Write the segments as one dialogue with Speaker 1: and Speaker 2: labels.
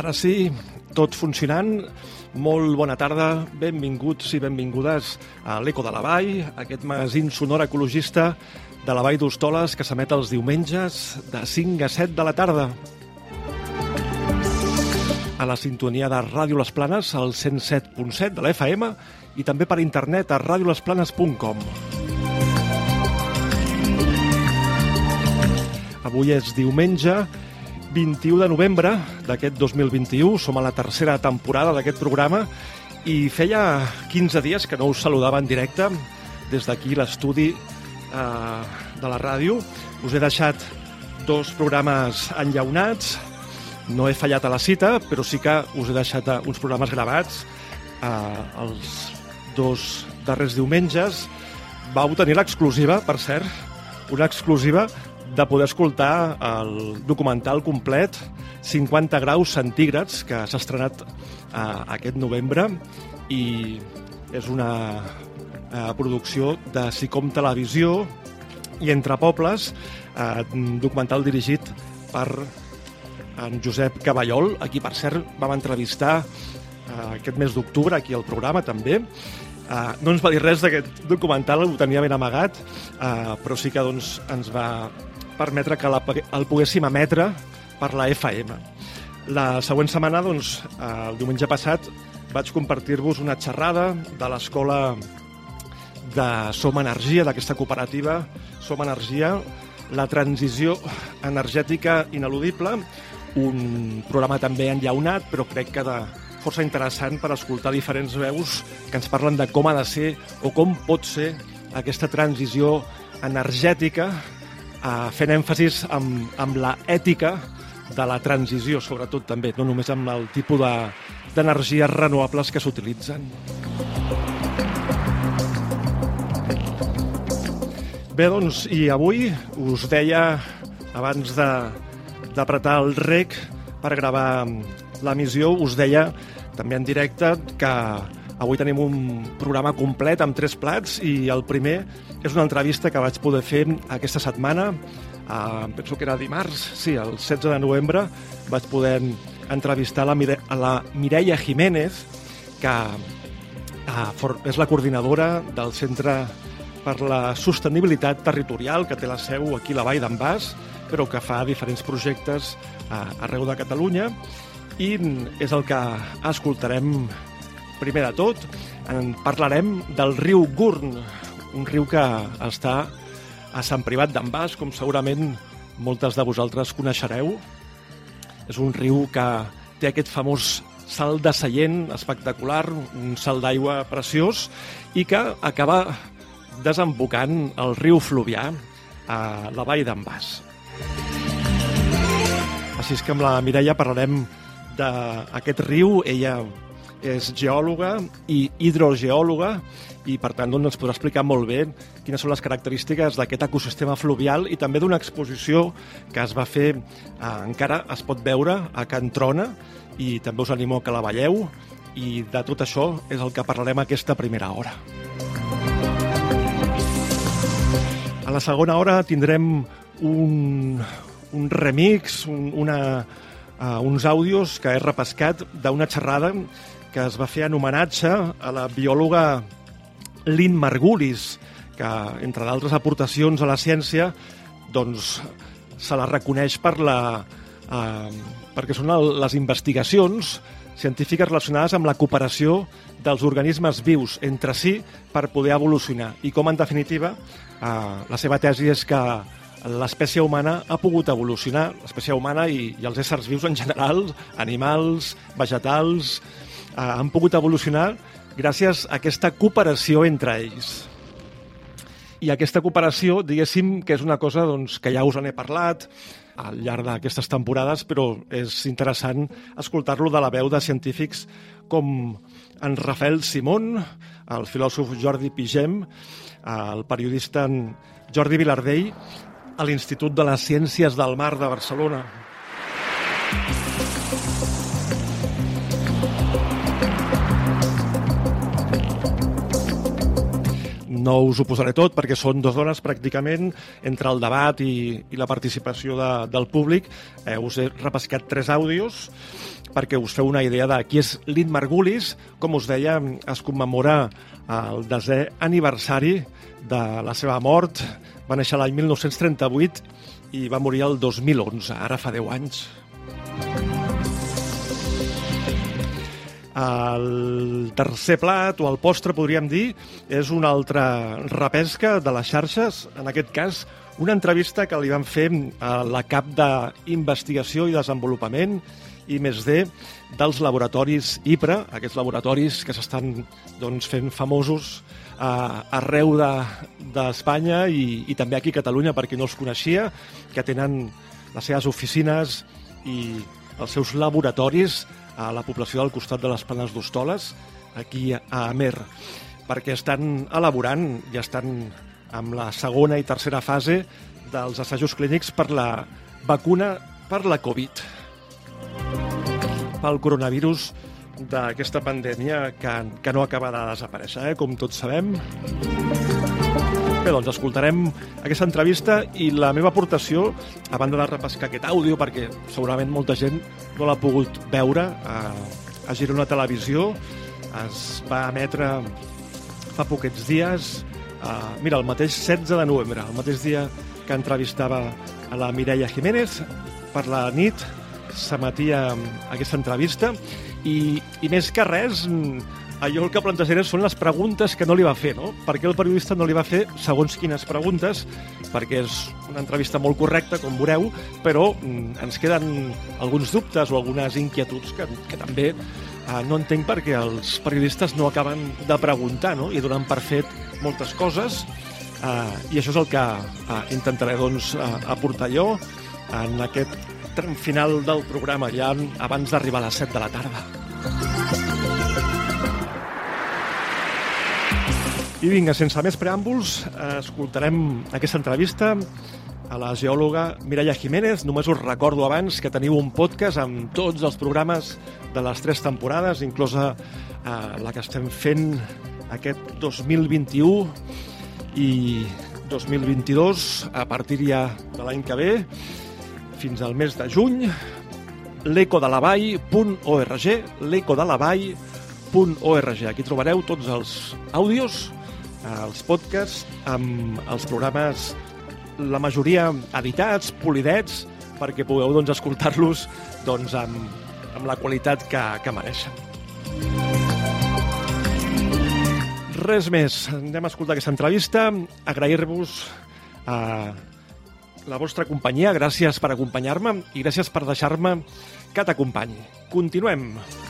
Speaker 1: ara sí, tot funcionant. Molt bona tarda, benvinguts i benvingudes a l'Eco de la Vall, aquest magazín sonor ecologista de la Vall d'Hostoles que s'emet els diumenges de 5 a 7 de la tarda. A la sintonia de Ràdio Les Planes, al 107.7 de la FM i també per internet a radiolesplanes.com. Avui és diumenge 21 de novembre d'aquest 2021. Som a la tercera temporada d'aquest programa i feia 15 dies que no us saludava en directe des d'aquí l'estudi eh, de la ràdio. Us he deixat dos programes enllaunats. No he fallat a la cita, però sí que us he deixat eh, uns programes gravats eh, els dos darrers diumenges. Vau tenir l'exclusiva, per cert, una exclusiva de poder escoltar el documental complet 50 graus centígrads que s'ha estrenat eh, aquest novembre i és una eh, producció de Sicom Televisió i Entre Pobles, eh, documental dirigit per en Josep Caballol, a qui per cert vam entrevistar eh, aquest mes d'octubre aquí al programa també. Uh, no ens va dir res d'aquest documental, ho tenia ben amagat, uh, però sí que doncs, ens va permetre que la, el poguéssim emetre per la FM. La següent setmana, doncs, el diumenge passat, vaig compartir-vos una xerrada de l'escola de Som Energia, d'aquesta cooperativa Som Energia, la transició energètica ineludible, un programa també enllaunat, però crec que de força interessant per escoltar diferents veus que ens parlen de com ha de ser o com pot ser aquesta transició energètica eh, fent èmfasis amb, amb la ètica de la transició, sobretot també, no només amb el tipus d'energies de, renovables que s'utilitzen. Bé, doncs, i avui us deia, abans d'apretar el rec per gravar l'emissió, us deia també en directe que avui tenim un programa complet amb tres plats i el primer és una entrevista que vaig poder fer aquesta setmana eh, penso que era dimarts, sí, el 16 de novembre, vaig poder entrevistar la, Mire la Mireia Jiménez, que eh, és la coordinadora del Centre per la Sostenibilitat Territorial, que té la seu aquí a la Vall d'en Bas, però que fa diferents projectes eh, arreu de Catalunya, i és el que escoltarem primer de tot. En parlarem del riu Gurn, un riu que està a Sant Privat d'en Bas, com segurament moltes de vosaltres coneixereu. És un riu que té aquest famós salt de seient espectacular, un salt d'aigua preciós, i que acaba desembocant el riu Fluvià a la vall d'en Bas. Així és que amb la Mireia parlarem d'aquest riu. Ella és geòloga i hidrogeòloga i per tant doncs, ens podrà explicar molt bé quines són les característiques d'aquest ecosistema fluvial i també d'una exposició que es va fer, eh, encara es pot veure a Can Trona i també us animo que la veieu i de tot això és el que parlarem aquesta primera hora. A la segona hora tindrem un, un remix, un, una, uh, uns àudios que he repescat d'una xerrada que es va fer en homenatge a la biòloga Lynn Margulis, que, entre d'altres aportacions a la ciència, doncs, se la reconeix per la, eh, perquè són les investigacions científiques relacionades amb la cooperació dels organismes vius entre si per poder evolucionar. I com, en definitiva, eh, la seva tesi és que l'espècie humana ha pogut evolucionar, l'espècie humana i, i els éssers vius en general, animals, vegetals, eh, han pogut evolucionar gràcies a aquesta cooperació entre ells. I aquesta cooperació, diguéssim, que és una cosa doncs, que ja us en he parlat al llarg d'aquestes temporades, però és interessant escoltar-lo de la veu de científics com en Rafael Simón, el filòsof Jordi Pigem, el periodista Jordi Vilardell, a l'Institut de les Ciències del Mar de Barcelona. No us ho posaré tot perquè són dues hores pràcticament entre el debat i, i la participació de, del públic. Eh, us he repescat tres àudios perquè us feu una idea de qui és Lynn Margulis. Com us deia, es commemora el desè aniversari de la seva mort. Va néixer l'any 1938 i va morir el 2011, ara fa 10 anys. El tercer plat, o el postre, podríem dir, és una altra repesca de les xarxes, en aquest cas, una entrevista que li van fer a la cap d'Investigació i Desenvolupament i més D dels laboratoris IPRA, aquests laboratoris que s'estan doncs, fent famosos uh, arreu d'Espanya de, i, i també aquí a Catalunya, per qui no els coneixia, que tenen les seves oficines i els seus laboratoris a la població del costat de les Planes d'Hostoles, aquí a Amer, perquè estan elaborant i estan amb la segona i tercera fase dels assajos clínics per la vacuna per la Covid, pel coronavirus d'aquesta pandèmia que, que no acaba de desaparèixer, eh? com tots sabem. Bé, doncs escoltarem aquesta entrevista i la meva aportació, a banda de repescar aquest àudio, perquè segurament molta gent no l'ha pogut veure a, a Girona Televisió, es va emetre fa poquets dies, uh, mira, el mateix 16 de novembre, el mateix dia que entrevistava a la Mireia Jiménez, per la nit s'emetia aquesta entrevista. I, i més que res allò el que plantejaré són les preguntes que no li va fer, no? Per què el periodista no li va fer segons quines preguntes? Perquè és una entrevista molt correcta, com veureu, però mm, ens queden alguns dubtes o algunes inquietuds que, que també eh, no entenc perquè els periodistes no acaben de preguntar, no? I donen per fet moltes coses, eh, i això és el que eh, intentaré, doncs, eh, aportar jo en aquest tram final del programa, ja abans d'arribar a les 7 de la tarda. I vinga, sense més preàmbuls, escoltarem aquesta entrevista a la geòloga Mireia Jiménez. Només us recordo abans que teniu un podcast amb tots els programes de les tres temporades, inclosa eh, la que estem fent aquest 2021. I 2022, a partir ja de l'any que ve, fins al mes de juny, l'ecodelavall.org, l'ecodelavall.org. Aquí trobareu tots els àudios, els podcasts, amb els programes, la majoria editats, polidets, perquè pugueu doncs, escoltar-los doncs, amb, amb la qualitat que, que mereixen. Res més. Anem a escoltar aquesta entrevista. Agrair-vos a la vostra companyia. Gràcies per acompanyar-me i gràcies per deixar-me que t'acompanyi. Continuem. Molt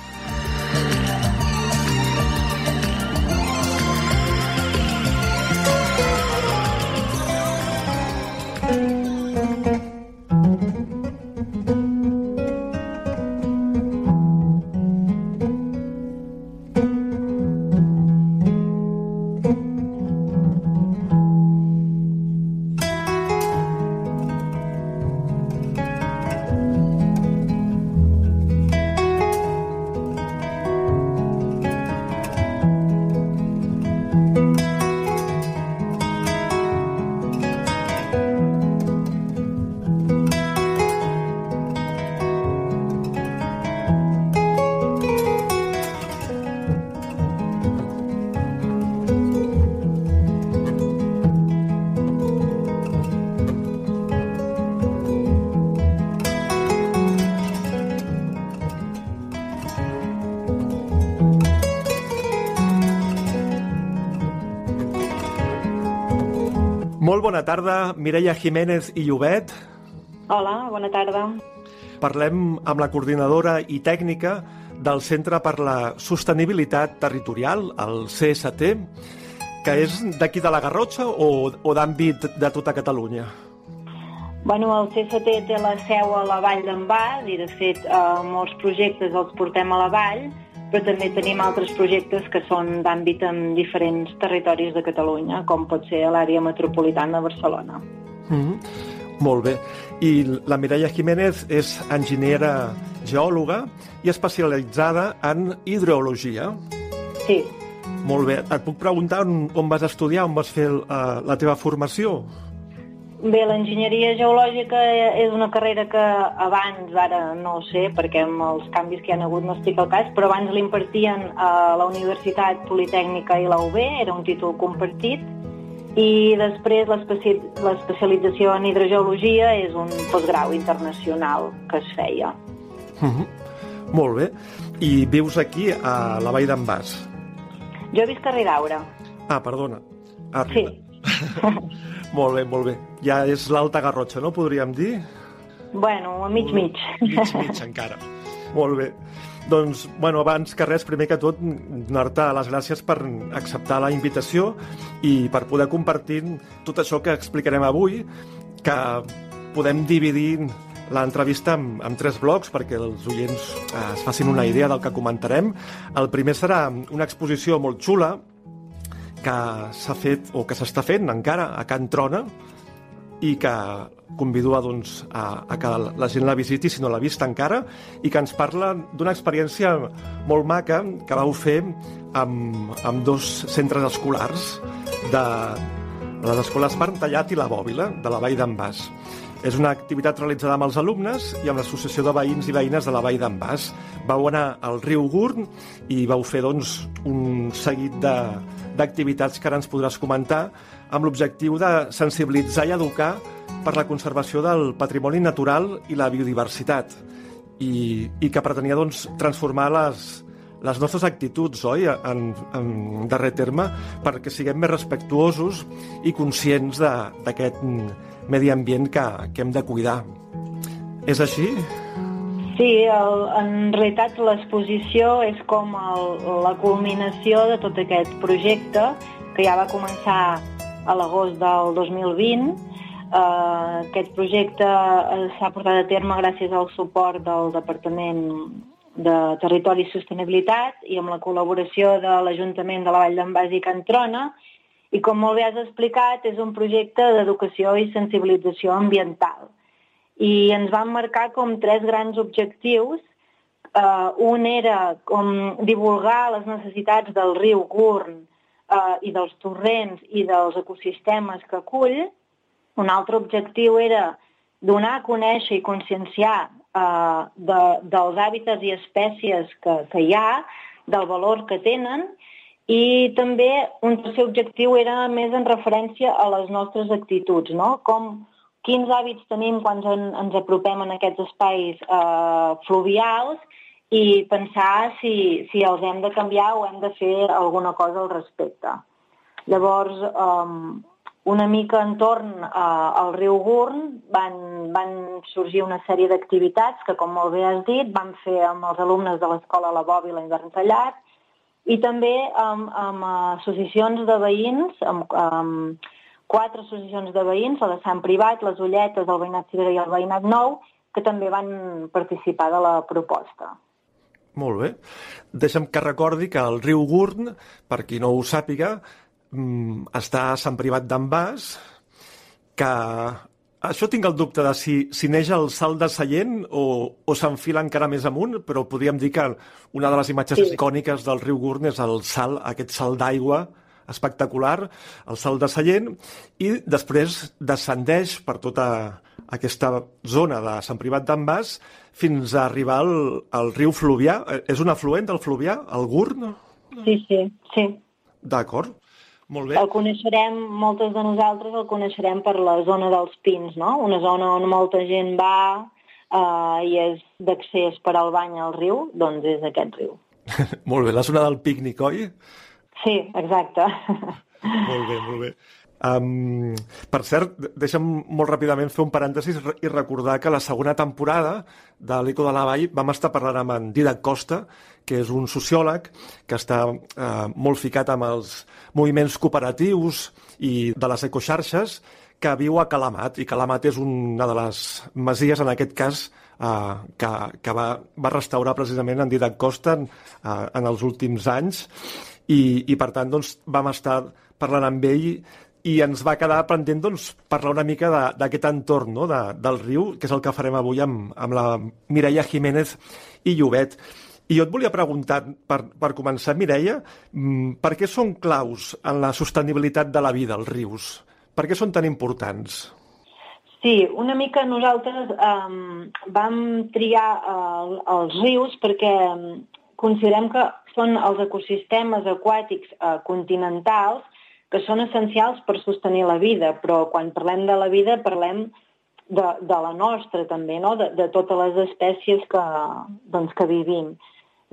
Speaker 1: bona tarda, Mireia Jiménez i Llobet.
Speaker 2: Hola, bona tarda.
Speaker 1: Parlem amb la coordinadora i tècnica del Centre per la Sostenibilitat Territorial, el CST, que és d'aquí de la Garrotxa o, o d'àmbit de tota Catalunya?
Speaker 2: Bueno, el CST té la seu a la Vall d'en Bas i, de fet, eh, molts projectes els portem a la Vall, però també tenim altres projectes que són d'àmbit en diferents territoris de Catalunya, com pot ser l'àrea metropolitana de Barcelona.
Speaker 1: Mm -hmm. Molt bé. I la Mireia Jiménez és enginyera geòloga i especialitzada en hidroologia.
Speaker 2: Sí.
Speaker 1: Molt bé. Et puc preguntar on, on vas estudiar, on vas fer uh, la teva formació?
Speaker 2: Bé, l'enginyeria geològica és una carrera que abans, ara no ho sé, perquè amb els canvis que hi ha hagut no estic al cas, però abans l'impartien a la Universitat Politècnica i la UB, era un títol compartit, i després l'especialització en hidrogeologia és un postgrau internacional que es feia.
Speaker 1: Uh -huh. Molt bé. I vius aquí, a la Vall d'en Bas?
Speaker 2: Jo visc a Ridaura.
Speaker 1: Ah, perdona. Arriba.
Speaker 2: Sí.
Speaker 1: molt bé, molt bé. Ja és l'Alta Garrotxa, no podríem dir?
Speaker 2: Bueno, a mig mig.
Speaker 1: Mig mig encara. molt bé. Doncs, bueno, abans que res, primer que tot, donar-te les gràcies per acceptar la invitació i per poder compartir tot això que explicarem avui, que podem dividir l'entrevista en, en tres blocs perquè els oients eh, es facin una idea del que comentarem. El primer serà una exposició molt xula que s'ha fet o que s'està fent encara a Can Trona i que convido a, doncs, a, a que la gent la visiti si no l'ha vist encara i que ens parla d'una experiència molt maca que vau fer amb, amb dos centres escolars de les escoles Martellat i la Bòbila, de la Vall d'en Bas. És una activitat realitzada amb els alumnes i amb l'Associació de Veïns i Veïnes de la Vall d'en Bas. Vau anar al riu Gurn i vau fer doncs, un seguit d'activitats que ara ens podràs comentar amb l'objectiu de sensibilitzar i educar per la conservació del patrimoni natural i la biodiversitat i, i que pretenia doncs, transformar les, les nostres actituds, oi, en, en darrer terme, perquè siguem més respectuosos i conscients d'aquest medi ambient que, que hem de cuidar. És així?
Speaker 2: Sí, el, en realitat l'exposició és com el, la culminació de tot aquest projecte que ja va començar a l'agost del 2020. Uh, aquest projecte s'ha portat a terme gràcies al suport del Departament de Territori i Sostenibilitat i amb la col·laboració de l'Ajuntament de la Vall d'en Bas i Cantrona. I com molt bé has explicat, és un projecte d'educació i sensibilització ambiental. I ens van marcar com tres grans objectius. Uh, un era com divulgar les necessitats del riu Gurn eh, i dels torrents i dels ecosistemes que acull. Un altre objectiu era donar a conèixer i conscienciar eh, de, dels hàbitats i espècies que, que hi ha, del valor que tenen, i també un tercer objectiu era més en referència a les nostres actituds, no? Com, quins hàbits tenim quan en, ens apropem en aquests espais eh, fluvials i pensar si, si els hem de canviar o hem de fer alguna cosa al respecte. Llavors, um, una mica entorn uh, al riu Gurn van, van sorgir una sèrie d'activitats que, com molt bé has dit, van fer amb els alumnes de l'escola La Bòbila i Tallat i també amb, amb associacions de veïns, amb, amb quatre associacions de veïns, la de Sant Privat, les Ulletes, el Veïnat Cigrera i el Veïnat Nou, que també van participar de la proposta.
Speaker 1: Molt bé. Deixa'm que recordi que el riu Gurn, per qui no ho sàpiga, mm, està a Sant Privat d'en Bas, que això tinc el dubte de si, si neix el salt de Sallent o, o s'enfila encara més amunt, però podríem dir que una de les imatges sí. icòniques del riu Gurn és el salt, aquest salt d'aigua espectacular, el salt de Sallent, i després descendeix per tota aquesta zona de Sant Privat d'en Bas fins a arribar al, al riu Fluvià. Eh, és un afluent del Fluvià, el Gurn?
Speaker 2: Sí, sí, sí.
Speaker 1: D'acord. Molt bé.
Speaker 2: El coneixerem, moltes de nosaltres el coneixerem per la zona dels Pins, no? Una zona on molta gent va eh, i és d'accés per al bany al riu, doncs és aquest riu.
Speaker 1: molt bé, la zona del pícnic, oi?
Speaker 2: Sí, exacte.
Speaker 1: molt bé, molt bé. Um, per cert, deixa'm molt ràpidament fer un parèntesis i recordar que la segona temporada de l'Eco de la Vall vam estar parlant amb en Didac Costa, que és un sociòleg que està uh, molt ficat amb els moviments cooperatius i de les ecoxarxes, que viu a Calamat, i Calamat és una de les masies, en aquest cas, uh, que, que va, va restaurar precisament en Didac Costa uh, en els últims anys, i, i per tant doncs, vam estar parlant amb ell i ens va quedar pendent doncs, parlar una mica d'aquest entorn no? de, del riu, que és el que farem avui amb, amb la Mireia Jiménez i Llobet. I jo et volia preguntar, per, per començar, Mireia, mm, per què són claus en la sostenibilitat de la vida els rius? Per què són tan importants?
Speaker 2: Sí, una mica nosaltres um, vam triar uh, els rius perquè considerem que són els ecosistemes aquàtics uh, continentals que són essencials per sostenir la vida, però quan parlem de la vida parlem de, de la nostra també, no? de, de totes les espècies que, doncs, que vivim.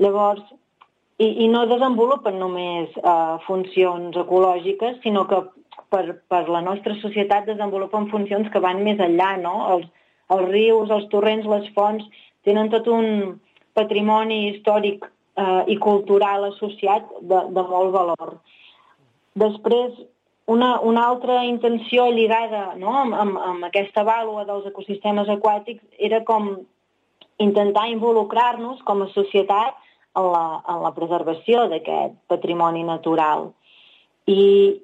Speaker 2: Llavors, i, i no desenvolupen només uh, funcions ecològiques, sinó que per, per la nostra societat desenvolupen funcions que van més enllà, no? Els, els rius, els torrents, les fonts, tenen tot un patrimoni històric eh, i cultural associat de, de molt valor. Després, una, una altra intenció lligada no, amb, amb, amb aquesta vàlua dels ecosistemes aquàtics era com intentar involucrar-nos com a societat en la, en la preservació d'aquest patrimoni natural. I,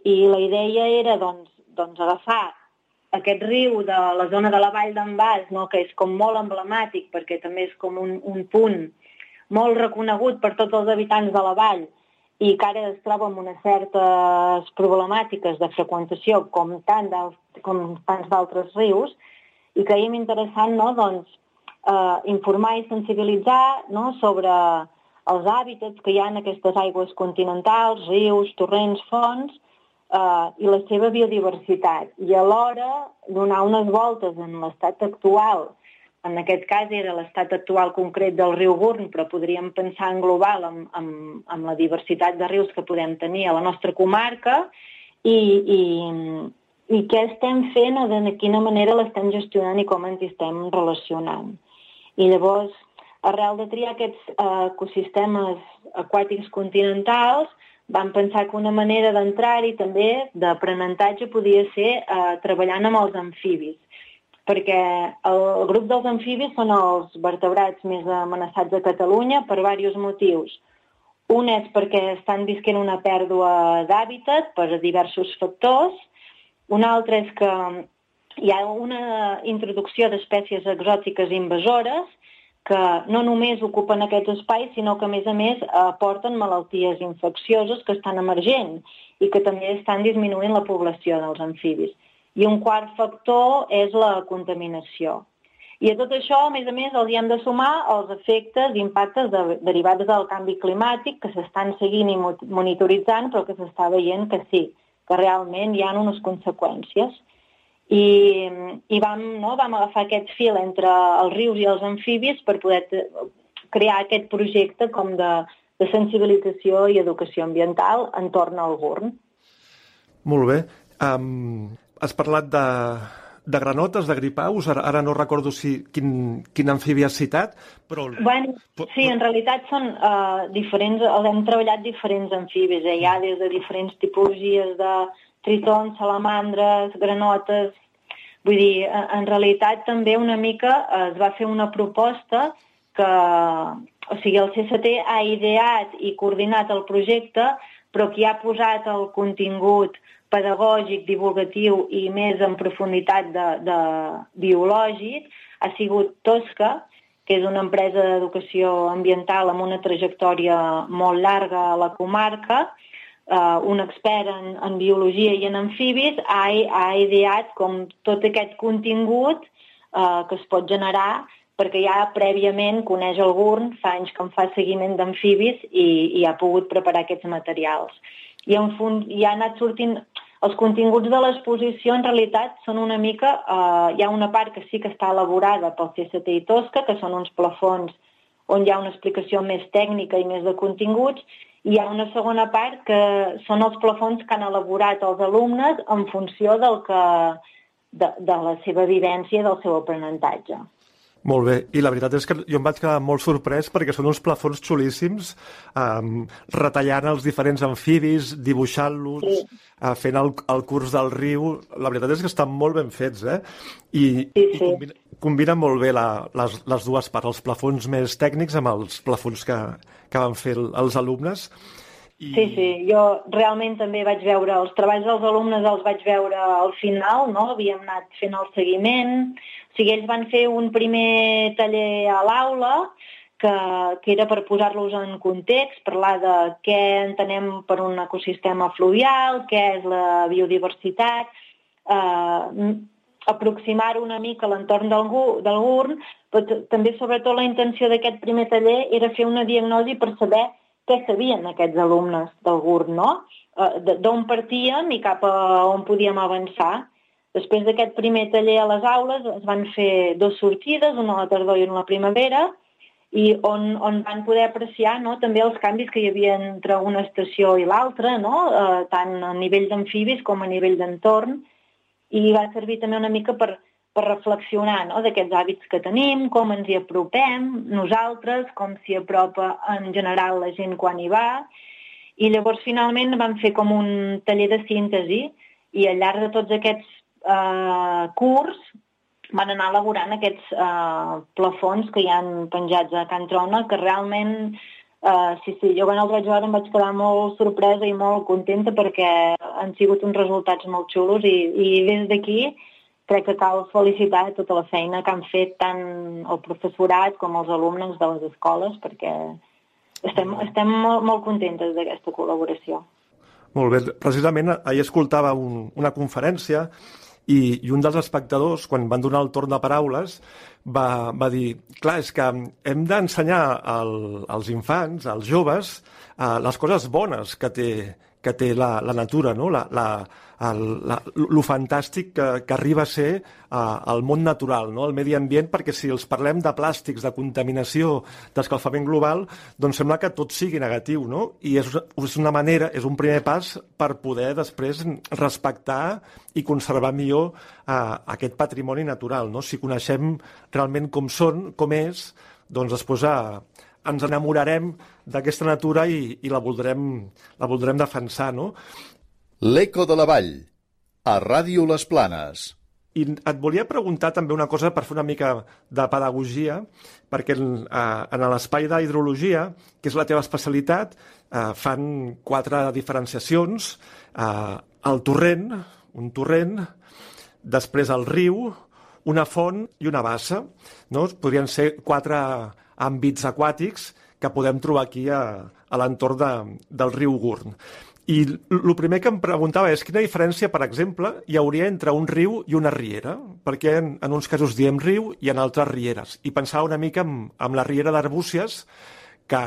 Speaker 2: I la idea era doncs, doncs agafar aquest riu de la zona de la vall d'en Bas, no, que és com molt emblemàtic perquè també és com un, un punt molt reconegut per tots els habitants de la vall, i que ara es troba amb unes certes problemàtiques de freqüentació com, tant com tants d'altres rius i creiem interessant no, doncs, eh, informar i sensibilitzar no, sobre els hàbitats que hi ha en aquestes aigües continentals, rius, torrents, fonts, eh, i la seva biodiversitat. I alhora donar unes voltes en l'estat actual en aquest cas era l'estat actual concret del riu Gurn, però podríem pensar en global amb, amb, amb la diversitat de rius que podem tenir a la nostra comarca i, i, i què estem fent o de quina manera l'estem gestionant i com ens estem relacionant. I llavors, arrel de triar aquests uh, ecosistemes aquàtics continentals, vam pensar que una manera d'entrar-hi també d'aprenentatge podia ser uh, treballant amb els amfibis perquè el grup dels amfibis són els vertebrats més amenaçats a Catalunya per diversos motius. Un és perquè estan visquent una pèrdua d'hàbitat per diversos factors. Un altre és que hi ha una introducció d'espècies exòtiques invasores que no només ocupen aquests espais, sinó que, a més a més, aporten malalties infeccioses que estan emergent i que també estan disminuint la població dels amfibis. I un quart factor és la contaminació. I a tot això, a més a més, els hi hem de sumar els efectes d'impactes de, derivats del canvi climàtic que s'estan seguint i monitoritzant, però que s'està veient que sí, que realment hi ha unes conseqüències. I, i vam, no, vam agafar aquest fil entre els rius i els amfibis per poder crear aquest projecte com de, de sensibilització i educació ambiental entorn al GURN.
Speaker 1: Molt bé. Um, has parlat de, de granotes, de gripaus, ara, ara no recordo si quin, quin amfibi has citat, però...
Speaker 2: Bueno, sí, en realitat són uh, diferents, hem treballat diferents amfibis, eh? hi ha des de diferents tipologies de tritons, salamandres, granotes... Vull dir, en realitat també una mica es va fer una proposta que, o sigui, el CST ha ideat i coordinat el projecte, però qui ha posat el contingut pedagògic, divulgatiu i més en profunditat de, de biològic ha sigut Tosca, que és una empresa d'educació ambiental amb una trajectòria molt llarga a la comarca, eh, un expert en, en biologia i en amfibis, ha, ha ideat com tot aquest contingut eh, que es pot generar perquè ja prèviament coneix el GURN, fa anys que en fa seguiment d'amfibis i, i ha pogut preparar aquests materials. I en fund, ja ha anat sortint els continguts de l'exposició en realitat són una mica... Eh, hi ha una part que sí que està elaborada pel CST i Tosca, que són uns plafons on hi ha una explicació més tècnica i més de continguts, i hi ha una segona part que són els plafons que han elaborat els alumnes en funció del que, de, de la seva vivència i del seu aprenentatge.
Speaker 1: Molt bé, i la veritat és que jo em vaig quedar molt sorprès perquè són uns plafons xulíssims, um, retallant els diferents amfibis, dibuixant-los, sí. uh, fent el, el curs del riu... La veritat és que estan molt ben fets, eh? I, sí, sí. i combina, combina molt bé la, les, les dues parts, els plafons més tècnics amb els plafons que, que van fer els alumnes.
Speaker 2: I... Sí, sí, jo realment també vaig veure els treballs dels alumnes, els vaig veure al final, no? Havíem anat fent el seguiment, o sigui, ells van fer un primer taller a l'aula que, que era per posar-los en context, parlar de què entenem per un ecosistema fluvial, què és la biodiversitat, eh, aproximar una mica l'entorn del, del GURN, però també sobretot la intenció d'aquest primer taller era fer una diagnosi per saber què sabien aquests alumnes del GURN, no? Eh, d'on partíem i cap a on podíem avançar. Després d'aquest primer taller a les aules es van fer dues sortides, una a la tardor i una a la primavera, i on, on van poder apreciar no, també els canvis que hi havia entre una estació i l'altra, no? eh, tant a nivell d'amfibis com a nivell d'entorn, i va servir també una mica per, per reflexionar no, d'aquests hàbits que tenim, com ens hi apropem nosaltres, com s'hi apropa en general la gent quan hi va, i llavors finalment vam fer com un taller de síntesi i al llarg de tots aquests eh, curs van anar elaborant aquests eh, plafons que hi han penjats a Can Trona, que realment, eh, sí, sí, jo quan els vaig veure em vaig quedar molt sorpresa i molt contenta perquè han sigut uns resultats molt xulos i, i des d'aquí crec que cal felicitar tota la feina que han fet tant el professorat com els alumnes de les escoles perquè estem, estem molt, molt contentes d'aquesta col·laboració.
Speaker 1: Molt bé. Precisament ahir escoltava un, una conferència i, i un dels espectadors, quan van donar el torn de paraules, va, va dir, clar, és que hem d'ensenyar al, als infants, als joves, eh, les coses bones que té, que té la, la natura, no? la, la, el, la, lo fantàstic que, que arriba a ser uh, el món natural, no? el medi ambient, perquè si els parlem de plàstics, de contaminació, d'escalfament global, doncs sembla que tot sigui negatiu, no? I és, és una manera, és un primer pas per poder després respectar i conservar millor uh, aquest patrimoni natural, no? Si coneixem realment com són, com és, doncs després uh, ens enamorarem d'aquesta natura i, i la, voldrem, la voldrem defensar, no?
Speaker 3: L'Eco de la Vall, a Ràdio Les Planes.
Speaker 1: I et volia preguntar també una cosa per fer una mica de pedagogia, perquè en, en l'espai d'hidrologia, que és la teva especialitat, eh, fan quatre diferenciacions. Eh, el torrent, un torrent, després el riu, una font i una bassa. No? Podrien ser quatre àmbits aquàtics que podem trobar aquí a, a l'entorn de, del riu Gurn. I el primer que em preguntava és quina diferència, per exemple, hi hauria entre un riu i una riera, perquè en, en uns casos diem riu i en altres rieres. I pensava una mica en la riera d'Arbúcies, que,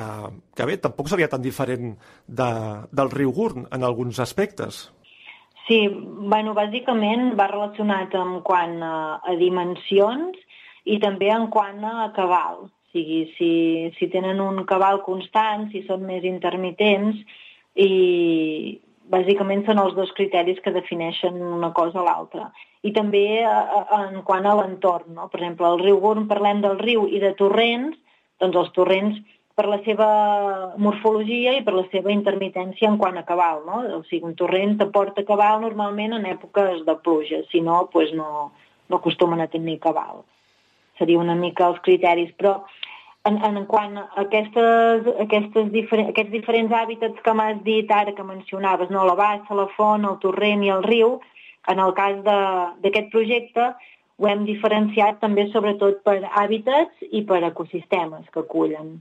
Speaker 1: que bé, tampoc seria tan diferent de, del riu Gurn en alguns aspectes.
Speaker 2: Sí, bueno, bàsicament va relacionat amb quant a, a dimensions i també en quant a cabal. Sigui, si, si tenen un cabal constant, si són més intermitents, i bàsicament són els dos criteris que defineixen una cosa o l'altra. I també en quant a l'entorn, no? Per exemple, al riu Gurn parlem del riu i de torrents, doncs els torrents per la seva morfologia i per la seva intermitència en quant a cabal. No? O sigui, un torrent t'aporta cabal normalment en èpoques de pluja, si no, doncs no, no acostumen a tenir cabal. Seria una mica els criteris, però en, en quant a aquestes, aquestes diferent, aquests diferents hàbitats que m'has dit ara que mencionaves, no? la bassa, la font, el torrent i el riu, en el cas d'aquest projecte ho hem diferenciat també sobretot per hàbitats i per ecosistemes que acullen.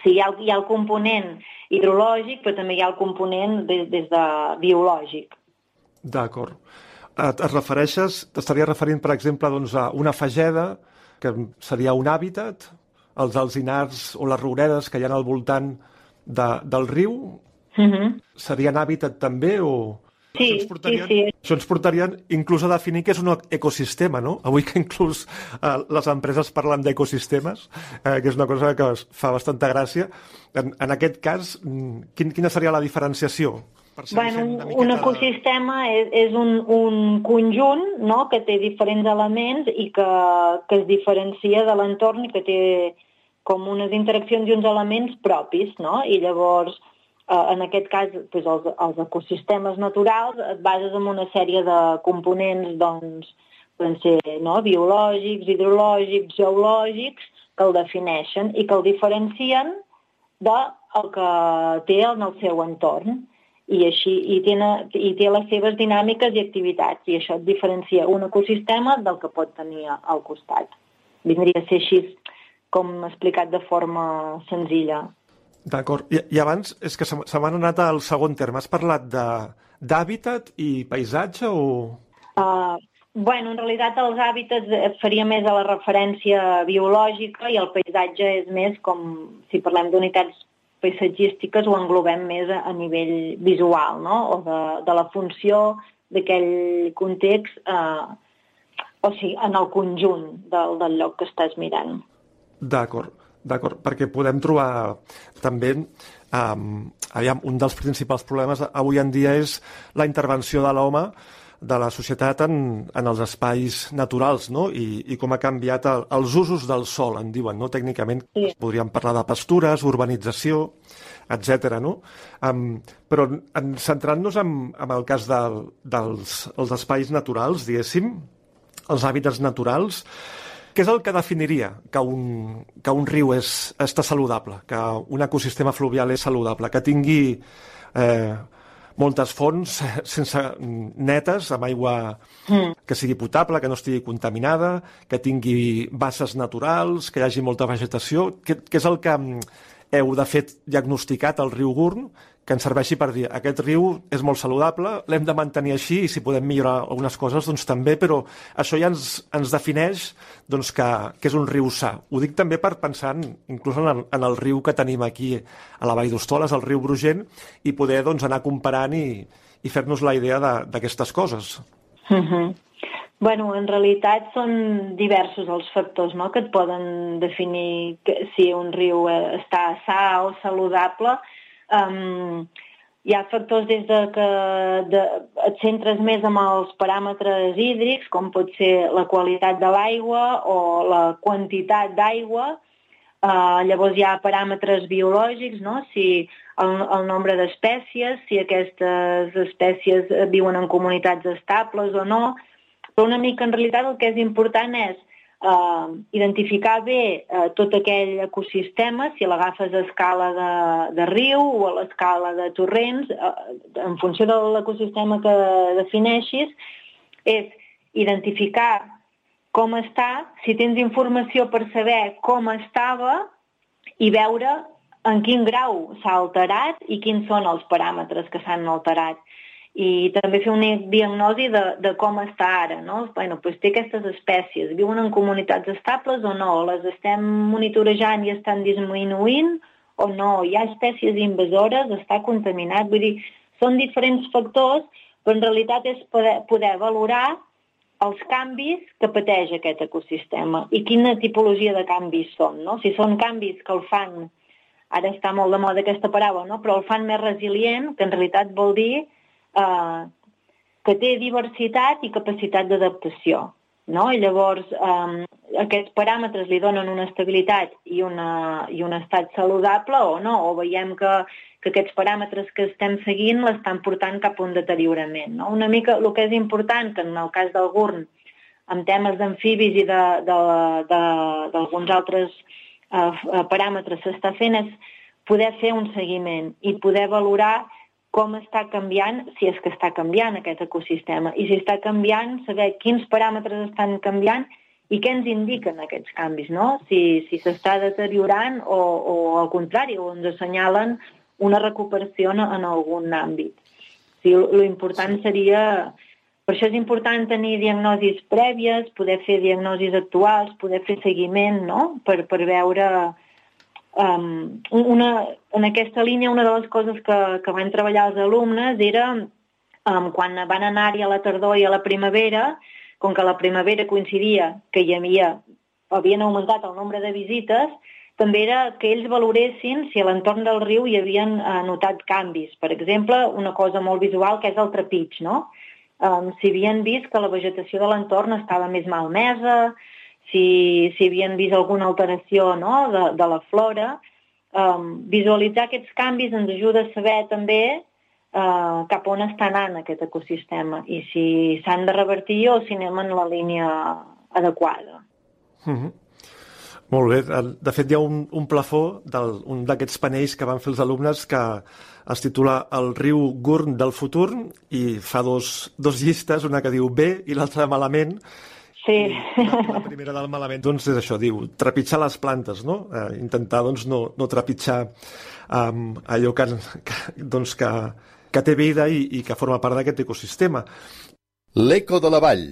Speaker 2: Sí, hi ha, hi ha el component hidrològic, però també hi ha el component des, des de biològic.
Speaker 1: D'acord. Et, et refereixes, t'estaria referint, per exemple, doncs, a una fageda, que seria un hàbitat, els alzinars o les rouredes que hi ha al voltant de, del riu, uh mhm. -huh. serien hàbitat també o...
Speaker 2: Sí, això ens portarien, sí, sí.
Speaker 1: Això ens portarien inclús a definir què és un ecosistema, no? Avui que inclús eh, les empreses parlen d'ecosistemes, eh, que és una cosa que fa bastanta gràcia. En, en aquest cas, mm, quin, quina seria la diferenciació?
Speaker 2: Bueno, un ecosistema és, és un, un conjunt no? que té diferents elements i que, que es diferencia de l'entorn i que té com unes interaccions i uns elements propis, no? I llavors eh, en aquest cas doncs els, els ecosistemes naturals et bases en una sèrie de components doncs, poden ser no, biològics, hidrològics, geològics, que el defineixen i que el diferencien del que té en el seu entorn i així i té, i té les seves dinàmiques i activitats i això et diferencia un ecosistema del que pot tenir al costat. Vindria a ser així com explicat de forma senzilla.
Speaker 1: D'acord. I, I abans és que se, se m'ha anat al segon terme. Has parlat d'hàbitat i paisatge o...?
Speaker 2: Uh, bueno, en realitat els hàbitats faria més a la referència biològica i el paisatge és més com, si parlem d'unitats paisatgístiques, ho englobem més a, a nivell visual, no? O de, de la funció d'aquell context, eh, o sigui, en el conjunt del, del lloc que estàs mirant.
Speaker 1: D'acord. D'acord, perquè podem trobar també um, aviam, un dels principals problemes avui en dia és la intervenció de l'home de la societat en, en els espais naturals, no? I, i com ha canviat el, els usos del sol, en diuen, no? Tècnicament sí. podríem parlar de pastures, urbanització, etc. no? Um, però en, centrant-nos en, en el cas del, dels els espais naturals, diguéssim, els hàbitats naturals, què és el que definiria que un, que un riu és, està saludable, que un ecosistema fluvial és saludable, que tingui eh, moltes fonts sense netes, amb aigua mm. que sigui potable, que no estigui contaminada, que tingui basses naturals, que hi hagi molta vegetació. Què, què és el que heu, de fet, diagnosticat al riu Gurn que ens serveixi per dir aquest riu és molt saludable, l'hem de mantenir així i si podem millorar algunes coses, doncs també, però això ja ens, ens defineix doncs, que, que és un riu sa. Ho dic també per pensar en, inclús en el, en el riu que tenim aquí a la Vall d'Hostoles, el riu Brugent, i poder doncs, anar comparant i, i fer-nos la idea d'aquestes coses.
Speaker 2: Uh mhm. -huh. Bueno, en realitat són diversos els factors no?, que et poden definir que, si un riu està sa o saludable, Um, hi ha factors des de que de, et centres més amb els paràmetres hídrics, com pot ser la qualitat de l'aigua o la quantitat d'aigua. Uh, llavors hi ha paràmetres biològics, no? si el, el nombre d'espècies, si aquestes espècies viuen en comunitats estables o no. Però una mica en realitat el que és important és eh, identificar bé eh, tot aquell ecosistema, si l'agafes a escala de, de riu o a l'escala de torrents, eh, en funció de l'ecosistema que defineixis, és identificar com està, si tens informació per saber com estava i veure en quin grau s'ha alterat i quins són els paràmetres que s'han alterat. I també fer una diagnosi de, de com està ara, no? Bueno, doncs té aquestes espècies, viuen en comunitats estables o no? Les estem monitorejant i estan disminuint o no? Hi ha espècies invasores, està contaminat, vull dir, són diferents factors, però en realitat és poder, poder valorar els canvis que pateix aquest ecosistema i quina tipologia de canvis són. No? Si són canvis que el fan, ara està molt de moda aquesta paraula, no? però el fan més resilient, que en realitat vol dir eh, que té diversitat i capacitat d'adaptació. No? I llavors, eh, aquests paràmetres li donen una estabilitat i, una, i un estat saludable o no, o veiem que que aquests paràmetres que estem seguint l'estan portant cap a un deteriorament. No? Una mica el que és important, que en el cas del GURN, amb temes d'amfibis i d'alguns altres eh, paràmetres s'està fent, és poder fer un seguiment i poder valorar com està canviant, si és que està canviant aquest ecosistema, i si està canviant, saber quins paràmetres estan canviant i què ens indiquen aquests canvis, no? Si s'està si deteriorant o, o al contrari, o ens assenyalen una recuperació en, en algun àmbit. Sí, lo important seria... Per això és important tenir diagnosis prèvies, poder fer diagnosis actuals, poder fer seguiment, no?, per, per veure... Um, una, en aquesta línia, una de les coses que, que van treballar els alumnes era um, quan van anar-hi a la tardor i a la primavera, com que la primavera coincidia que hi havia, havien augmentat el nombre de visites, també era que ells valoressin si a l'entorn del riu hi havien eh, notat canvis. Per exemple, una cosa molt visual que és el trepig, no? Um, si havien vist que la vegetació de l'entorn estava més malmesa, si, si havien vist alguna alteració no? de, de la flora. Um, visualitzar aquests canvis ens ajuda a saber també uh, cap on està anant aquest ecosistema i si s'han de revertir o si anem en la línia adequada.
Speaker 1: Mm -hmm. Molt bé. De fet, hi ha un, un plafó, del, un d'aquests panells que van fer els alumnes que es titula El riu Gurn del futur i fa dos, dos llistes, una que diu bé i l'altra malament.
Speaker 2: Sí.
Speaker 1: la, la primera del malament doncs, és això, diu trepitjar les plantes, no? Eh, intentar doncs, no, no trepitjar um, allò que, que, doncs, que, que té vida i, i que forma part d'aquest ecosistema.
Speaker 3: L'eco de la vall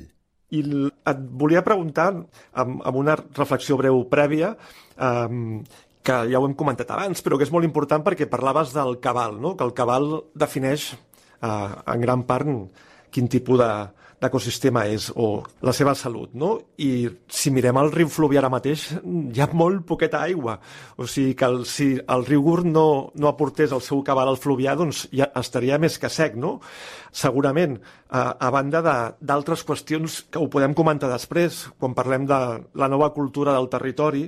Speaker 1: i et volia preguntar, amb, amb una reflexió breu prèvia, um, que ja ho hem comentat abans, però que és molt important perquè parlaves del cabal, no? que el cabal defineix uh, en gran part quin tipus de, d'ecosistema és o la seva salut, no? I si mirem el riu Fluvià ara mateix, hi ha molt poqueta aigua. O sigui que el, si el riu Gurn no, no aportés el seu cabal al Fluvià, doncs ja estaria més que sec, no? Segurament, a, a banda d'altres qüestions que ho podem comentar després, quan parlem de la nova cultura del territori,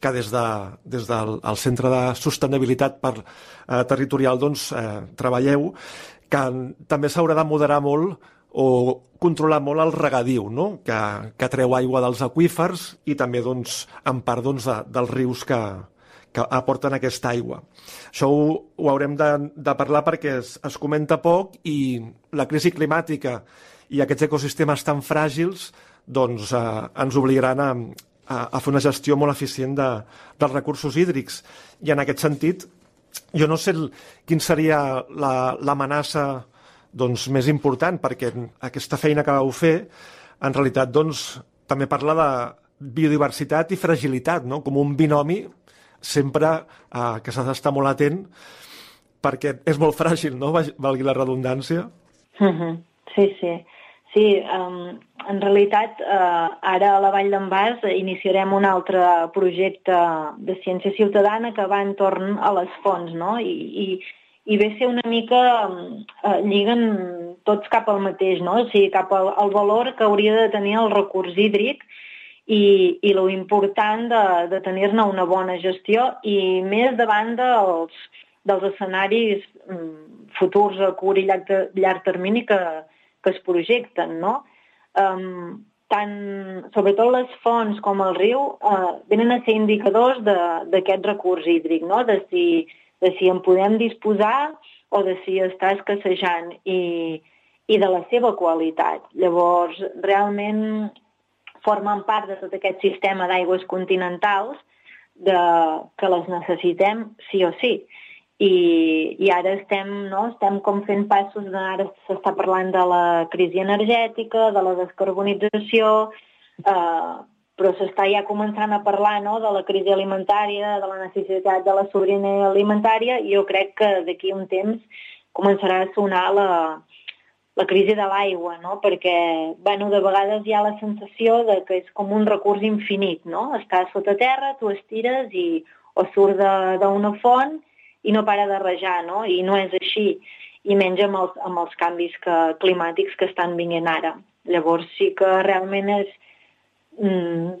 Speaker 1: que des, de, des del el Centre de Sostenibilitat per, eh, Territorial doncs, eh, treballeu, que també s'haurà de moderar molt o controlar molt el regadiu, no? que, que treu aigua dels aquífers i també doncs, en part doncs, de, dels rius que, que aporten aquesta aigua. Això ho, ho haurem de, de parlar perquè es, es comenta poc i la crisi climàtica i aquests ecosistemes tan fràgils doncs, eh, ens obligaran a, a, a fer una gestió molt eficient de, dels recursos hídrics. I en aquest sentit, jo no sé quin seria l'amenaça la, doncs, més important, perquè aquesta feina que vau fer, en realitat, doncs, també parla de biodiversitat i fragilitat, no? com un binomi sempre eh, que s'ha d'estar molt atent perquè és molt fràgil, no? valgui la redundància.
Speaker 2: -huh. Sí, sí. Sí, um, en realitat, uh, ara a la Vall d'en Bas iniciarem un altre projecte de ciència ciutadana que va entorn a les fonts, no? I, i i ve ser una mica, eh, lliguen tots cap al mateix, no? o sigui, cap al, al valor que hauria de tenir el recurs hídric i, i lo important de, de tenir-ne una bona gestió i més davant dels, dels escenaris mm, futurs a curt i llarg, llarg termini que, que es projecten, no? Um, tant, sobretot les fonts com el riu, uh, venen a ser indicadors d'aquest recurs hídric, no? de si de si en podem disposar o de si està escassejant i, i de la seva qualitat. Llavors, realment formen part de tot aquest sistema d'aigües continentals de, que les necessitem sí o sí. I, i ara estem, no, estem com fent passos, de, ara s'està parlant de la crisi energètica, de la descarbonització, eh, però s'està ja començant a parlar no, de la crisi alimentària, de la necessitat de la sobirania alimentària, i jo crec que d'aquí un temps començarà a sonar la, la crisi de l'aigua, no? perquè bueno, de vegades hi ha la sensació de que és com un recurs infinit, no? Està sota terra, tu estires i o surt d'una font i no para de rajar, no? I no és així, i menys amb els, amb els canvis que, climàtics que estan vinguent ara. Llavors sí que realment és... Mm,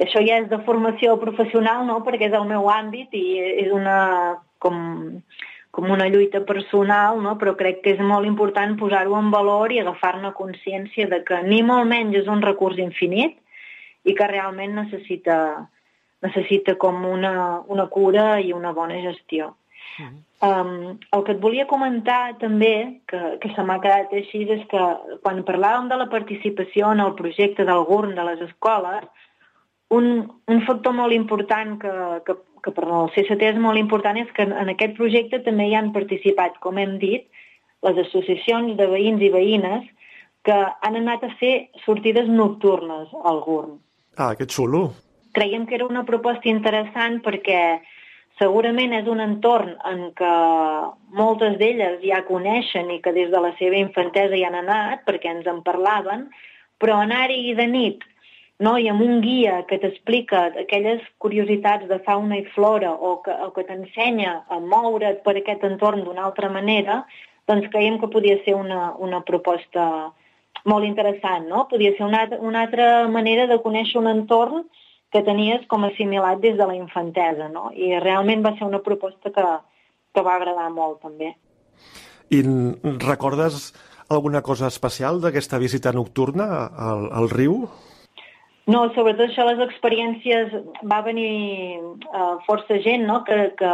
Speaker 2: això ja és de formació professional, no?, perquè és el meu àmbit i és una... com com una lluita personal, no? però crec que és molt important posar-ho en valor i agafar-ne consciència de que ni molt menys és un recurs infinit i que realment necessita, necessita com una, una cura i una bona gestió. -huh. Um, el que et volia comentar també, que, que se m'ha quedat així, és que quan parlàvem de la participació en el projecte del GURN de les escoles, un, un factor molt important que, que que per al CST és molt important és que en aquest projecte també hi han participat, com hem dit, les associacions de veïns i veïnes que han anat a fer sortides nocturnes al GURN.
Speaker 1: Ah, que xulo.
Speaker 2: Creiem que era una proposta interessant perquè segurament és un entorn en què moltes d'elles ja coneixen i que des de la seva infantesa hi han anat perquè ens en parlaven, però anar-hi de nit no? i amb un guia que t'explica aquelles curiositats de fauna i flora o que, o que t'ensenya a moure't per aquest entorn d'una altra manera, doncs creiem que podia ser una, una proposta molt interessant, no? Podia ser una, una altra manera de conèixer un entorn que tenies com assimilat des de la infantesa, no? I realment va ser una proposta que, que va agradar molt, també.
Speaker 1: I recordes alguna cosa especial d'aquesta visita nocturna al, al riu?
Speaker 2: No, sobretot això, les experiències, va venir uh, força gent no? que, que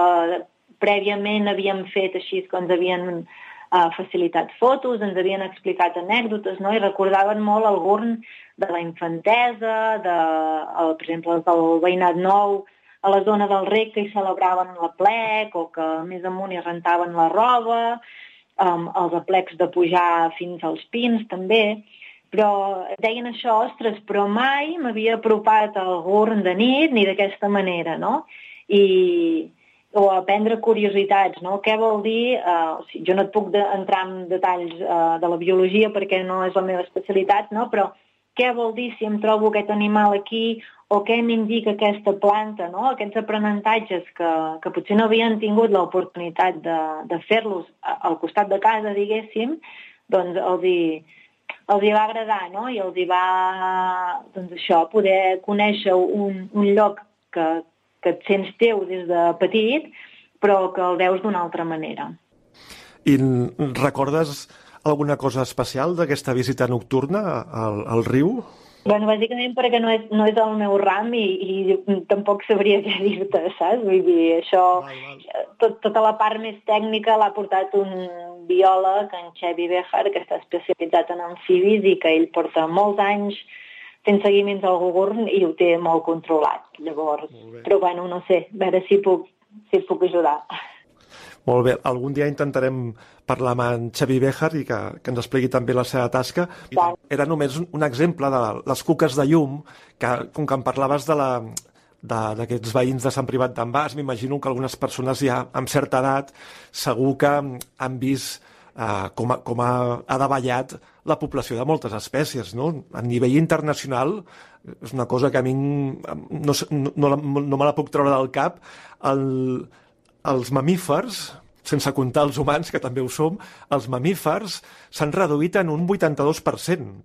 Speaker 2: prèviament havíem fet així, que ens havien uh, facilitat fotos, ens havien explicat anècdotes, no? i recordaven molt el gurn de la infantesa, de, el, per exemple, del veïnat nou, a la zona del rec que hi celebraven la plec o que més amunt hi rentaven la roba, um, els aplecs de pujar fins als pins també, però deien això, ostres, però mai m'havia apropat al gorn de nit ni d'aquesta manera, no? I, o aprendre curiositats, no? Què vol dir? Uh, o sigui, jo no et puc entrar en detalls uh, de la biologia perquè no és la meva especialitat, no? Però què vol dir si em trobo aquest animal aquí o què m'indica aquesta planta, no? Aquests aprenentatges que, que potser no havien tingut l'oportunitat de, de fer-los al costat de casa, diguéssim, doncs els hi, els hi va agradar, no? I els hi va, doncs això, poder conèixer un, un lloc que, que et sents teu des de petit, però que el veus d'una altra manera.
Speaker 1: I recordes alguna cosa especial d'aquesta visita nocturna al, al riu?
Speaker 2: Bueno, bàsicament perquè no és, no és el meu ram i, i tampoc sabria què dir-te, saps? Vull dir, això, val, val. Tot, tota la part més tècnica l'ha portat un biòleg, en Xevi Bejar, que està especialitzat en amfibis i que ell porta molts anys fent seguiments al gugurn i ho té molt controlat. Llavors, però bueno, no sé, a veure si puc, si puc ajudar.
Speaker 1: Molt bé, algun dia intentarem parlar amb en Xavi Bejar i que, que ens expliqui també la seva tasca. Val. Era només un, un exemple de les cuques de llum, que com que em parlaves de la, d'aquests veïns de Sant Privat d'en Bas, m'imagino que algunes persones ja amb certa edat segur que han vist eh, com, a, com ha, ha davallat la població de moltes espècies. No? A nivell internacional és una cosa que a mi no, no, no, no me la puc treure del cap. El, els mamífers, sense comptar els humans, que també ho som, els mamífers s'han reduït en un 82%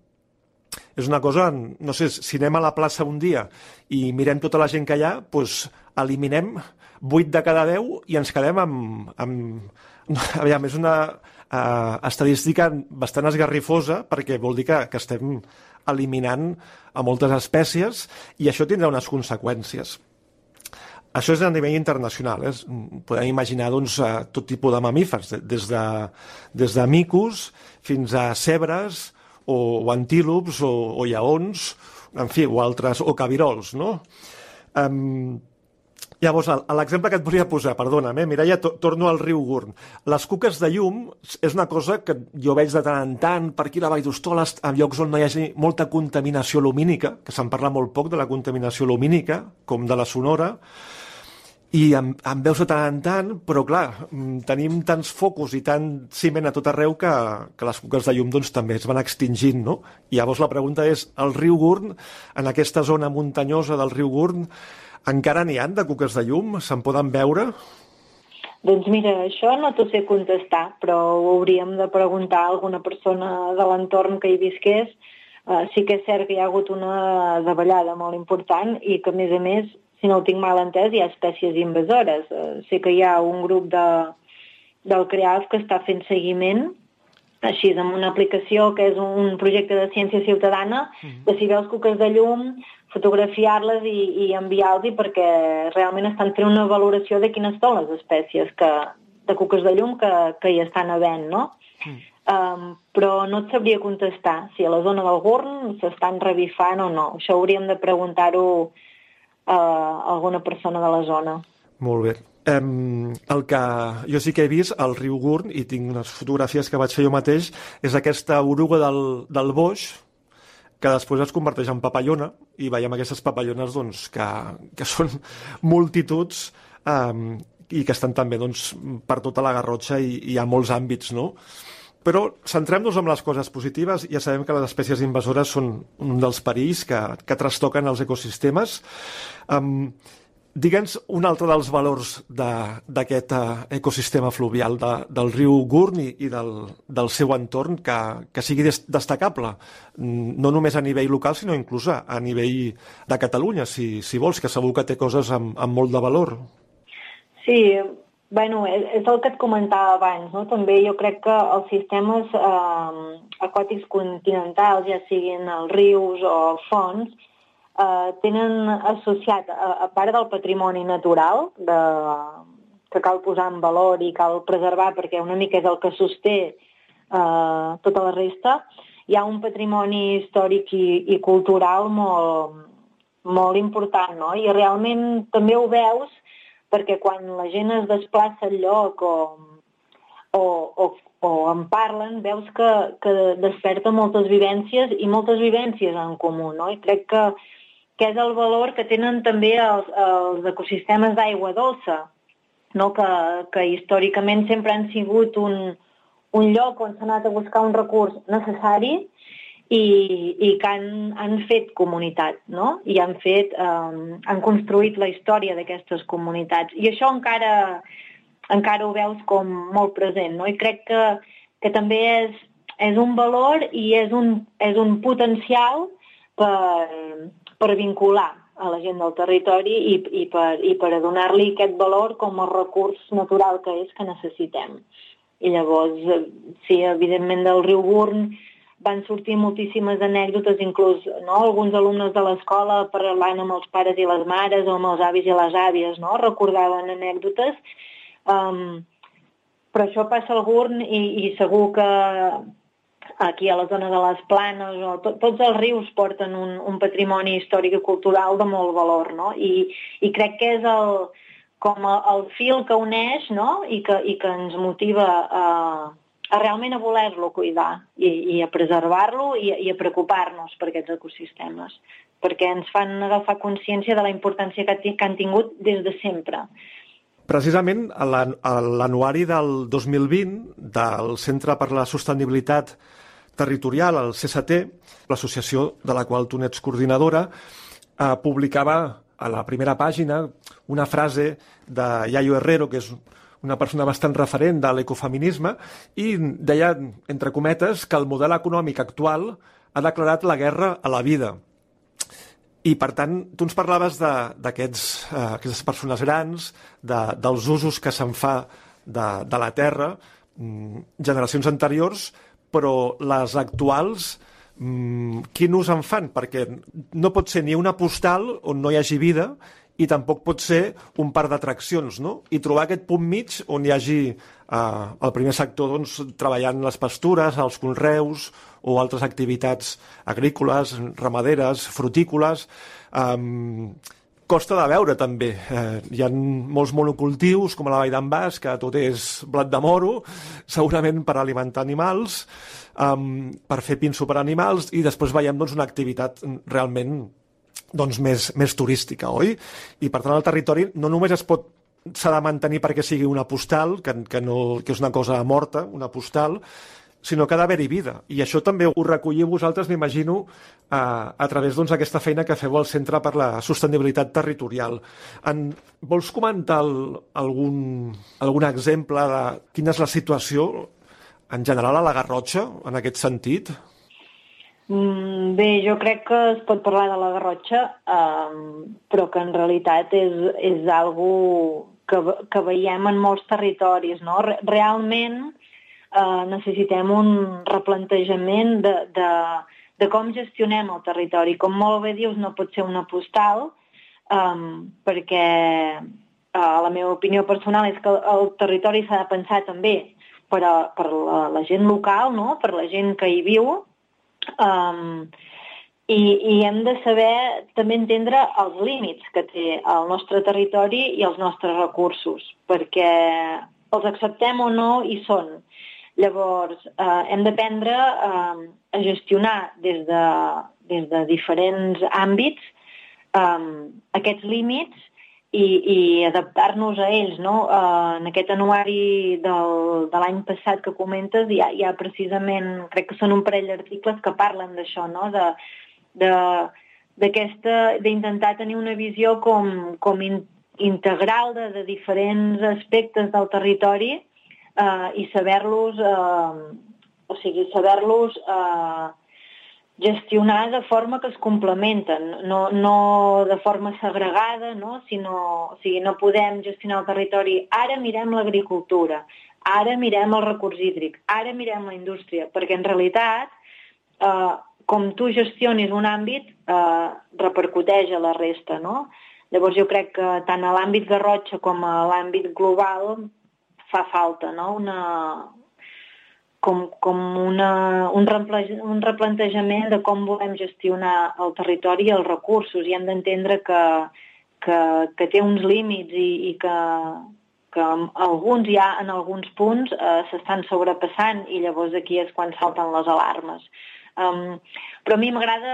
Speaker 1: és una cosa, no sé, si anem a la plaça un dia i mirem tota la gent que hi ha, doncs eliminem 8 de cada 10 i ens quedem amb... amb aviam, és una uh, estadística bastant esgarrifosa perquè vol dir que, que estem eliminant a moltes espècies i això tindrà unes conseqüències. Això és a nivell internacional. Eh? Podem imaginar doncs, tot tipus de mamífers, des de, des de micos fins a cebres, o, o antílops o, o lleons en fi, o altres, o cabirols, no? Um, Llavors, l'exemple que et volia posar, perdona'm, eh, Mireia, to torno al riu Gurn. Les cuques de llum és una cosa que jo veig de tant en tant per aquí a la Vall d'Hostoles, en llocs on no hi hagi molta contaminació lumínica, que se'n parla molt poc de la contaminació lumínica, com de la sonora, i em, em veus de tant en tant, però clar, mm, tenim tants focus i tant ciment a tot arreu que, que les cuques de llum doncs, també es van extingint, no? I llavors la pregunta és, el riu Gurn, en aquesta zona muntanyosa del riu Gurn, encara n'hi han de cuques de llum? Se'n poden veure?
Speaker 2: Doncs mira, això no t'ho sé contestar, però ho hauríem de preguntar a alguna persona de l'entorn que hi visqués. Uh, sí que és cert que hi ha hagut una davallada molt important i que, a més a més, si no ho tinc mal entès, hi ha espècies invasores. Uh, sé que hi ha un grup de, del CREAF que està fent seguiment així, amb una aplicació que és un projecte de ciència ciutadana, de si veus cuques de llum, fotografiar-les i, i enviar-los perquè realment estan fent una valoració de quines són les espècies que, de cuques de llum que, que hi estan havent, no? Mm. Um, però no et sabria contestar si a la zona del Gorn s'estan revifant o no. Això hauríem de preguntar-ho a alguna persona de la zona.
Speaker 1: Molt bé. Um, el que jo sí que he vist al riu Gurn, i tinc unes fotografies que vaig fer jo mateix, és aquesta oruga del, del boix, que després es converteix en papallona, i veiem aquestes papallones doncs, que, que són multituds um, i que estan també doncs, per tota la Garrotxa i, i ha molts àmbits, no? Però centrem-nos en les coses positives. Ja sabem que les espècies invasores són un dels perills que, que trastoquen els ecosistemes. Um, Digue'ns un altre dels valors d'aquest de, uh, ecosistema fluvial de, del riu Gurn i, del, del seu entorn que, que sigui des, destacable, no només a nivell local, sinó inclús a, a nivell de Catalunya, si, si vols, que segur que té coses amb, amb molt de valor.
Speaker 2: Sí, bueno, és, el que et comentava abans, no? També jo crec que els sistemes eh, aquàtics continentals, ja siguin els rius o els fons, eh, tenen associat, a, a part del patrimoni natural, de, que cal posar en valor i cal preservar perquè una mica és el que sosté eh, tota la resta, hi ha un patrimoni històric i, i cultural molt, molt important, no? I realment també ho veus perquè quan la gent es desplaça al lloc o, o, o, o en parlen, veus que, que desperta moltes vivències i moltes vivències en comú, no? I crec que que és el valor que tenen també els, els ecosistemes d'aigua dolça, no? que, que històricament sempre han sigut un, un lloc on s'ha anat a buscar un recurs necessari i, i que han, han fet comunitat, no? I han fet, um, han construït la història d'aquestes comunitats. I això encara, encara ho veus com molt present, no? I crec que, que també és, és un valor i és un, és un potencial per, per vincular a la gent del territori i, i per, i per donar-li aquest valor com a recurs natural que és que necessitem. I llavors, eh, sí, evidentment del riu Burn van sortir moltíssimes anècdotes, inclús no? alguns alumnes de l'escola parlant amb els pares i les mares o amb els avis i les àvies, no? recordaven anècdotes. Um, però això passa al Gurn i, i segur que aquí a la zona de les Planes, o to, tots els rius porten un, un patrimoni històric i cultural de molt valor, no? I, i crec que és el, com el, el fil que uneix no? I, que, i que ens motiva a, a realment a voler-lo cuidar i, i a preservar-lo i, i a preocupar-nos per aquests ecosistemes, perquè ens fan agafar consciència de la importància que, que han tingut des de sempre.
Speaker 1: Precisament a l'anuari del 2020 del Centre per la Sostenibilitat Territorial, el CST, l'associació de la qual tu n'ets coordinadora, eh, publicava a la primera pàgina una frase de Yayo Herrero, que és una persona bastant referent de l'ecofeminisme, i deia, entre cometes, que el model econòmic actual ha declarat la guerra a la vida. I, per tant, tu ens parlaves d'aquests eh, persones grans, de, dels usos que se'n fa de, de la terra, mm, generacions anteriors, però les actuals, mm, quin ús en fan? Perquè no pot ser ni una postal on no hi hagi vida i tampoc pot ser un parc d'atraccions, no? I trobar aquest punt mig on hi hagi eh, el primer sector doncs, treballant les pastures, els conreus o altres activitats agrícoles, ramaderes, frutícoles... Eh, costa de veure també. Eh, hi ha molts monocultius, com a la Vall d'en Bas, que tot és blat de moro, segurament per alimentar animals, um, per fer pinso per animals, i després veiem doncs, una activitat realment doncs, més, més turística, oi? I per tant el territori no només es pot s'ha de mantenir perquè sigui una postal, que, que, no, que és una cosa morta, una postal, sinó que ha d'haver-hi vida. I això també ho recolliu vosaltres, m'imagino, a, a través d'aquesta doncs, feina que feu al Centre per la Sostenibilitat Territorial. En, vols comentar el, algun, algun exemple de quina és la situació en general a la Garrotxa, en aquest sentit?
Speaker 2: Mm, bé, jo crec que es pot parlar de la Garrotxa, um, però que en realitat és, és algo que, que veiem en molts territoris. No? Realment, eh, necessitem un replantejament de, de, de com gestionem el territori. Com molt bé dius, no pot ser una postal, um, perquè uh, la meva opinió personal és que el, territori s'ha de pensar també per, a, per la, la gent local, no? per la gent que hi viu, um, i, i hem de saber també entendre els límits que té el nostre territori i els nostres recursos, perquè els acceptem o no hi són. Llavors, eh, hem d'aprendre eh, a gestionar des de, des de diferents àmbits eh, aquests límits i, i adaptar-nos a ells. No? Eh, en aquest anuari del, de l'any passat que comentes hi ha, hi ha precisament, crec que són un parell d'articles que parlen d'això, no? de, de, d'aquesta d'intentar tenir una visió com, com in, integral de, de diferents aspectes del territori eh, i saber-los, eh, o sigui, saber-los eh, gestionar de forma que es complementen, no, no de forma segregada, no? sinó, o sigui, no podem gestionar el territori, ara mirem l'agricultura, ara mirem el recurs hídric, ara mirem la indústria, perquè en realitat, eh, com tu gestionis un àmbit, eh, repercuteix a la resta, no? Llavors jo crec que tant a l'àmbit Garrotxa com a l'àmbit global fa falta, no? Una, com, com una, un, un replantejament de com volem gestionar el territori i els recursos i hem d'entendre que, que, que té uns límits i, i que, que alguns ja en alguns punts eh, s'estan sobrepassant i llavors aquí és quan salten les alarmes. Um, però a mi m'agrada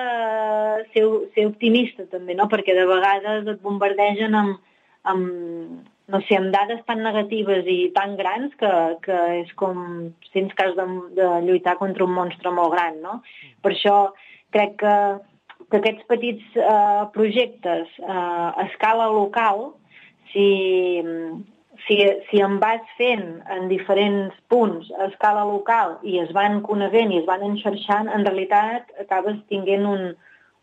Speaker 2: ser, ser optimista també, no? perquè de vegades et bombardegen amb, amb, no sé, amb dades tan negatives i tan grans que, que és com si ens cas de, de lluitar contra un monstre molt gran, no? Per això crec que, que aquests petits eh, projectes eh, a escala local, si, si, si en vas fent en diferents punts a escala local i es van coneguent i es van enxarxant, en realitat acabes tinguent un,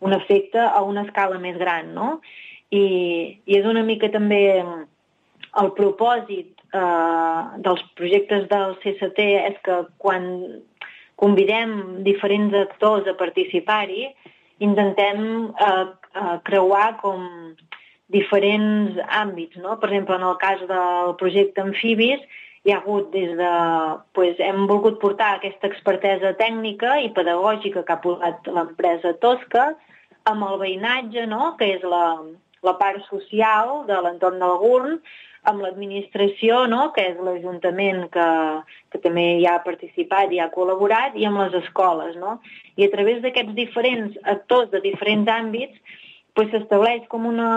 Speaker 2: un efecte a una escala més gran, no? I, i és una mica també el propòsit eh, dels projectes del CST és que quan convidem diferents actors a participar-hi, intentem eh, eh, creuar com diferents àmbits. No? Per exemple, en el cas del projecte Amfibis, hi ha hagut des de... Pues, hem volgut portar aquesta expertesa tècnica i pedagògica que ha posat l'empresa Tosca amb el veïnatge, no? que és la, la part social de l'entorn del GURN, amb l'administració, no? que és l'Ajuntament que, que també hi ha participat i ha col·laborat, i amb les escoles. No? I a través d'aquests diferents actors de diferents àmbits s'estableix pues, com una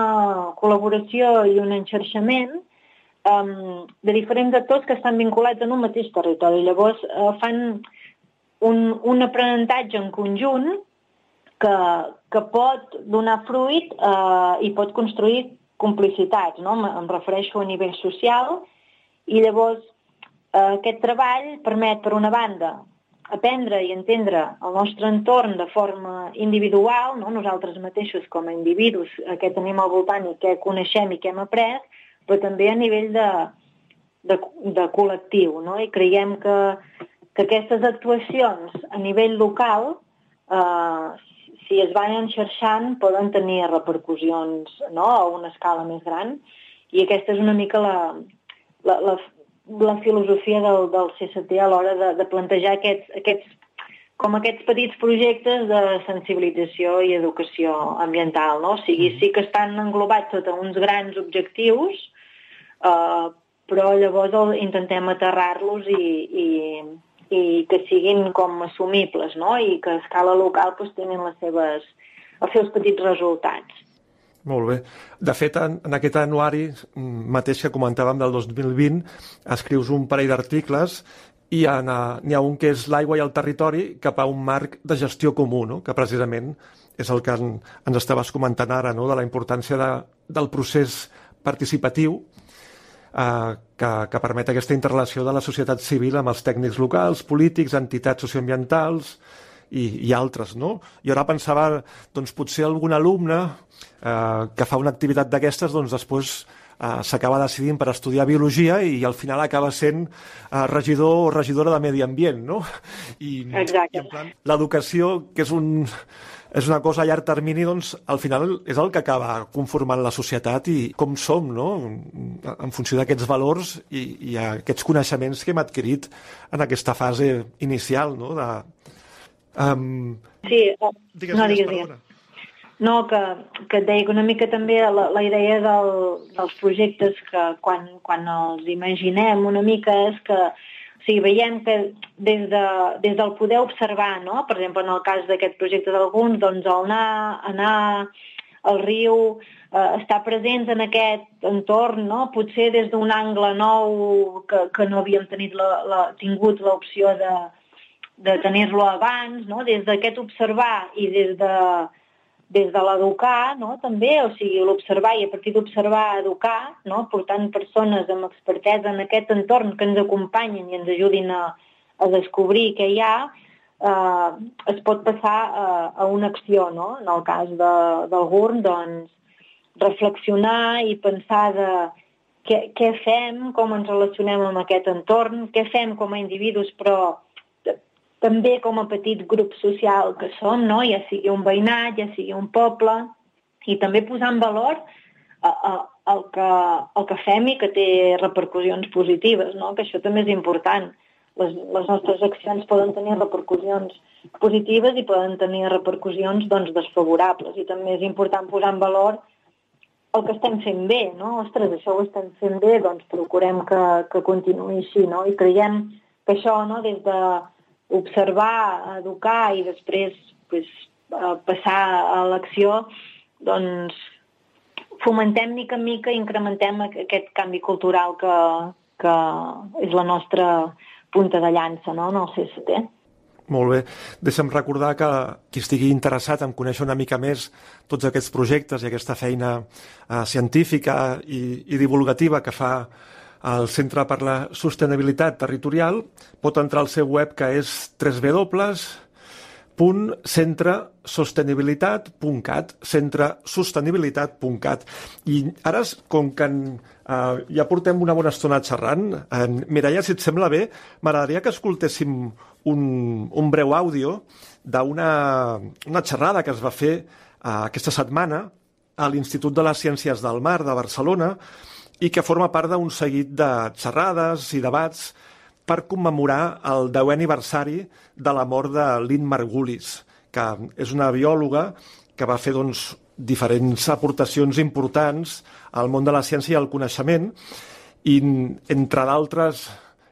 Speaker 2: col·laboració i un enxarxament um, de diferents actors que estan vinculats en un mateix territori. Llavors uh, fan un, un aprenentatge en conjunt que, que pot donar fruit uh, i pot construir complicitats, no? em refereixo a nivell social, i llavors eh, aquest treball permet, per una banda, aprendre i entendre el nostre entorn de forma individual, no? nosaltres mateixos com a individus, què tenim al voltant i què coneixem i què hem après, però també a nivell de, de, de col·lectiu. No? I creiem que, que aquestes actuacions a nivell local, eh, si es van enxarxant poden tenir repercussions no? a una escala més gran i aquesta és una mica la, la, la, la filosofia del, del CST a l'hora de, de plantejar aquests, aquests, com aquests petits projectes de sensibilització i educació ambiental. No? O sigui, sí que estan englobats sota uns grans objectius, eh, però llavors el, intentem aterrar-los i, i, i que siguin com assumibles no? i que a escala local pues, tinguin les seves, els seus petits resultats.
Speaker 1: Molt bé. De fet, en, en aquest anuari mm, mateix que comentàvem del 2020, escrius un parell d'articles i n'hi ha un que és l'aigua i el territori cap a un marc de gestió comú, no? que precisament és el que en, ens estaves comentant ara, no? de la importància de, del procés participatiu que, que permet aquesta interrelació de la societat civil amb els tècnics locals, polítics, entitats socioambientals i, i altres. No? I ara pensava, doncs potser algun alumne eh, que fa una activitat d'aquestes, doncs després eh, s'acaba decidint per estudiar biologia i, i al final acaba sent eh, regidor o regidora de medi ambient, no?
Speaker 2: I, Exacte.
Speaker 1: i l'educació, que és un és una cosa a llarg termini, doncs, al final és el que acaba conformant la societat i com som, no?, en funció d'aquests valors i, i aquests coneixements que hem adquirit en aquesta fase inicial, no?, de...
Speaker 2: Um... Sí, digues, no, digues, digues. No, que, que et deia que una mica també la, la idea del, dels projectes que quan, quan els imaginem una mica és que sigui, veiem que des, de, des del poder observar, no? per exemple, en el cas d'aquest projecte d'alguns, doncs el anar, anar al riu, eh, estar presents en aquest entorn, no? potser des d'un angle nou que, que no havíem tenit la, la, tingut l'opció de, de tenir-lo abans, no? des d'aquest observar i des de, des de l'educar, no? també, o sigui, l'observar i a partir d'observar educar, no? portant persones amb expertesa en aquest entorn que ens acompanyen i ens ajudin a, a descobrir què hi ha, eh, es pot passar a, a una acció, no? En el cas de, del GURN, doncs, reflexionar i pensar de què, què fem, com ens relacionem amb aquest entorn, què fem com a individus, però també com a petit grup social que som, no? ja sigui un veïnat, ja sigui un poble, i també posar en valor a, a, el, que, el que fem i que té repercussions positives, no? que això també és important. Les, les nostres accions poden tenir repercussions positives i poden tenir repercussions doncs, desfavorables. I també és important posar en valor el que estem fent bé, no? Ostres, això ho estem fent bé, doncs procurem que, que continuï així, no? I creiem que això, no?, des de, observar, educar i després pues, passar a l'acció, doncs fomentem mica en mica i incrementem aquest canvi cultural que, que és la nostra punta de llança no? en el CST.
Speaker 1: Molt bé. Deixa'm recordar que qui estigui interessat en conèixer una mica més tots aquests projectes i aquesta feina eh, científica i, i divulgativa que fa el Centre per la Sostenibilitat Territorial pot entrar al seu web que és www.centresostenibilitat.cat centresostenibilitat.cat i ara, com que en, uh, ja portem una bona estona xerrant, en Mireia, si et sembla bé, m'agradaria que escoltéssim un, un breu àudio d'una una xerrada que es va fer uh, aquesta setmana a l'Institut de les Ciències del Mar de Barcelona i que forma part d'un seguit de xerrades i debats per commemorar el 10è aniversari de la mort de Lynn Margulis, que és una biòloga que va fer doncs, diferents aportacions importants al món de la ciència i el coneixement i, entre d'altres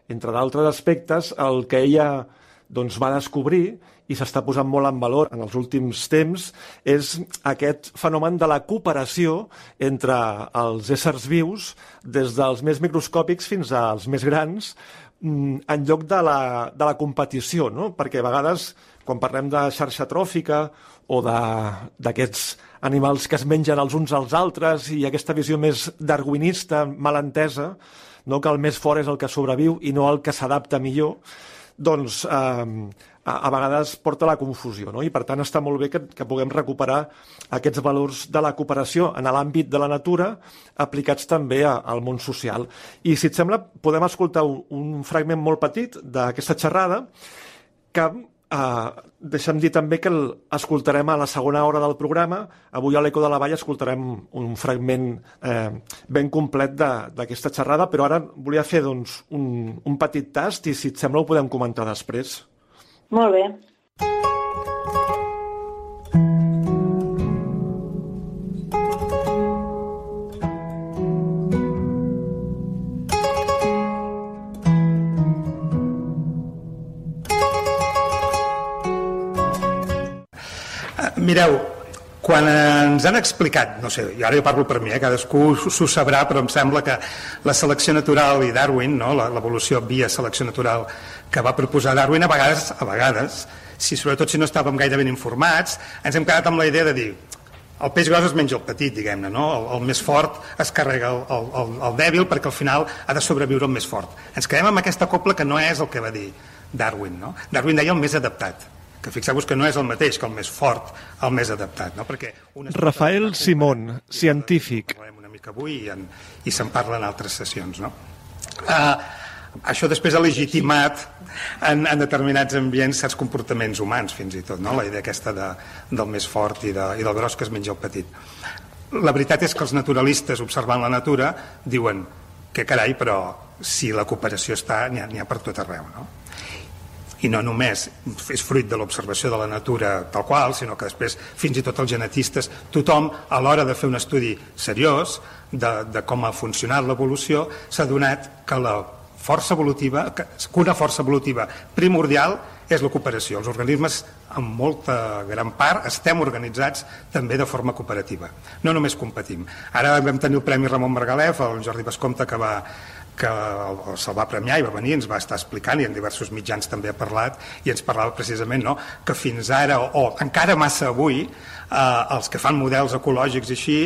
Speaker 1: entre d'altres aspectes, el que ella doncs, va descobrir i s'està posant molt en valor en els últims temps és aquest fenomen de la cooperació entre els éssers vius, des dels més microscòpics fins als més grans, mm, en lloc de la, de la competició, no? perquè a vegades, quan parlem de xarxa tròfica o d'aquests animals que es mengen els uns als altres i aquesta visió més darwinista, malentesa, no? que el més fort és el que sobreviu i no el que s'adapta millor, doncs eh, a, a vegades porta a la confusió, no? i per tant està molt bé que, que puguem recuperar aquests valors de la cooperació en l'àmbit de la natura aplicats també a, al món social. I si et sembla, podem escoltar un, un fragment molt petit d'aquesta xerrada que Uh, deixa'm dir també que el, escoltarem a la segona hora del programa, avui a l'Eco de la Vall escoltarem un fragment eh, ben complet d'aquesta xerrada, però ara volia fer doncs, un, un petit tast i si et sembla ho podem comentar després.
Speaker 2: Molt bé.
Speaker 4: Mireu, quan ens han explicat, no sé, i ara jo parlo per mi, eh, cadascú s'ho sabrà, però em sembla que la selecció natural i Darwin, no, l'evolució via selecció natural que va proposar Darwin, a vegades, a vegades, si sobretot si no estàvem gaire ben informats, ens hem quedat amb la idea de dir el peix gros es menja el petit, diguem-ne, no? El, el més fort es carrega el, el, el, el dèbil perquè al final ha de sobreviure el més fort. Ens quedem amb aquesta copla que no és el que va dir Darwin, no? Darwin deia el més adaptat que fixeu-vos que no és el mateix que el més fort, el més adaptat. No? Perquè
Speaker 1: Rafael Simón, científic.
Speaker 4: Una mica avui i, en, i se'n parla en altres sessions. No? Uh, això després ha legitimat en, en determinats ambients certs comportaments humans, fins i tot, no? la idea aquesta de, del més fort i, de, i del gros que es menja el petit. La veritat és que els naturalistes, observant la natura, diuen que carai, però si la cooperació està, n'hi ha, ha per tot arreu. No? i no només és fruit de l'observació de la natura tal qual, sinó que després fins i tot els genetistes, tothom a l'hora de fer un estudi seriós de, de com ha funcionat l'evolució s'ha donat que la força evolutiva, que una força evolutiva primordial és la cooperació. Els organismes, en molta gran part, estem organitzats també de forma cooperativa. No només competim. Ara vam tenir el Premi Ramon Margalef, el Jordi Vescomte, que va que se'l va premiar i va venir, ens va estar explicant i en diversos mitjans també ha parlat i ens parlava precisament no, que fins ara o, o encara massa avui eh, els que fan models ecològics i així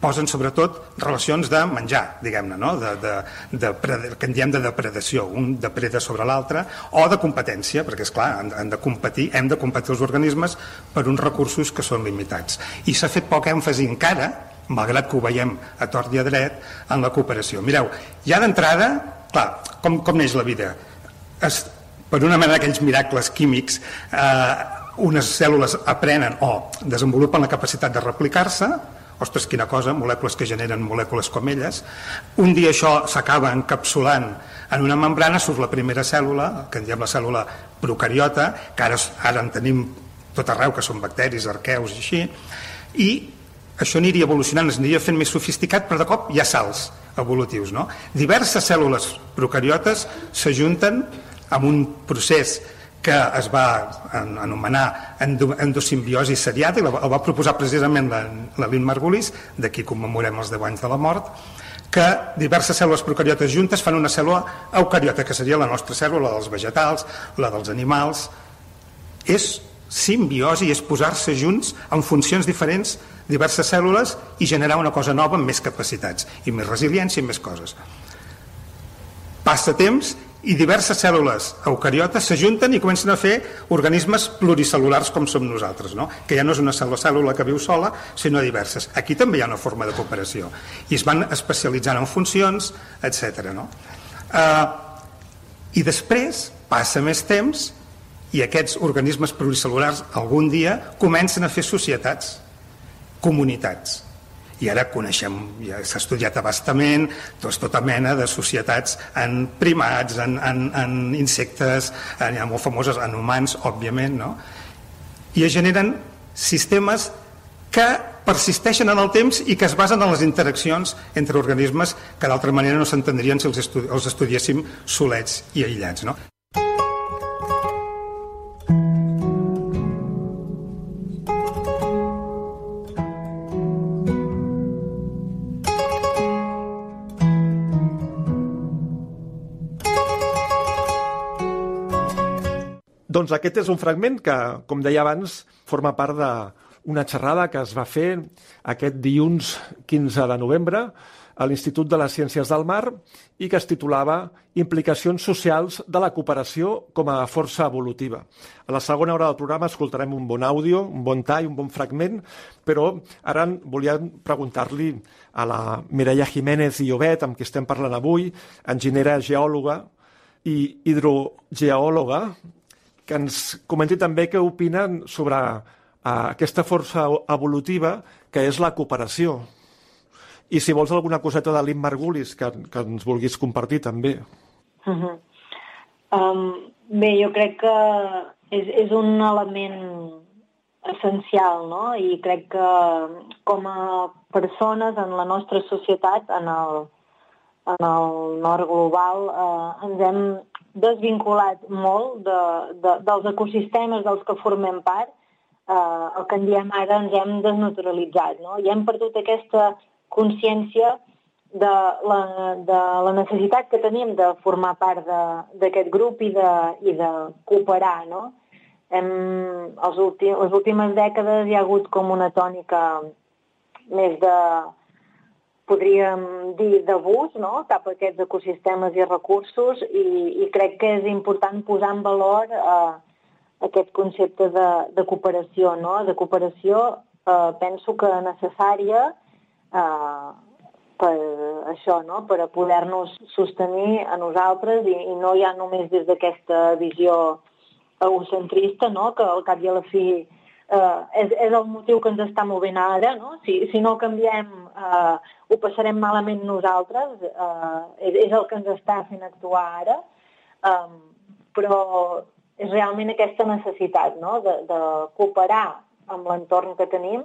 Speaker 4: posen sobretot relacions de menjar, diguem-ne, no? de, de, de, que en diem de depredació, un depreda sobre l'altre o de competència, perquè és clar, han, han de competir, hem de competir els organismes per uns recursos que són limitats. I s'ha fet poc èmfasi encara malgrat que ho veiem a tort i a dret, en la cooperació. Mireu, ja d'entrada, clar, com, com neix la vida? Es, per una mena d'aquells miracles químics, eh, unes cèl·lules aprenen o desenvolupen la capacitat de replicar-se, ostres, quina cosa, molècules que generen molècules com elles. Un dia això s'acaba encapsulant en una membrana, surt la primera cèl·lula, que en diem la cèl·lula procariota, que ara, ara en tenim tot arreu, que són bacteris, arqueus i així, i això aniria evolucionant, es aniria fent més sofisticat, però de cop hi ha salts evolutius. No? Diverses cèl·lules procariotes s'ajunten amb un procés que es va anomenar endosimbiosi seriada i el va proposar precisament la, la Lynn Margulis, d'aquí commemorem els 10 anys de la mort, que diverses cèl·lules procariotes juntes fan una cèl·lula eucariota, que seria la nostra cèl·lula, la dels vegetals, la dels animals. És simbiosi, és posar-se junts en funcions diferents diverses cèl·lules i generar una cosa nova amb més capacitats i més resiliència i més coses. Passa temps i diverses cèl·lules eucariotes s'ajunten i comencen a fer organismes pluricel·lulars com som nosaltres, no? que ja no és una sola cèl·lula que viu sola, sinó diverses. Aquí també hi ha una forma de cooperació i es van especialitzant en funcions, etc. No? Uh, I després passa més temps i aquests organismes pluricel·lulars algun dia comencen a fer societats comunitats. I ara coneixem, ja s'ha estudiat abastament doncs, tota mena de societats en primats, en, en, en insectes, en, ha molt famoses, en humans, òbviament, no? i es generen sistemes que persisteixen en el temps i que es basen en les interaccions entre organismes que d'altra manera no s'entendrien si els, estudi els estudiéssim solets i aïllats. No?
Speaker 1: Doncs aquest és un fragment que, com deia abans, forma part d'una xerrada que es va fer aquest dilluns 15 de novembre a l'Institut de les Ciències del Mar i que es titulava Implicacions socials de la cooperació com a força evolutiva. A la segona hora del programa escoltarem un bon àudio, un bon tall, un bon fragment, però ara volia preguntar-li a la Mireia Jiménez i Llobet, amb qui estem parlant avui, enginyera geòloga i hidrogeòloga, que ens comenti també què opinen sobre uh, aquesta força evolutiva que és la cooperació. I si vols alguna coseta de Lynn Margulis que, que ens vulguis compartir també.
Speaker 2: Uh -huh. um, bé, jo crec que és, és un element essencial, no? I crec que com a persones en la nostra societat, en el, en el nord global, eh, ens hem desvinculat molt de, de, dels ecosistemes dels que formem part, eh, el que en diem ara ens hem desnaturalitzat, no? I hem perdut aquesta consciència de la, de la necessitat que tenim de formar part d'aquest grup i de, i de cooperar, no? Hem, els últim, les últimes dècades hi ha hagut com una tònica més de, podríem dir, d'abús no? cap a aquests ecosistemes i recursos i, i crec que és important posar en valor eh, aquest concepte de, de cooperació. No? De cooperació eh, penso que necessària eh, per això, no? per a poder-nos sostenir a nosaltres i, i no ja només des d'aquesta visió egocentrista, no? que al cap i a la fi eh, és, és el motiu que ens està movent ara. No? Si, si no canviem, eh, ho passarem malament nosaltres, eh, és, és el que ens està fent actuar ara, eh, però és realment aquesta necessitat no? de, de cooperar amb l'entorn que tenim,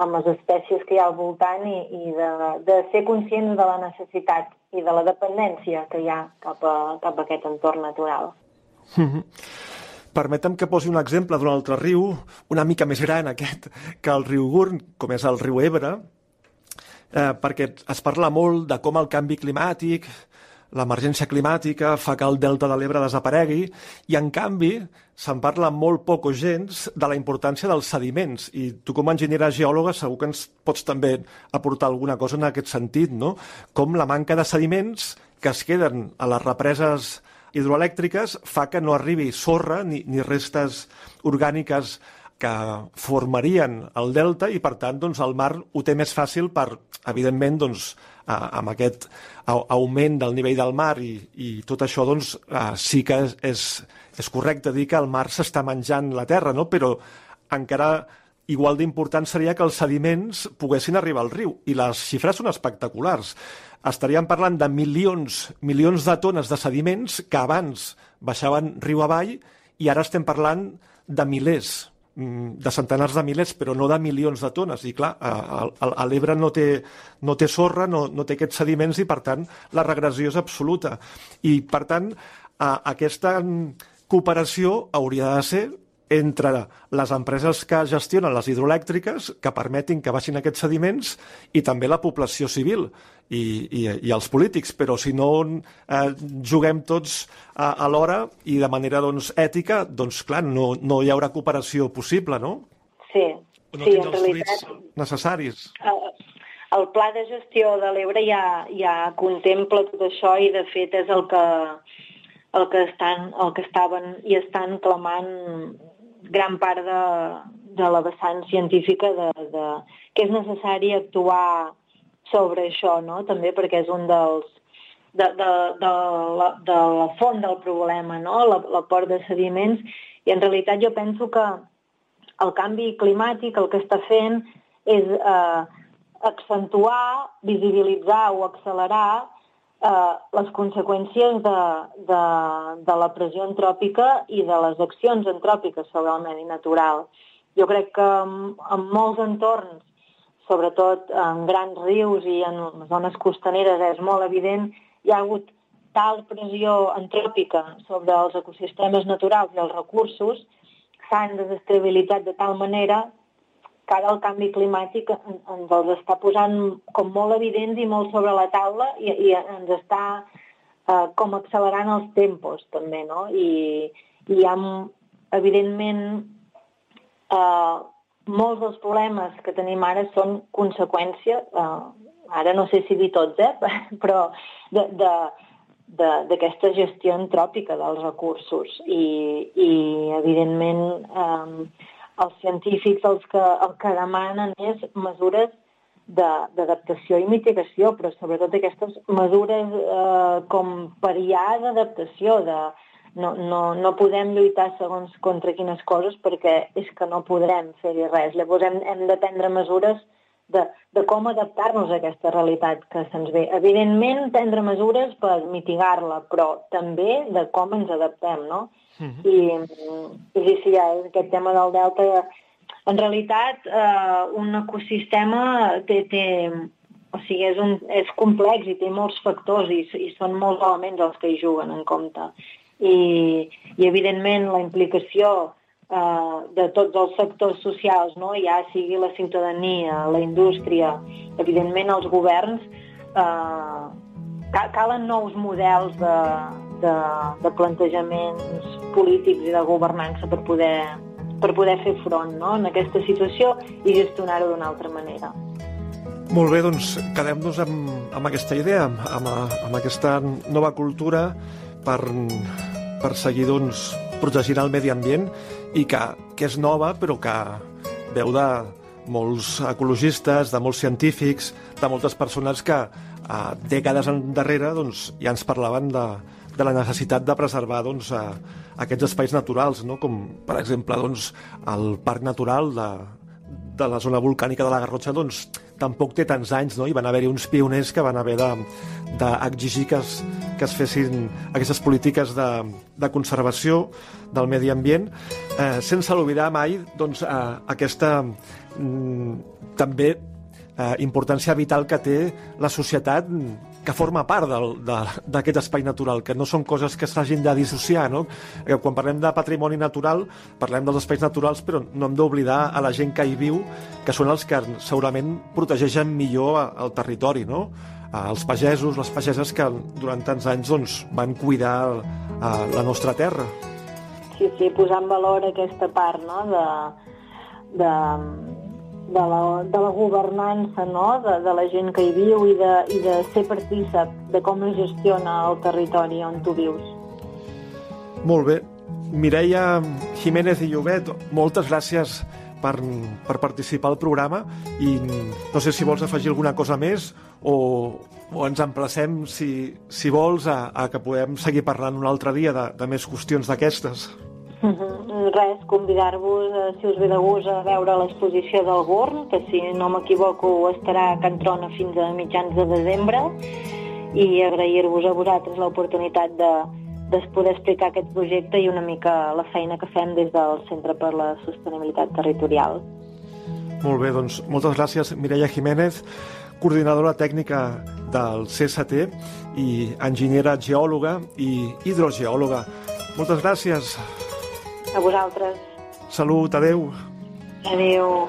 Speaker 2: amb les espècies que hi ha al voltant i, i de, de ser conscients de la necessitat i de la dependència que hi ha cap a, cap a aquest entorn natural.
Speaker 1: Permetem que posi un exemple d'un altre riu, una mica més gran aquest que el riu Gurn, com és el riu Ebre, eh, perquè es parla molt de com el canvi climàtic, l'emergència climàtica fa que el delta de l'Ebre desaparegui i, en canvi, se'n parla molt poc o gens de la importància dels sediments. I tu, com a enginyera geòloga, segur que ens pots també aportar alguna cosa en aquest sentit, no? Com la manca de sediments que es queden a les represes hidroelèctriques fa que no arribi sorra ni, ni restes orgàniques que formarien el delta i, per tant, doncs, el mar ho té més fàcil per, evidentment, doncs, amb aquest augment del nivell del mar i, i tot això, doncs, sí que és, és correcte dir que el mar s'està menjant la terra, no? però encara igual d'important seria que els sediments poguessin arribar al riu. I les xifres són espectaculars estaríem parlant de milions, milions de tones de sediments que abans baixaven riu avall i ara estem parlant de milers, mm, de centenars de milers, però no de milions de tones. I clar, a, a, a l'Ebre no, té, no té sorra, no, no té aquests sediments i, per tant, la regressió és absoluta. I, per tant, a, aquesta cooperació hauria de ser entre les empreses que gestionen les hidroelèctriques, que permetin que baixin aquests sediments, i també la població civil i, i, i els polítics. Però si no eh, juguem tots a, a l'hora i de manera doncs, ètica, doncs clar, no, no hi haurà cooperació possible, no?
Speaker 2: Sí,
Speaker 1: no
Speaker 2: sí,
Speaker 1: en realitat... necessaris.
Speaker 2: El, el pla de gestió de l'Ebre ja, ja contempla tot això i, de fet, és el que el que, estan, el que estaven i estan clamant gran part de, de la vessant científica de, de, que és necessari actuar sobre això, no? també perquè és un dels de, de, de, la, de la font del problema, no? l'aport de sediments, i en realitat jo penso que el canvi climàtic el que està fent és eh, accentuar, visibilitzar o accelerar eh, les conseqüències de, de, de la pressió antròpica i de les accions antròpiques sobre el medi natural. Jo crec que en, en molts entorns, sobretot en grans rius i en zones costaneres, és molt evident, hi ha hagut tal pressió antròpica sobre els ecosistemes naturals i els recursos, s'han desestabilitzat de tal manera que ara el canvi climàtic ens els està posant com molt evidents i molt sobre la taula i, i ens està eh, com accelerant els tempos també, no? I, i hi ha, evidentment, eh, molts dels problemes que tenim ara són conseqüència, eh, ara no sé si dir tots, eh? però de, de, d'aquesta gestió antròpica dels recursos i, i evidentment eh, els científics els que, el que demanen és mesures d'adaptació i mitigació, però sobretot aquestes mesures eh, com ja d'adaptació, de, no, no, no podem lluitar segons contra quines coses perquè és que no podrem fer-hi res. Llavors hem, hem de prendre mesures de, de com adaptar-nos a aquesta realitat que se'ns ve. Evidentment, prendre mesures per mitigar-la, però també de com ens adaptem, no? Uh -huh. I, i sí, ja, aquest tema del delta... En realitat, eh, un ecosistema té, té, o sigui, és, un, és complex i té molts factors i, i són molts elements els que hi juguen en compte. I, i evidentment, la implicació eh, de tots els sectors socials, no? ja sigui la ciutadania, la indústria, evidentment els governs, eh, calen nous models de, de, de plantejaments polítics i de governança per poder, per poder fer front no? en aquesta situació i gestionar-ho d'una altra manera.
Speaker 1: Molt bé, doncs quedem-nos amb, amb aquesta idea, amb, amb aquesta nova cultura per, per seguir doncs, protegint el medi ambient i que, que és nova però que veu de molts ecologistes, de molts científics, de moltes persones que a dècades endarrere doncs, ja ens parlaven de, de la necessitat de preservar doncs, a, aquests espais naturals, no? com per exemple doncs, el Parc Natural de, de la zona volcànica de la Garrotxa doncs, tampoc té tants anys, no? i van haver-hi uns pioners que van haver d'exigir de, que, es, que es fessin aquestes polítiques de, de conservació del medi ambient, eh, sense oblidar mai doncs, eh, aquesta mm, també eh, importància vital que té la societat que forma part d'aquest espai natural, que no són coses que s'hagin de dissociar. No? Eh, quan parlem de patrimoni natural, parlem dels espais naturals, però no hem d'oblidar a la gent que hi viu, que són els que segurament protegeixen millor el territori, no? els pagesos, les pageses que durant tants anys doncs, van cuidar eh, la nostra terra.
Speaker 2: Sí, sí, posar en valor aquesta part no? de, de, de la, de la governança no? de, de la gent que hi viu i de, i de ser partícip de com es gestiona el territori on tu vius.
Speaker 1: Molt bé. Mireia Jiménez i Llobet, moltes gràcies per, per participar al programa i no sé si vols afegir alguna cosa més o, o ens emplacem, si, si vols, a, a que podem seguir parlant un altre dia de, de més qüestions d'aquestes.
Speaker 2: -huh. Res, convidar-vos, eh, si us ve de gust, a veure l'exposició del Gorn, que si no m'equivoco estarà a Can Trona fins a mitjans de desembre, i agrair-vos a vosaltres l'oportunitat de, de poder explicar aquest projecte i una mica la feina que fem des del Centre per la Sostenibilitat Territorial.
Speaker 1: Molt bé, doncs moltes gràcies, Mireia Jiménez, coordinadora tècnica del CST i enginyera geòloga i hidrogeòloga. Moltes gràcies.
Speaker 2: A vosaltres.
Speaker 1: Salut, adeu.
Speaker 2: Adeu.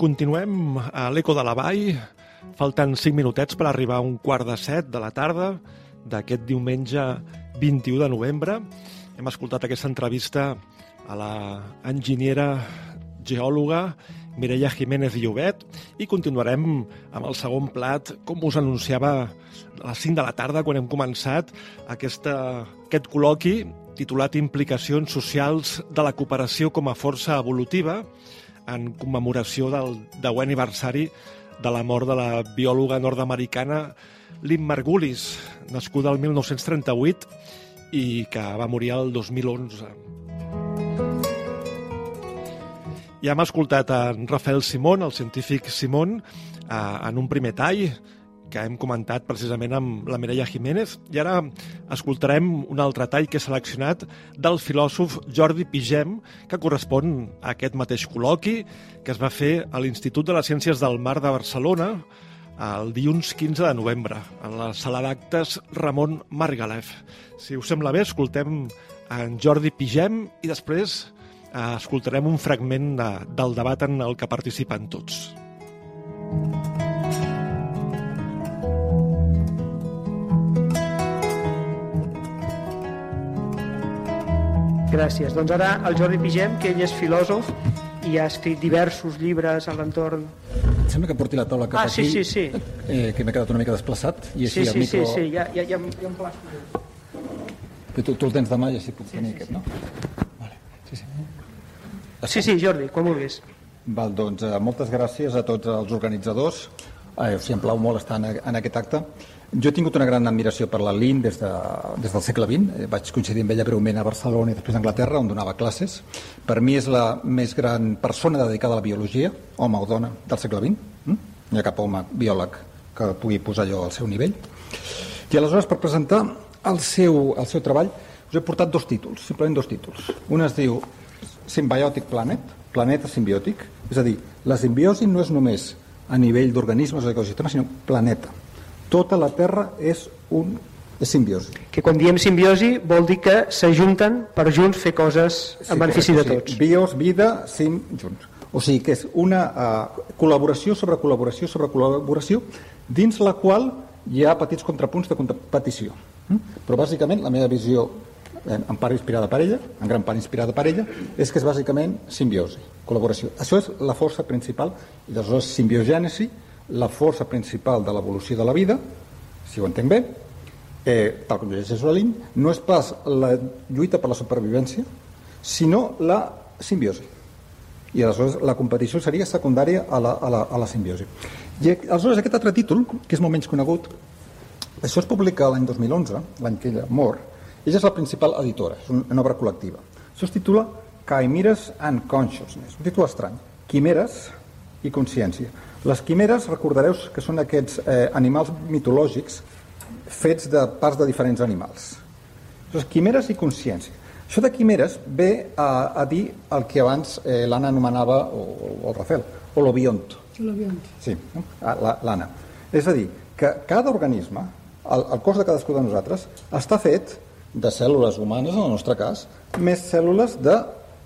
Speaker 1: Continuem a l'Eco de la Vall. Falten 5 minutets per arribar a un quart de set de la tarda d'aquest diumenge 21 de novembre. Hem escoltat aquesta entrevista a la enginyera geòloga Mireia Jiménez Llobet i continuarem amb el segon plat, com us anunciava a les 5 de la tarda quan hem començat aquesta, aquest col·loqui titulat Implicacions socials de la cooperació com a força evolutiva en commemoració del 10è aniversari de la mort de la biòloga nord-americana Lynn Margulis, nascuda el 1938 i que va morir el 2011. Ja hem escoltat en Rafael Simón, el científic Simón, en un primer tall, que hem comentat precisament amb la Mireia Jiménez. I ara escoltarem un altre tall que he seleccionat del filòsof Jordi Pigem, que correspon a aquest mateix col·loqui que es va fer a l'Institut de les Ciències del Mar de Barcelona el dilluns 15 de novembre, en la sala d'actes Ramon Margalef. Si us sembla bé, escoltem en Jordi Pigem i després eh, escoltarem un fragment de, del debat en el que participen tots.
Speaker 5: Gràcies. Doncs ara el Jordi Pigem, que ell és filòsof i ha escrit diversos llibres a l'entorn...
Speaker 6: Em sembla que porti la taula cap
Speaker 5: ah, sí,
Speaker 6: aquí,
Speaker 5: sí, sí.
Speaker 6: Eh, que m'he quedat una mica desplaçat. I així
Speaker 5: Sí, sí,
Speaker 6: el micro...
Speaker 5: sí, sí, ja, ja, ja, ja em plaço.
Speaker 6: Tu, tu el tens de mà i així puc tenir aquest, no? Vale. Sí, sí.
Speaker 5: Sí, sí, Jordi, quan vulguis.
Speaker 6: Val, doncs eh, moltes gràcies a tots els organitzadors. Eh, sigui, em plau molt estar en, en aquest acte. Jo he tingut una gran admiració per la LIN des, de, des del segle XX. Eh, Vaig coincidir amb ella breument a Barcelona i després a Anglaterra, on donava classes. Per mi és la més gran persona dedicada a la biologia, home o dona, del segle XX. Mm? Hi ha cap home biòleg que pugui posar allò al seu nivell. I aleshores, per presentar el seu, el seu treball, us he portat dos títols, simplement dos títols. Un es diu Symbiotic Planet, planeta simbiòtic, és a dir, la simbiosi no és només a nivell d'organismes o d'ecosistemes, sinó planeta. Tota la Terra és un és simbiosi.
Speaker 5: Que quan diem simbiosi vol dir que s'ajunten per junts fer coses en benefici de
Speaker 6: correcte,
Speaker 5: tots.
Speaker 6: Sí. Bios, vida, sim, junts. O sigui que és una uh, col·laboració sobre col·laboració sobre col·laboració dins la qual hi ha petits contrapunts de competició. Mm? Però bàsicament la meva visió eh, en part inspirada per ella, en gran part inspirada per ella, és que és bàsicament simbiosi, col·laboració. Això és la força principal, i aleshores simbiogènesi, la força principal de l'evolució de la vida, si ho entenc bé, eh, tal com llegeix Solín, no és pas la lluita per la supervivència, sinó la simbiosi. I aleshores la competició seria secundària a la, a la, a la simbiosi. I aleshores aquest altre títol, que és molt menys conegut, això es publica l'any 2011, l'any que ella mor, ella és la principal editora, és una obra col·lectiva. Això es titula Chimeras and Consciousness, un títol estrany. Quimeres i consciència. Les quimeres, recordareu que són aquests eh, animals mitològics fets de parts de diferents animals. Les quimeres i consciència. Això de quimeres ve a, a dir el que abans eh, l'Anna anomenava, o, o el Rafael, holobionto. Sí, no? Ah, la- l'Anna. És a dir, que cada organisme, el, el cos de cadascú de nosaltres, està fet de cèl·lules humanes, en el nostre cas, més cèl·lules de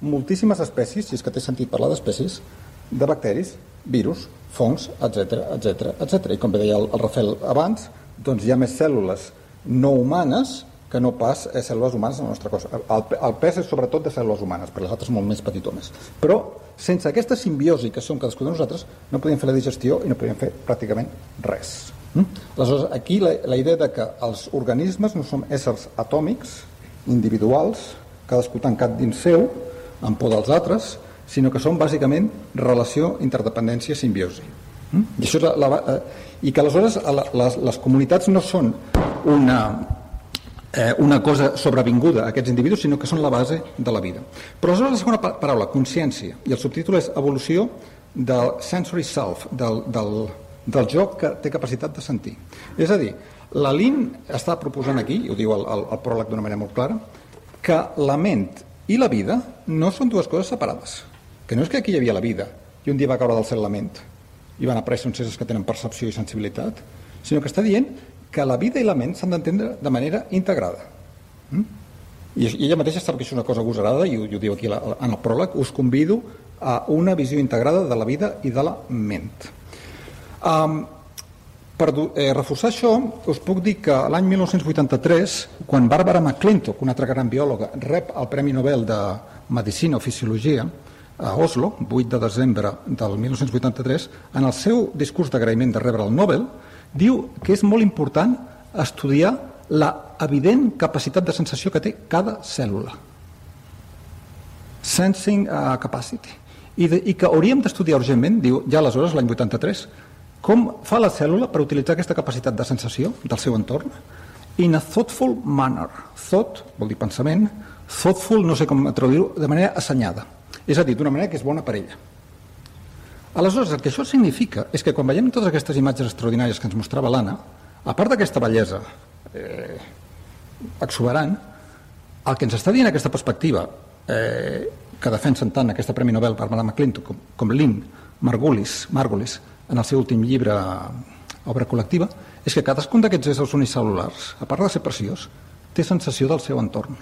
Speaker 6: moltíssimes espècies, si és que té sentit parlar d'espècies, de bacteris, virus, fongs, etc etc etc. I com bé deia el, el Rafael abans, doncs hi ha més cèl·lules no humanes que no pas eh, cèl·lules humanes en el nostre cos. El, el pes és sobretot de cèl·lules humanes, perquè les altres són molt més petitones. Però sense aquesta simbiosi que som cadascú de nosaltres, no podíem fer la digestió i no podíem fer pràcticament res. Mm? Aleshores, aquí la, la idea de que els organismes no són éssers atòmics, individuals, cadascú tancat dins seu, en por dels altres, sinó que són bàsicament relació, interdependència, simbiosi. Mm? I, això és la, la, eh, I que aleshores les, les comunitats no són una, eh, una cosa sobrevinguda a aquests individus, sinó que són la base de la vida. Però aleshores la segona pa- paraula, consciència, i el subtítol és evolució del sensory self, del, del, del joc que té capacitat de sentir. És a dir, la Lin està proposant aquí, i ho diu el, el, el pròleg d'una manera molt clara, que la ment i la vida no són dues coses separades. Que no és que aquí hi havia la vida i un dia va caure del cel la ment i van aparèixer uns éssers que tenen percepció i sensibilitat, sinó que està dient que la vida i la ment s'han d'entendre de manera integrada. Mm? I, I ella mateixa sap que és una cosa agosarada i ho, ho diu aquí la, en el pròleg, us convido a una visió integrada de la vida i de la ment. Um, per eh, reforçar això, us puc dir que l'any 1983, quan Barbara McClintock, una altra gran biòloga, rep el Premi Nobel de Medicina o Fisiologia a Oslo, 8 de desembre del 1983, en el seu discurs d'agraïment de rebre el Nobel, diu que és molt important estudiar la evident capacitat de sensació que té cada cèl·lula sensing uh, capacity. I, de, I que hauríem d'estudiar urgentment, diu ja aleshores, l'any 83, com fa la cèl·lula per utilitzar aquesta capacitat de sensació del seu entorn in a thoughtful manner. Thought vol dir pensament, thoughtful no sé com traduir-ho, de manera assenyada. És a dir, d'una manera que és bona per ella. Aleshores, el que això significa és que quan veiem totes aquestes imatges extraordinàries que ens mostrava l'Anna, a part d'aquesta bellesa eh, exuberant, el que ens està dient aquesta perspectiva eh, que defensen tant aquesta Premi Nobel per Madame Clinton com, com Lynn Margulis, Margulis en el seu últim llibre obra col·lectiva, és que cadascun d'aquests éssers unicel·lulars, a part de ser preciós, té sensació del seu entorn.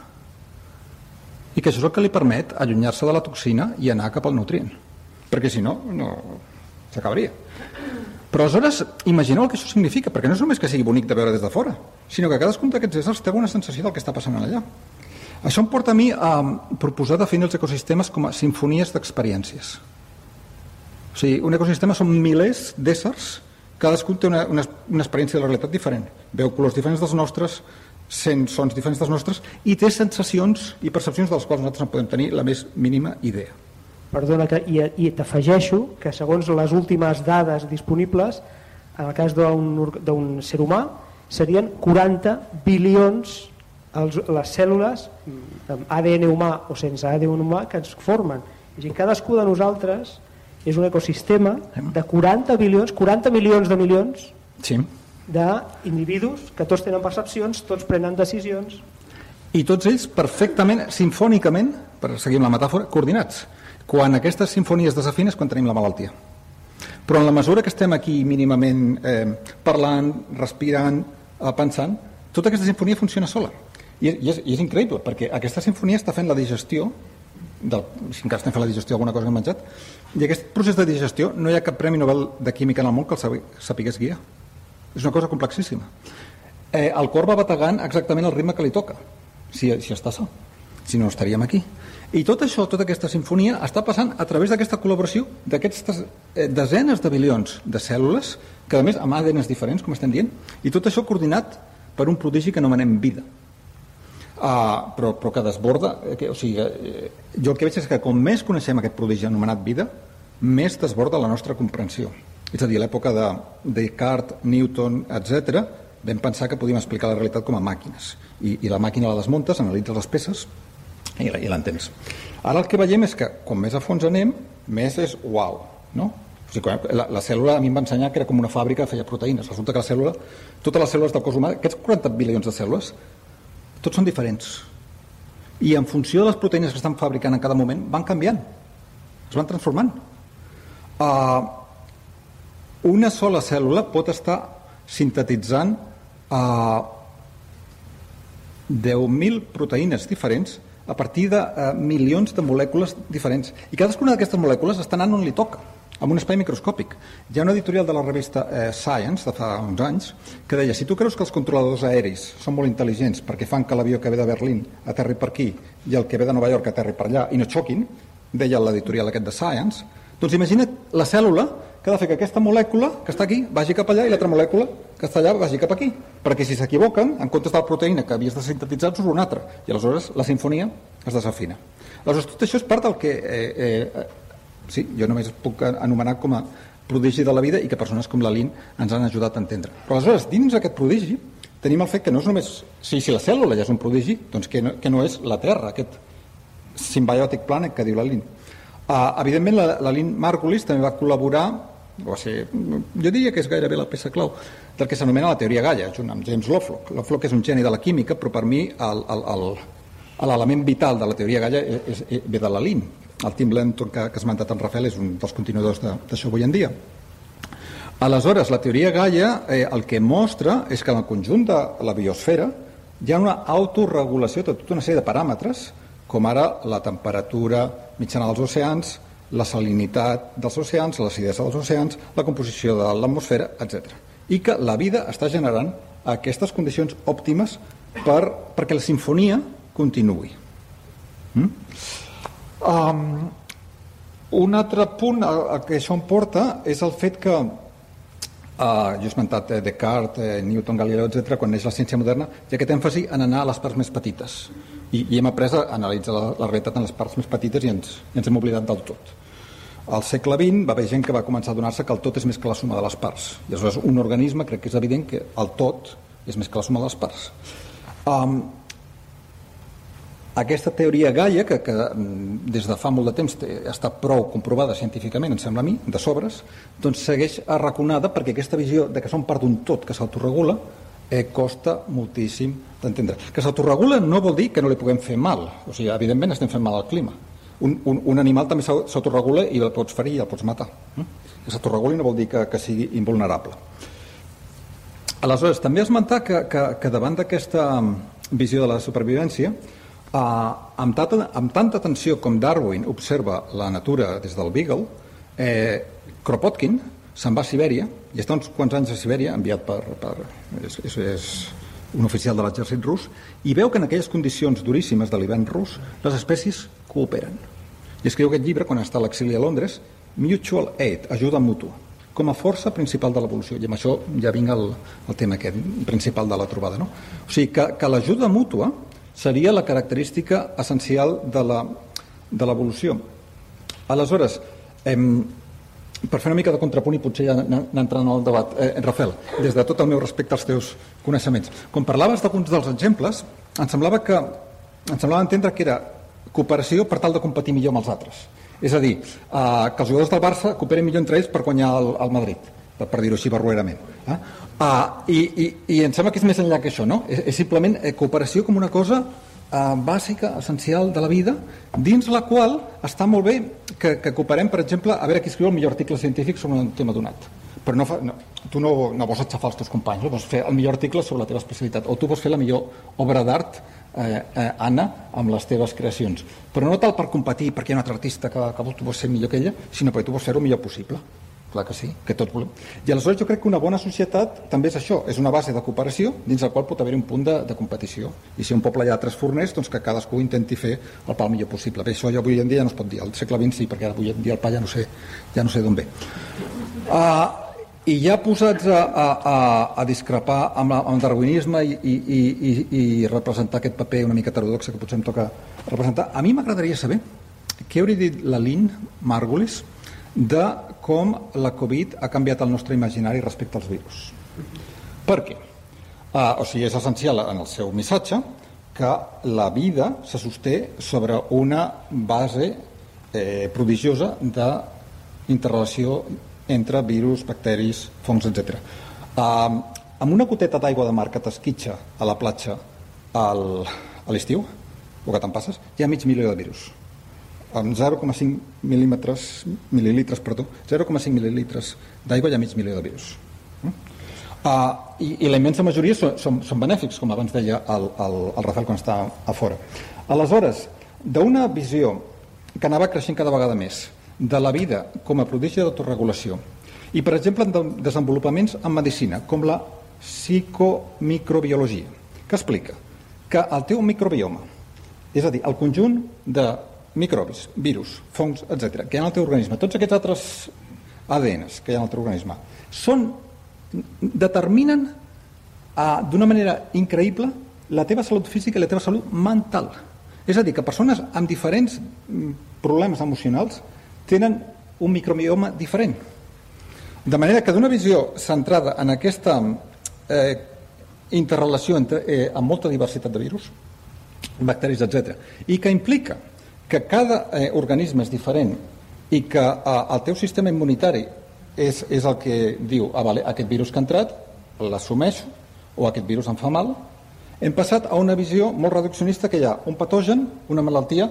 Speaker 6: I que això és el que li permet allunyar-se de la toxina i anar cap al nutrient. Perquè si no, no s'acabaria. Però aleshores, imagineu el que això significa, perquè no és només que sigui bonic de veure des de fora, sinó que cadascun d'aquests éssers té una sensació del que està passant allà. Això em porta a mi a proposar definir els ecosistemes com a sinfonies d'experiències. O sigui, un ecosistema són milers d'éssers, cadascun té una, una, una experiència de la realitat diferent. Veu colors diferents dels nostres, sent sons diferents dels nostres i té sensacions i percepcions de les quals nosaltres no podem tenir la més mínima idea.
Speaker 5: Perdona, que, i, i t'afegeixo que segons les últimes dades disponibles, en el cas d'un ser humà, serien 40 bilions els, les cèl·lules amb ADN humà o sense ADN humà que ens formen. És dir, cadascú de nosaltres és un ecosistema de 40 bilions, 40 milions de milions
Speaker 6: sí.
Speaker 5: D'individus que tots tenen percepcions, tots prenen decisions.
Speaker 6: I tots ells perfectament, sinfònicament, per seguir amb la metàfora, coordinats. Quan aquestes sinfonies desafines, quan tenim la malaltia. Però en la mesura que estem aquí mínimament eh, parlant, respirant, eh, pensant, tota aquesta sinfonia funciona sola. I, i, és, I és increïble, perquè aquesta sinfonia està fent la digestió, del, si encara estem fent la digestió d'alguna cosa que hem menjat, i aquest procés de digestió no hi ha cap Premi Nobel de Química en el món que el sapigués guiar. És una cosa complexíssima. Eh, el cor va bategant exactament el ritme que li toca, si, si està sa. Si no, estaríem aquí. I tot això, tota aquesta sinfonia, està passant a través d'aquesta col·laboració d'aquestes eh, desenes de bilions de cèl·lules, que a més amb ADNs diferents, com estem dient, i tot això coordinat per un prodigi que anomenem vida. Uh, però, però que desborda, eh, que, o sigui, eh, jo el que veig és que com més coneixem aquest prodigi anomenat vida, més desborda la nostra comprensió. És a dir, a l'època de Descartes, Newton, etc., vam pensar que podíem explicar la realitat com a màquines. I, i la màquina la desmuntes, analitzes les peces i, i l'entens. Ara el que veiem és que com més a fons anem, més és uau, no? O sigui, la, la cèl·lula a mi em va ensenyar que era com una fàbrica que feia proteïnes. Resulta que la cèl·lula, totes les cèl·lules del cos humà, aquests 40 bilions de cèl·lules, tots són diferents. I en funció de les proteïnes que estan fabricant en cada moment, van canviant, es van transformant. Uh, una sola cèl·lula pot estar sintetitzant uh, 10.000 proteïnes diferents a partir de eh, milions de molècules diferents. I cadascuna d'aquestes molècules està anant on li toca, amb un espai microscòpic. Hi ha una editorial de la revista eh, Science, de fa uns anys, que deia, si tu creus que els controladors aeris són molt intel·ligents perquè fan que l'avió que ve de Berlín aterri per aquí i el que ve de Nova York aterri per allà i no xoquin, deia l'editorial aquest de Science, doncs imagina't la cèl·lula que ha de fer que aquesta molècula que està aquí vagi cap allà i l'altra molècula que està allà vagi cap aquí. Perquè si s'equivoquen, en comptes de la proteïna que havies de sintetitzar, surt una altra. I aleshores la sinfonia es desafina. Aleshores, tot això és part del que... Eh, eh, sí, jo només puc anomenar com a prodigi de la vida i que persones com la Lin ens han ajudat a entendre. Però aleshores, dins aquest prodigi, tenim el fet que no és només... Si, si la cèl·lula ja és un prodigi, doncs que no, que no és la Terra, aquest symbiotic planet que diu la Lin. Uh, evidentment, la, la Lin Margulis també va col·laborar va ser, jo diria que és gairebé la peça clau del que s'anomena la teoria Gaia, junt amb James Lovelock. Lovelock és un geni de la química, però per mi l'element vital de la teoria Gaia és, és, ve de la LIN. El Tim Lenton que, que ha esmentat en Rafael és un dels continuadors d'això avui en dia. Aleshores, la teoria Gaia eh, el que mostra és que en el conjunt de la biosfera hi ha una autorregulació de tota una sèrie de paràmetres, com ara la temperatura mitjana dels oceans, la salinitat dels oceans, l'acidesa dels oceans, la composició de l'atmosfera, etc. I que la vida està generant aquestes condicions òptimes per, perquè la sinfonia continuï. Mm? Um, un altre punt a, a què això em porta és el fet que Uh, jo he esmentat eh, Descartes, eh, Newton, Galileu, etc. quan neix la ciència moderna, hi ha aquest èmfasi en anar a les parts més petites. I, i hem après a analitzar la, la realitat en les parts més petites i ens, i ens hem oblidat del tot. Al segle XX va haver gent que va començar a donar-se que el tot és més que la suma de les parts. I aleshores un organisme crec que és evident que el tot és més que la suma de les parts. Um, aquesta teoria Gaia, que, que mm, des de fa molt de temps està prou comprovada científicament, em sembla a mi, de sobres, doncs segueix arraconada perquè aquesta visió de que som part d'un tot que s'autoregula eh, costa moltíssim d'entendre. Que s'autoregula no vol dir que no li puguem fer mal, o sigui, evidentment estem fent mal al clima. Un, un, un animal també s'autoregula i el pots ferir i el pots matar. Eh? Que s'autoreguli no vol dir que, que sigui invulnerable. Aleshores, també esmentar que, que, que davant d'aquesta visió de la supervivència, Uh, amb, tanta, amb tanta atenció com Darwin observa la natura des del Beagle, eh, Kropotkin se'n va a Sibèria i està uns quants anys a Sibèria, enviat per... per és, és, és un oficial de l'exèrcit rus, i veu que en aquelles condicions duríssimes de l'hivern rus les espècies cooperen. I escriu aquest llibre quan està a l'exili a Londres, Mutual Aid, ajuda mútua, com a força principal de l'evolució. I amb això ja vinc al, al tema aquest principal de la trobada. No? O sigui, que, que l'ajuda mútua seria la característica essencial de l'evolució. Aleshores, em, per fer una mica de contrapunt i potser ja anar entrant al debat, eh, Rafael, des de tot el meu respecte als teus coneixements, quan parlaves d'alguns dels exemples, em semblava que em semblava entendre que era cooperació per tal de competir millor amb els altres. És a dir, eh, que els jugadors del Barça cooperen millor entre ells per guanyar el, el Madrid, per, per dir-ho així barruerament. Eh? Uh, i, i, I em sembla que és més enllà que això, no? És, és simplement eh, cooperació com una cosa uh, bàsica, essencial de la vida, dins la qual està molt bé que, que cooperem, per exemple, a veure qui escriu el millor article científic sobre un tema donat. Però no fa, no, tu no, no vols aixafar els teus companys, no? vols fer el millor article sobre la teva especialitat, o tu vols fer la millor obra d'art eh, eh, Anna, amb les teves creacions. Però no tal per competir perquè hi ha un altre artista que, que tu vols ser millor que ella, sinó perquè tu vols fer-ho millor possible clar que sí, que tots volem. I aleshores jo crec que una bona societat també és això, és una base de cooperació dins la qual pot haver un punt de, de competició. I si un poble hi ha tres forners, doncs que cadascú intenti fer el pa el millor possible. Bé, això ja avui en dia ja no es pot dir, al segle XX sí, perquè avui en dia el pa ja no sé, ja no sé d'on ve. Uh, i ja posats a, a, a, discrepar amb, la, amb el darwinisme i, i, i, i representar aquest paper una mica heterodoxa que potser em toca representar, a mi m'agradaria saber què hauria dit la Lynn Margulis de com la Covid ha canviat el nostre imaginari respecte als virus. Per què? Uh, o sigui, és essencial en el seu missatge que la vida se sosté sobre una base eh, prodigiosa d'interrelació entre virus, bacteris, fongs, etc. Uh, amb una goteta d'aigua de mar que t'esquitxa a la platja al, a l'estiu, o que te'n passes, hi ha mig milió de virus amb 0,5 mil·límetres, mil·lilitres, perdó, 0,5 mil·lilitres d'aigua hi ha mig milió de virus. Uh, i, I la immensa majoria són, són, són benèfics, com abans deia el, el, el Rafael quan està a fora. Aleshores, d'una visió que anava creixent cada vegada més de la vida com a prodigi d'autoregulació i, per exemple, en desenvolupaments en medicina, com la psicomicrobiologia, que explica que el teu microbioma, és a dir, el conjunt de microbis, virus, fongs, etc., que hi ha en el teu organisme, tots aquests altres ADNs que hi ha en el teu organisme, són, determinen uh, d'una manera increïble la teva salut física i la teva salut mental. És a dir, que persones amb diferents mm, problemes emocionals tenen un microbioma diferent. De manera que d'una visió centrada en aquesta eh, interrelació entre, eh, amb molta diversitat de virus, bacteris, etc., i que implica que cada eh, organisme és diferent i que eh, el teu sistema immunitari és, és el que diu ah, vale, aquest virus que ha entrat l'assumeixo o aquest virus em fa mal hem passat a una visió molt reduccionista que hi ha un patogen, una malaltia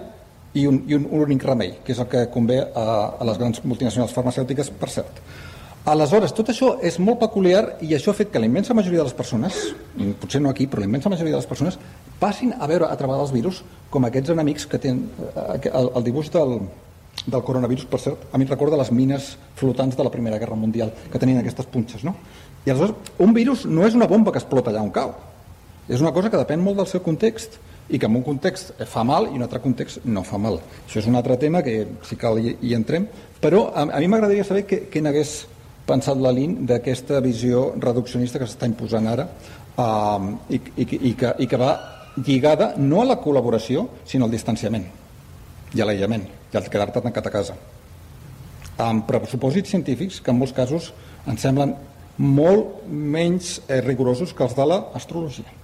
Speaker 6: i un, i un, únic remei, que és el que convé a, a les grans multinacionals farmacèutiques, per cert. Aleshores, tot això és molt peculiar i això ha fet que la immensa majoria de les persones, potser no aquí, però la immensa majoria de les persones, passin a veure a treballar els virus com aquests enemics que tenen eh, el, el dibuix del, del coronavirus, per cert, a mi recorda les mines flotants de la Primera Guerra Mundial, que tenien aquestes punxes, no? I aleshores, un virus no és una bomba que explota allà on cau. És una cosa que depèn molt del seu context i que en un context fa mal i en un altre context no fa mal. Això és un altre tema que si cal hi, hi entrem, però a, a mi m'agradaria saber què, què n'hagués pensat la LIN d'aquesta visió reduccionista que s'està imposant ara uh, i, i, i, que, i que va lligada no a la col·laboració, sinó al distanciament i a l'aïllament, i al quedar-te tancat a casa. Amb presupòsits científics que en molts casos ens semblen molt menys eh, rigorosos que els de l'astrologia.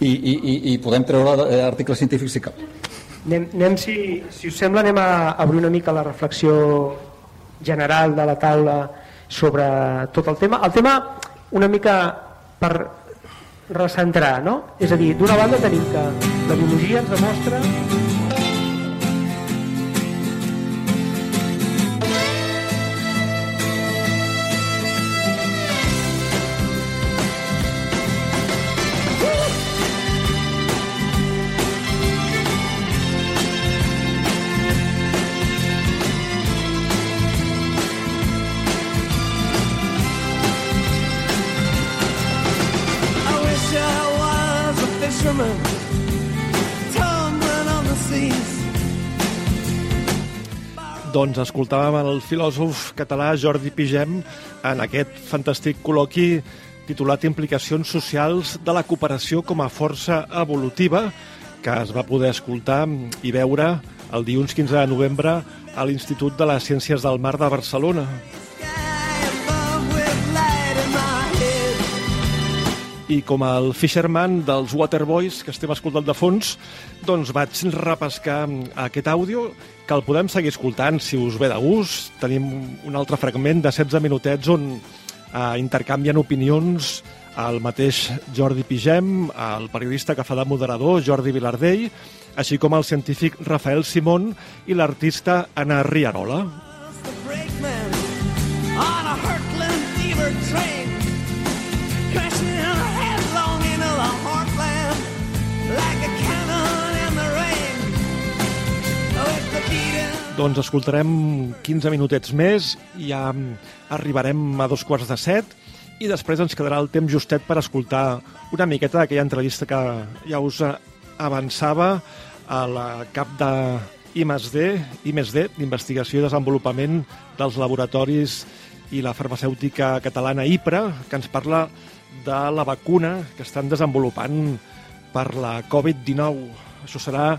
Speaker 6: I, i, i, i podem treure eh, articles científics i cap.
Speaker 5: Anem, anem si, si us sembla, anem a obrir una mica la reflexió general de la taula sobre tot el tema. El tema una mica per recentrar, no? És a dir, d'una banda tenim que la biologia ens demostra
Speaker 1: Doncs escoltàvem el filòsof català Jordi Pigem en aquest fantàstic col·loqui titulat Implicacions socials de la cooperació com a força evolutiva que es va poder escoltar i veure el dilluns 15 de novembre a l'Institut de les Ciències del Mar de Barcelona.
Speaker 7: Sky
Speaker 1: I com el Fisherman dels Waterboys que estem escoltant de fons, doncs vaig repescar aquest àudio que el podem seguir escoltant si us ve de gust. Tenim un altre fragment de 16 minutets on eh, intercanvien opinions el mateix Jordi Pigem, el periodista que fa de moderador Jordi Vilardell, així com el científic Rafael Simón i l'artista Anna Riarola.
Speaker 7: On a hurtling fever train, crashing
Speaker 1: Doncs escoltarem 15 minutets més ja arribarem a dos quarts de set i després ens quedarà el temps justet per escoltar una miqueta d'aquella entrevista que ja us avançava a la cap de I+D, I+D, d'Investigació i Desenvolupament dels Laboratoris i la farmacèutica catalana IPRA, que ens parla de la vacuna que estan desenvolupant per la Covid-19. Això serà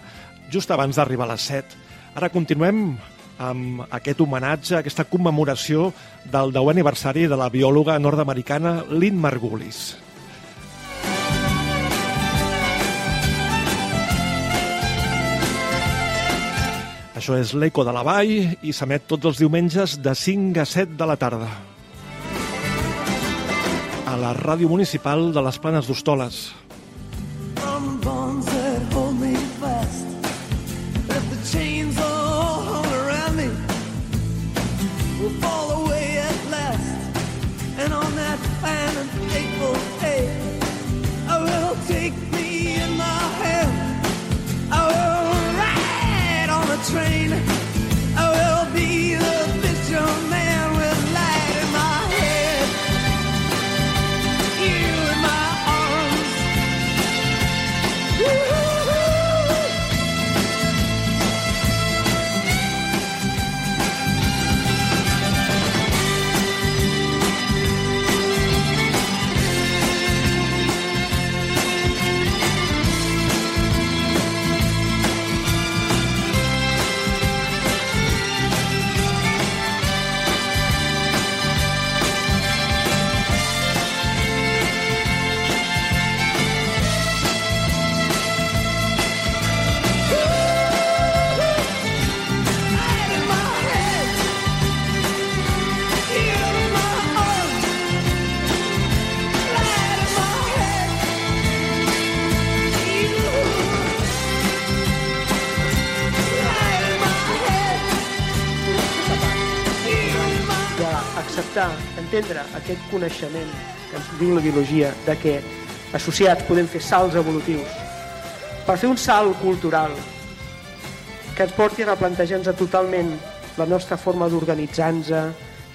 Speaker 1: just abans d'arribar a les 7. Ara continuem amb aquest homenatge, aquesta commemoració del 10è aniversari de la biòloga nord-americana Lynn Margulis. Això és l'Eco de la Vall i s'emet tots els diumenges de 5 a 7 de la tarda. A la ràdio municipal de les Planes d'Hostoles.
Speaker 5: Aquest coneixement que ens diu la biologia de que associats podem fer salts evolutius per fer un salt cultural que ens porti a replantejar-nos totalment la nostra forma d'organitzar-nos,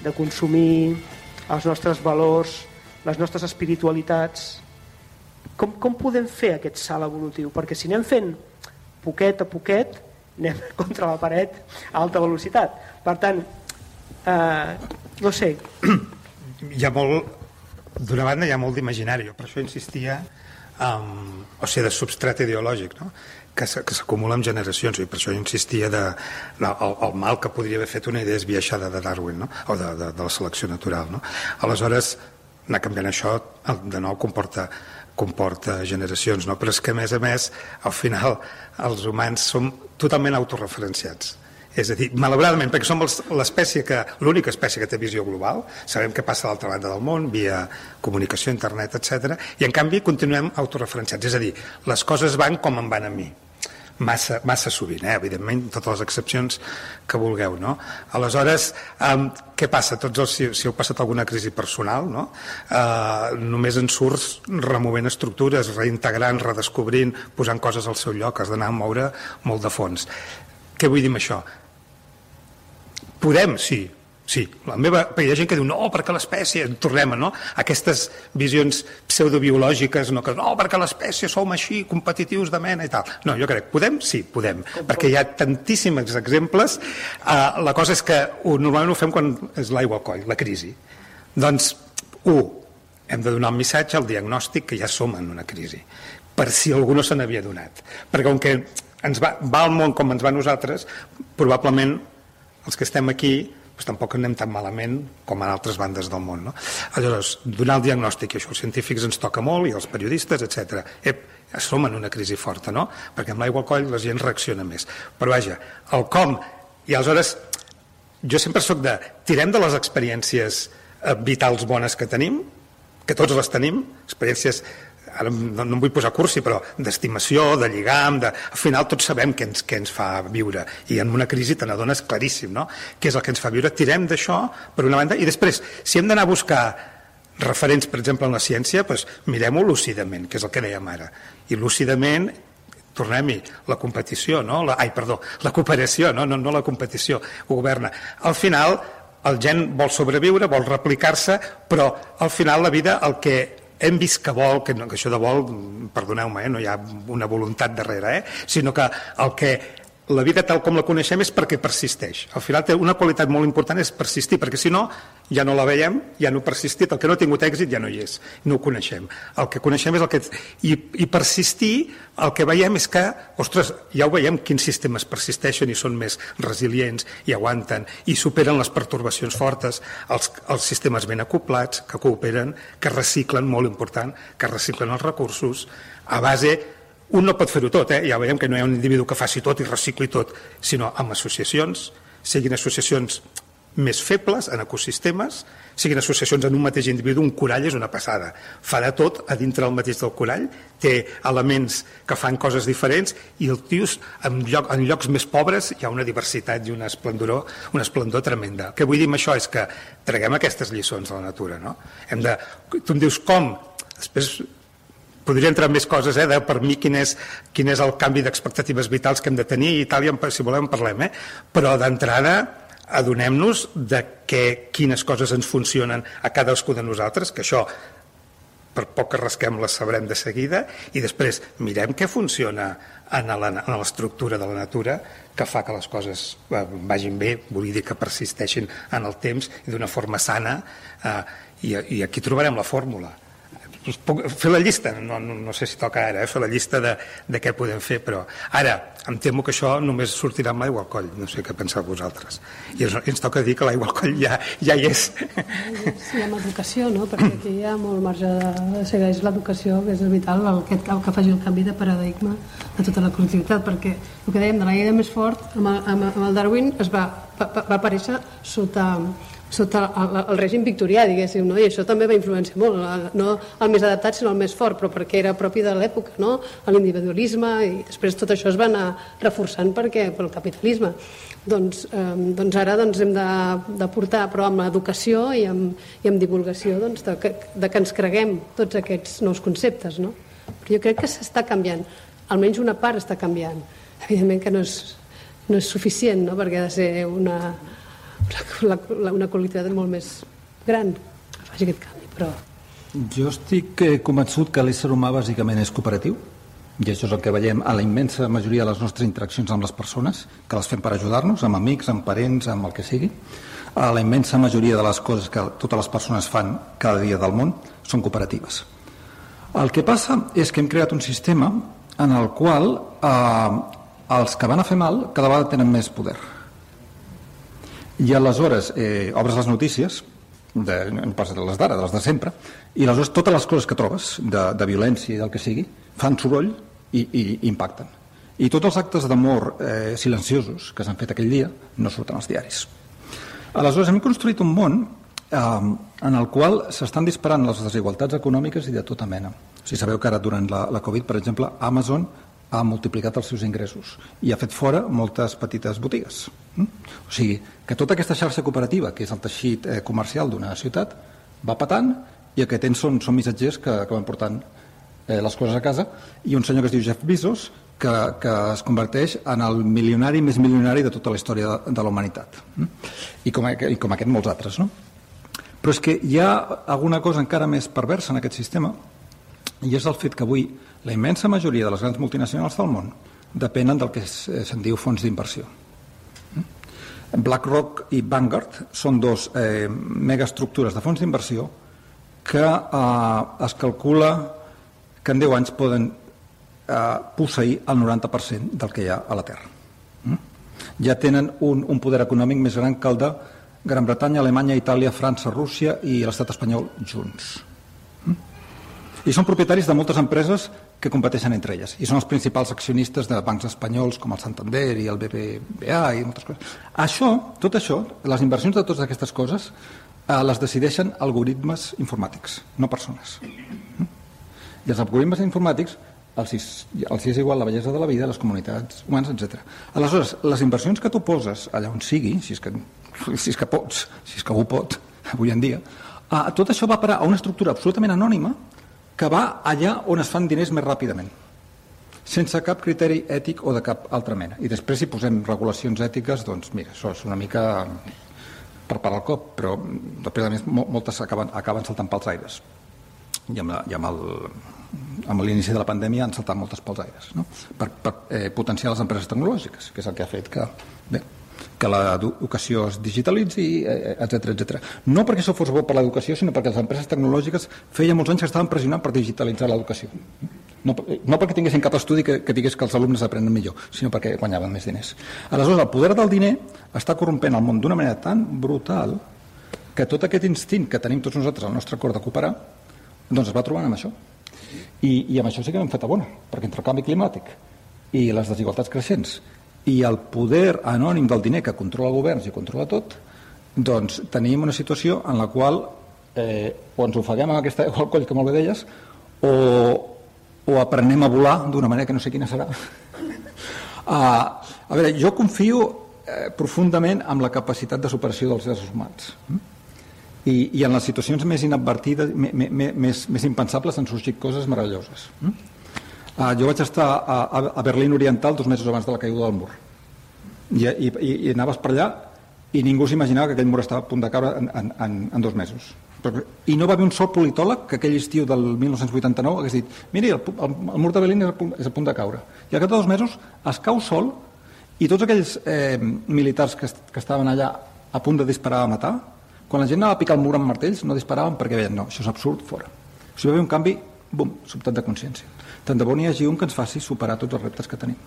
Speaker 5: de consumir, els nostres valors, les nostres espiritualitats. Com, com podem fer aquest salt evolutiu? Perquè si anem fent poquet a poquet, anem contra la paret a alta velocitat. Per tant, eh, no sé,
Speaker 4: hi ha molt d'una banda hi ha molt d'imaginari per això insistia um, o sigui, de substrat ideològic no? que s'acumula en generacions i per això insistia de, de el, el mal que podria haver fet una idea esbiaixada de Darwin no? o de, de, de la selecció natural no? aleshores anar canviant això de nou comporta comporta generacions, no? però és que a més a més al final els humans som totalment autorreferenciats és a dir, malauradament, perquè som l'espècie que, l'única espècie que té visió global, sabem què passa a l'altra banda del món, via comunicació, internet, etc. i en canvi continuem autorreferenciats, és a dir, les coses van com em van a mi massa, massa sovint, eh? evidentment, totes les excepcions que vulgueu. No? Aleshores, um, què passa? Tots els, si, si heu passat alguna crisi personal, no? uh, només en surts removent estructures, reintegrant, redescobrint, posant coses al seu lloc, has d'anar a moure molt de fons. Què vull dir amb això? Podem, sí, sí. La meva, perquè hi ha gent que diu, no, perquè l'espècie, tornem no? aquestes visions pseudobiològiques, no, que no, perquè l'espècie som així, competitius de mena i tal. No, jo crec, podem? Sí, podem, perquè hi ha tantíssims exemples. Uh, la cosa és que ho, normalment ho fem quan és l'aigua al coll, la crisi. Doncs, un, hem de donar un missatge al diagnòstic que ja som en una crisi, per si algú no se n'havia donat. Perquè com que ens va, va al món com ens va a nosaltres, probablement els que estem aquí doncs tampoc anem tan malament com en altres bandes del món. No? Aleshores, donar el diagnòstic, això als científics ens toca molt, i als periodistes, etc. Ep, som en una crisi forta, no? Perquè amb l'aigua al coll la gent reacciona més. Però vaja, el com, i aleshores jo sempre sóc de tirem de les experiències eh, vitals bones que tenim, que tots les tenim, experiències ara no, no em vull posar cursi, però d'estimació, de lligam, de... al final tots sabem què ens, què ens fa viure i en una crisi te n'adones claríssim, no? Què és el que ens fa viure? Tirem d'això, per una banda, i després, si hem d'anar a buscar referents, per exemple, en la ciència, doncs mirem-ho lúcidament, que és el que dèiem ara. I lúcidament tornem-hi, la competició, no? La, ai, perdó, la cooperació, no? No, no la competició, ho governa. Al final, el gen vol sobreviure, vol replicar-se, però al final la vida el que hem vist que vol, que, no, que això de vol, perdoneu-me, eh, no hi ha una voluntat darrere, eh, sinó que el que la vida tal com la coneixem és perquè persisteix. Al final té una qualitat molt important és persistir, perquè si no ja no la veiem, ja no ha persistit, el que no ha tingut èxit ja no hi és, no ho coneixem. El que coneixem és el que... I, i persistir, el que veiem és que, ostres, ja ho veiem, quins sistemes persisteixen i són més resilients i aguanten i superen les pertorbacions fortes, els, els sistemes ben acoplats, que cooperen, que reciclen, molt important, que reciclen els recursos, a base un no pot fer-ho tot, eh? ja veiem que no hi ha un individu que faci tot i recicli tot, sinó amb associacions, siguin associacions més febles en ecosistemes, siguin associacions en un mateix individu, un corall és una passada. Fa de tot a dintre del mateix del corall, té elements que fan coses diferents i el tios, en, lloc, en llocs més pobres hi ha una diversitat i una esplendor, una esplendor tremenda. El que vull dir amb això és que traguem aquestes lliçons de la natura. No? Hem de, tu em dius com? Després podria entrar en més coses, eh, de per mi quin és, quin és el canvi d'expectatives vitals que hem de tenir i tal, i si volem parlem, eh? però d'entrada adonem-nos de que, quines coses ens funcionen a cadascú de nosaltres, que això per poc que rasquem les sabrem de seguida i després mirem què funciona en l'estructura de la natura que fa que les coses eh, vagin bé, vull dir que persisteixin en el temps i d'una forma sana eh, i, i aquí trobarem la fórmula us puc fer la llista, no, no, no sé si toca ara, eh, fer la llista de, de què podem fer, però ara em temo que això només sortirà amb l'aigua al coll, no sé què penseu vosaltres. I ens, ens toca dir que l'aigua al coll ja, ja hi és.
Speaker 8: Sí, amb educació, no? perquè aquí hi ha molt marge de segueix l'educació, que és vital, el que, el que faci el canvi de paradigma de tota la col·lectivitat, perquè el que dèiem de la llei de més fort, amb el, amb el Darwin es va, va, va aparèixer sota, sota el, el règim victorià, diguéssim, no? i això també va influenciar molt, no el més adaptat, sinó el més fort, però perquè era propi de l'època, no? l'individualisme, i després tot això es va anar reforçant perquè, pel capitalisme. Doncs, eh, doncs ara doncs, hem de, de portar, però amb l'educació i amb, i amb divulgació, doncs, de, que, de que ens creguem tots aquests nous conceptes. No? Però jo crec que s'està canviant, almenys una part està canviant. Evidentment que no és, no és suficient, no? perquè ha de ser una, una, una qualitat molt més gran que faci aquest canvi, però
Speaker 6: Jo estic eh, convençut que l'ésser humà bàsicament és cooperatiu i això és el que veiem a la immensa majoria de les nostres interaccions amb les persones, que les fem per ajudar-nos, amb amics, amb parents, amb el que sigui. A la immensa majoria de les coses que totes les persones fan cada dia del món són cooperatives. El que passa és que hem creat un sistema en el qual eh, els que van a fer mal cada vegada tenen més poder. I aleshores eh, obres les notícies de, pas de les d'ara, de les de sempre, i aleshores totes les coses que trobes, de, de violència i del que sigui, fan soroll i, i, impacten. I tots els actes d'amor eh, silenciosos que s'han fet aquell dia no surten als diaris. Aleshores hem construït un món eh, en el qual s'estan disparant les desigualtats econòmiques i de tota mena. Sigui, sabeu que ara durant la, la Covid, per exemple, Amazon ha multiplicat els seus ingressos i ha fet fora moltes petites botigues. Mm? O sigui, que tota aquesta xarxa cooperativa, que és el teixit eh, comercial d'una ciutat, va patant i el que tens són, són missatgers que, van portant eh, les coses a casa i un senyor que es diu Jeff Bezos que, que es converteix en el milionari més milionari de tota la història de, de la humanitat. Mm? I, com, i com aquest molts altres. No? Però és que hi ha alguna cosa encara més perversa en aquest sistema i és el fet que avui la immensa majoria de les grans multinacionals del món depenen del que eh, se'n diu fons d'inversió. BlackRock i Vanguard són dos eh, megaestructures de fons d'inversió que eh, es calcula que en 10 anys poden eh, posseir el 90% del que hi ha a la Terra. Mm? Ja tenen un, un poder econòmic més gran que el de Gran Bretanya, Alemanya, Itàlia, França, Rússia i l'estat espanyol junts. I són propietaris de moltes empreses que competeixen entre elles i són els principals accionistes de bancs espanyols com el Santander i el BBVA i moltes coses. Això, tot això, les inversions de totes aquestes coses eh, les decideixen algoritmes informàtics, no persones. Mm? I els algoritmes informàtics els és, els és igual la bellesa de la vida, les comunitats humanes, etc. Aleshores, les inversions que tu poses allà on sigui, si és que, si és que pots, si és que algú pot, avui en dia, eh, tot això va parar a una estructura absolutament anònima que va allà on es fan diners més ràpidament sense cap criteri ètic o de cap altra mena. I després si posem regulacions ètiques, doncs mira, això és una mica per parar el cop, però després a més moltes acaben, acaben saltant pels aires. I amb, la, i amb el amb l'inici de la pandèmia han saltat moltes pels aires no? per, per eh, potenciar les empreses tecnològiques que és el que ha fet que, bé, que l'educació es digitalitzi, etc eh, etc. No perquè això fos bo per l'educació, sinó perquè les empreses tecnològiques feia molts anys que estaven pressionant per digitalitzar l'educació. No, no perquè tinguessin cap estudi que, que digués que els alumnes aprenen millor, sinó perquè guanyaven més diners. Aleshores, el poder del diner està corrompent el món d'una manera tan brutal que tot aquest instint que tenim tots nosaltres al nostre cor de cooperar, doncs es va trobant amb això. I, i amb això sí que hem fet a bona, perquè entre el canvi climàtic i les desigualtats creixents i el poder anònim del diner que controla governs i controla tot, doncs tenim una situació en la qual eh, o ens ofeguem amb aquesta aigua al coll que molt bé deies o, o aprenem a volar d'una manera que no sé quina serà. uh, a veure, jo confio eh, profundament en la capacitat de superació dels éssers humans. Mm? I, I en les situacions més inadvertides, més, més, més impensables, han sorgit coses meravelloses. Mm? Uh, jo vaig estar a, a Berlín Oriental dos mesos abans de la caiguda del mur. I, i, i anaves per allà i ningú s'imaginava que aquell mur estava a punt de caure en, en, en, en dos mesos. I no va haver un sol politòleg que aquell estiu del 1989 hagués dit miri, el, el, el mur de Berlín és a, punt, és a punt de caure. I al cap de dos mesos es cau sol i tots aquells eh, militars que, que estaven allà a punt de disparar a matar, quan la gent anava a picar el mur amb martells no disparaven perquè veien, no, això és absurd, fora. O sigui, va haver un canvi, bum, sobtat de consciència. Tant de bo n'hi hagi un que ens faci superar tots els reptes que tenim.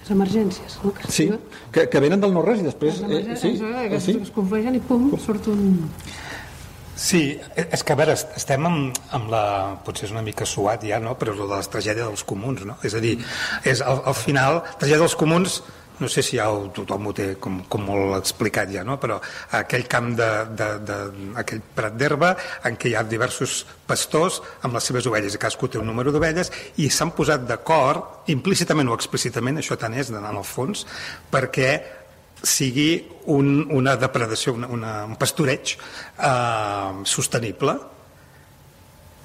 Speaker 8: Les emergències, no? Que
Speaker 6: sí, que, que venen del no-res i després...
Speaker 8: Eh, sí,
Speaker 6: eh,
Speaker 8: que sí. es conflueixen i pum, surt un...
Speaker 4: Sí, és que a veure, estem amb, amb la... potser és una mica suat ja, no? però és de les tragèdies dels comuns, no? És a dir, és, al, al final, tragèdia dels comuns no sé si ja ho, tothom ho té com, com molt explicat ja, no? però aquell camp de, de, de aquell prat d'herba en què hi ha diversos pastors amb les seves ovelles i cadascú té un número d'ovelles i s'han posat d'acord implícitament o explícitament, això tant és d'anar al fons perquè sigui un, una depredació, una, una, un pastoreig eh, sostenible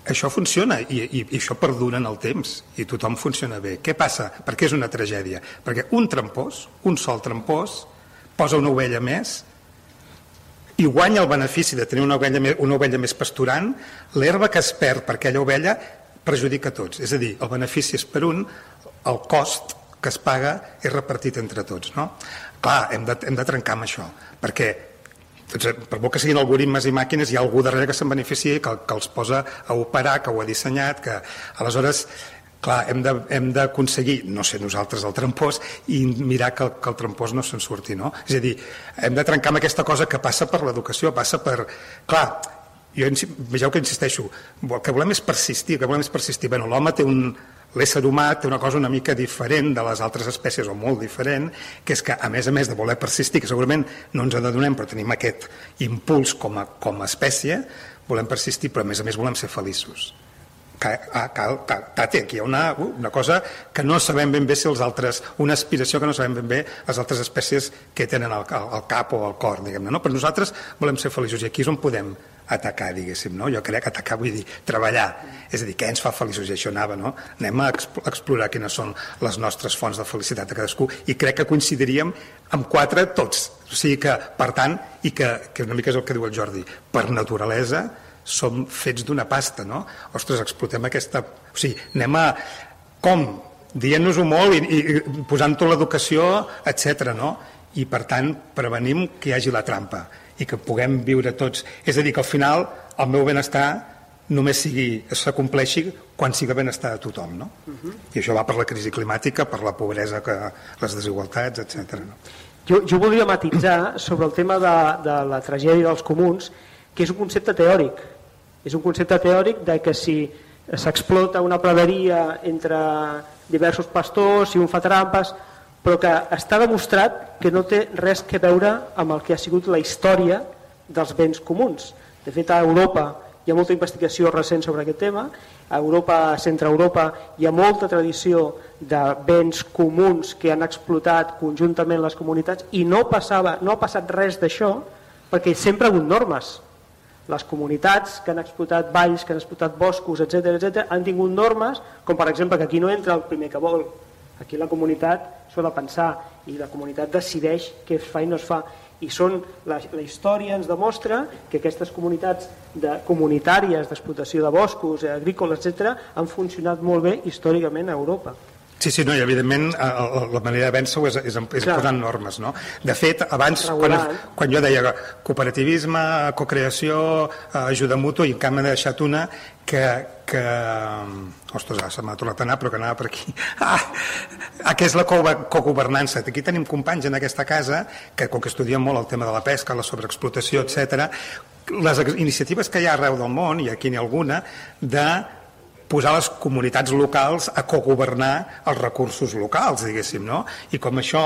Speaker 4: això funciona i, i, i això perdura en el temps i tothom funciona bé. Què passa? Per què és una tragèdia? Perquè un trampós, un sol trampós, posa una ovella més i guanya el benefici de tenir una ovella, més, una ovella més pasturant, l'herba que es perd per aquella ovella perjudica tots. És a dir, el benefici és per un, el cost que es paga és repartit entre tots. No? Clar, hem de, hem de trencar amb això, perquè per molt que siguin algoritmes i màquines, hi ha algú darrere que se'n beneficia, que, que els posa a operar, que ho ha dissenyat, que aleshores clar, hem d'aconseguir, no sé nosaltres, el trampós i mirar que el, que el trampós no se'n surti, no? És a dir, hem de trencar amb aquesta cosa que passa per l'educació, passa per... Clar, jo, vegeu que insisteixo, el que volem és persistir, el que volem és persistir. Bueno, l'home té un, l'ésser humà té una cosa una mica diferent de les altres espècies, o molt diferent, que és que, a més a més de voler persistir, que segurament no ens adonem, però tenim aquest impuls com a, com a espècie, volem persistir, però a més a més volem ser feliços. Ah, cal, tate, aquí hi ha una, uh, una cosa que no sabem ben bé si els altres, una aspiració que no sabem ben bé les altres espècies que tenen al, al cap o al cor, diguem-ne, no? Però nosaltres volem ser feliços i aquí és on podem atacar, diguéssim, no? Jo crec que atacar vull dir treballar, és a dir, què ens fa feliços i això anava, no? Anem a exp- explorar quines són les nostres fonts de felicitat de cadascú i crec que coincidiríem amb quatre tots, o sigui que, per tant, i que, que una mica és el que diu el Jordi, per naturalesa som fets d'una pasta, no? Ostres, explotem aquesta... O sigui, anem a... Com? Dient-nos-ho molt i, i posant-ho a l'educació, etc. no? I, per tant, prevenim que hi hagi la trampa i que puguem viure tots. És a dir, que al final el meu benestar només sigui, s'acompleixi quan siga benestar de tothom, no? I això va per la crisi climàtica, per la pobresa, que, les desigualtats, etc. No?
Speaker 5: Jo, jo voldria matitzar sobre el tema de, de la tragèdia dels comuns, que és un concepte teòric. És un concepte teòric de que si s'explota una praderia entre diversos pastors i un fa trampes, però que està demostrat que no té res que veure amb el que ha sigut la història dels béns comuns. De fet, a Europa hi ha molta investigació recent sobre aquest tema, a Europa, a centre Europa, hi ha molta tradició de béns comuns que han explotat conjuntament les comunitats i no, passava, no ha passat res d'això perquè sempre ha hagut normes. Les comunitats que han explotat valls, que han explotat boscos, etc etc, han tingut normes, com per exemple que aquí no entra el primer que vol. Aquí la comunitat s'ho ha de pensar i la comunitat decideix què es fa i no es fa. I són, la, la història ens demostra que aquestes comunitats de, comunitàries d'explotació de boscos, agrícoles, etc, han funcionat molt bé històricament a Europa.
Speaker 4: Sí, sí, no, i evidentment eh, la manera de vèncer-ho és, és, és
Speaker 5: Clar.
Speaker 4: posant normes, no? De fet, abans, quan, quan jo deia cooperativisme, cocreació, eh, ajuda mútua, i en canvi m'he deixat una que, que ostres, ara se m'ha tornat a anar, però que anava per aquí. Ah, ah, que és la co- cogovernança. Aquí tenim companys en aquesta casa que, com que estudien molt el tema de la pesca, la sobreexplotació, etc, les iniciatives que hi ha arreu del món, i aquí n'hi ha alguna, de posar les comunitats locals a cogovernar els recursos locals, diguéssim, no? I com això,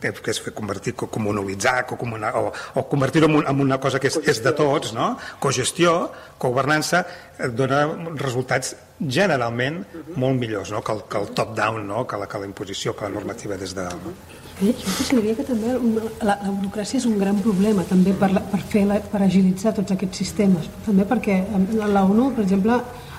Speaker 4: que, és fer convertir, co- comunalitzar, co- comuna, o, o convertir-ho en, en una cosa que és, és de tots, no? Cogestió, cogovernança, eh, dona resultats generalment molt millors no? que el, el top-down, no? que, la, que la imposició, que la normativa des de dalt. No?
Speaker 8: Eh, Jo consideraria que també la, la burocràcia és un gran problema també per, la, per, fer la, per agilitzar tots aquests sistemes. També perquè la ONU, per exemple,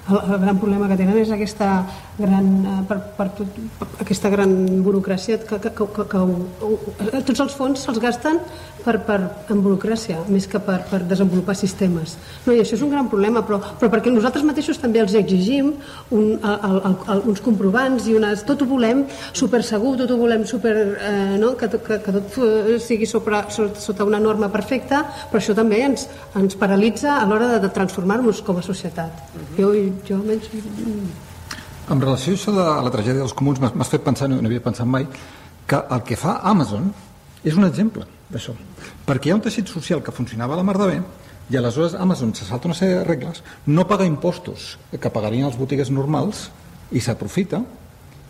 Speaker 8: el, el gran problema que tenen és aquesta gran, eh, per, per tot, per, aquesta gran burocràcia que, que, que, que, que tots els fons se'ls gasten per, per, en burocràcia més que per, per desenvolupar sistemes. No, I això és un gran problema, però, però perquè nosaltres mateixos també els exigim un, el, el, el, uns comprovants i unes... Tot ho volem super segur, tot ho volem super... Eh, no? que, que, que tot eh, sigui sopra, so- sota una norma perfecta, però això també ens, ens paralitza a l'hora de, de transformar-nos com a societat. Jo, jo almenys... mm,
Speaker 6: En relació a això de la tragèdia dels comuns, m'has m'has fet pensar, no, no havia pensat mai, que el que fa Amazon és un exemple d'això. Perquè hi ha un teixit social que funcionava a la mar de bé i aleshores Amazon se salta una sèrie de regles, no paga impostos que pagarien els botigues normals i s'aprofita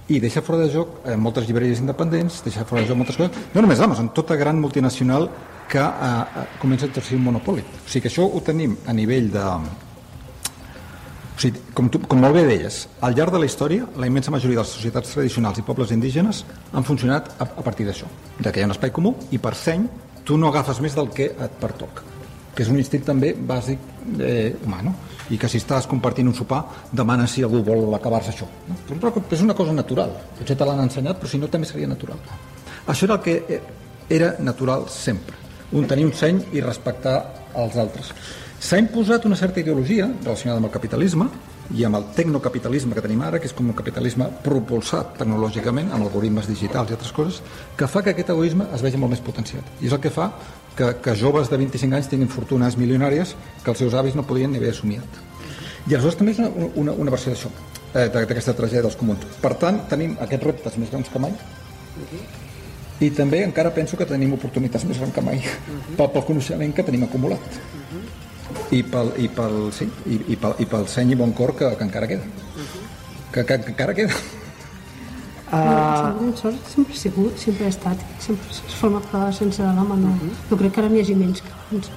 Speaker 6: i deixa fora de joc eh, moltes llibreries independents, deixa fora de joc moltes coses, no només Amazon, tota gran multinacional que eh, eh, comença a exercir un monopoli. O sigui que això ho tenim a nivell de, o sigui, com, tu, com molt bé deies, al llarg de la història, la immensa majoria de les societats tradicionals i pobles indígenes han funcionat a, a partir d'això, de que hi ha un espai comú i per seny tu no agafes més del que et pertoca, que és un instint també bàsic eh, humà, no? i que si estàs compartint un sopar demana si algú vol acabar-se això. No? Però és una cosa natural, potser te l'han ensenyat, però si no també seria natural. Això era el que eh, era natural sempre, un tenir un seny i respectar els altres. S'ha imposat una certa ideologia relacionada amb el capitalisme i amb el tecnocapitalisme que tenim ara, que és com un capitalisme propulsat tecnològicament, amb algoritmes digitals i altres coses, que fa que aquest egoisme es vegi molt més potenciat. I és el que fa que, que joves de 25 anys tinguin fortunes milionàries que els seus avis no podien ni haver assumiat. I aleshores també és una, una, una versió d'això. eh, d'aquesta tragèdia dels comuns. Per tant, tenim aquests reptes més grans que mai i també encara penso que tenim oportunitats més grans que mai pel, pel coneixement que tenim acumulat i pel, i pel, sí, i, i pel, i pel seny i bon cor que, que encara queda. Que, que, que encara queda.
Speaker 8: Uh, el sort sempre ha sigut, sempre ha estat, sempre es forma part sense l'home, no. No crec que ara n'hi hagi menys que abans.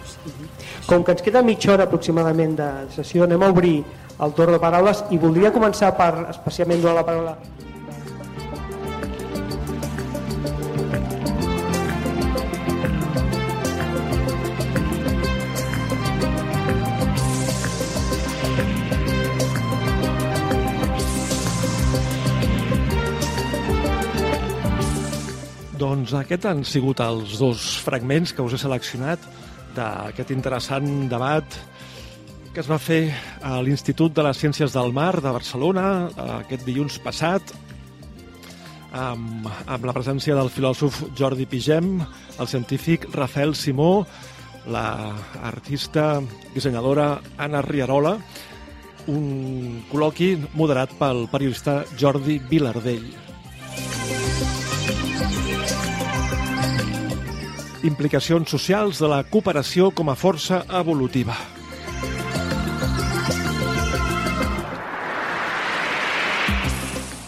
Speaker 5: Com que ens queda mitja hora aproximadament de sessió, anem a obrir el torn de paraules i voldria començar per, especialment donar la paraula
Speaker 1: Doncs aquest han sigut els dos fragments que us he seleccionat d'aquest interessant debat que es va fer a l'Institut de les Ciències del Mar de Barcelona eh, aquest dilluns passat amb, amb la presència del filòsof Jordi Pigem, el científic Rafael Simó, la artista dissenyadora Anna Riarola, un col·loqui moderat pel periodista Jordi Vilardell. Implicacions socials de la cooperació com a força evolutiva.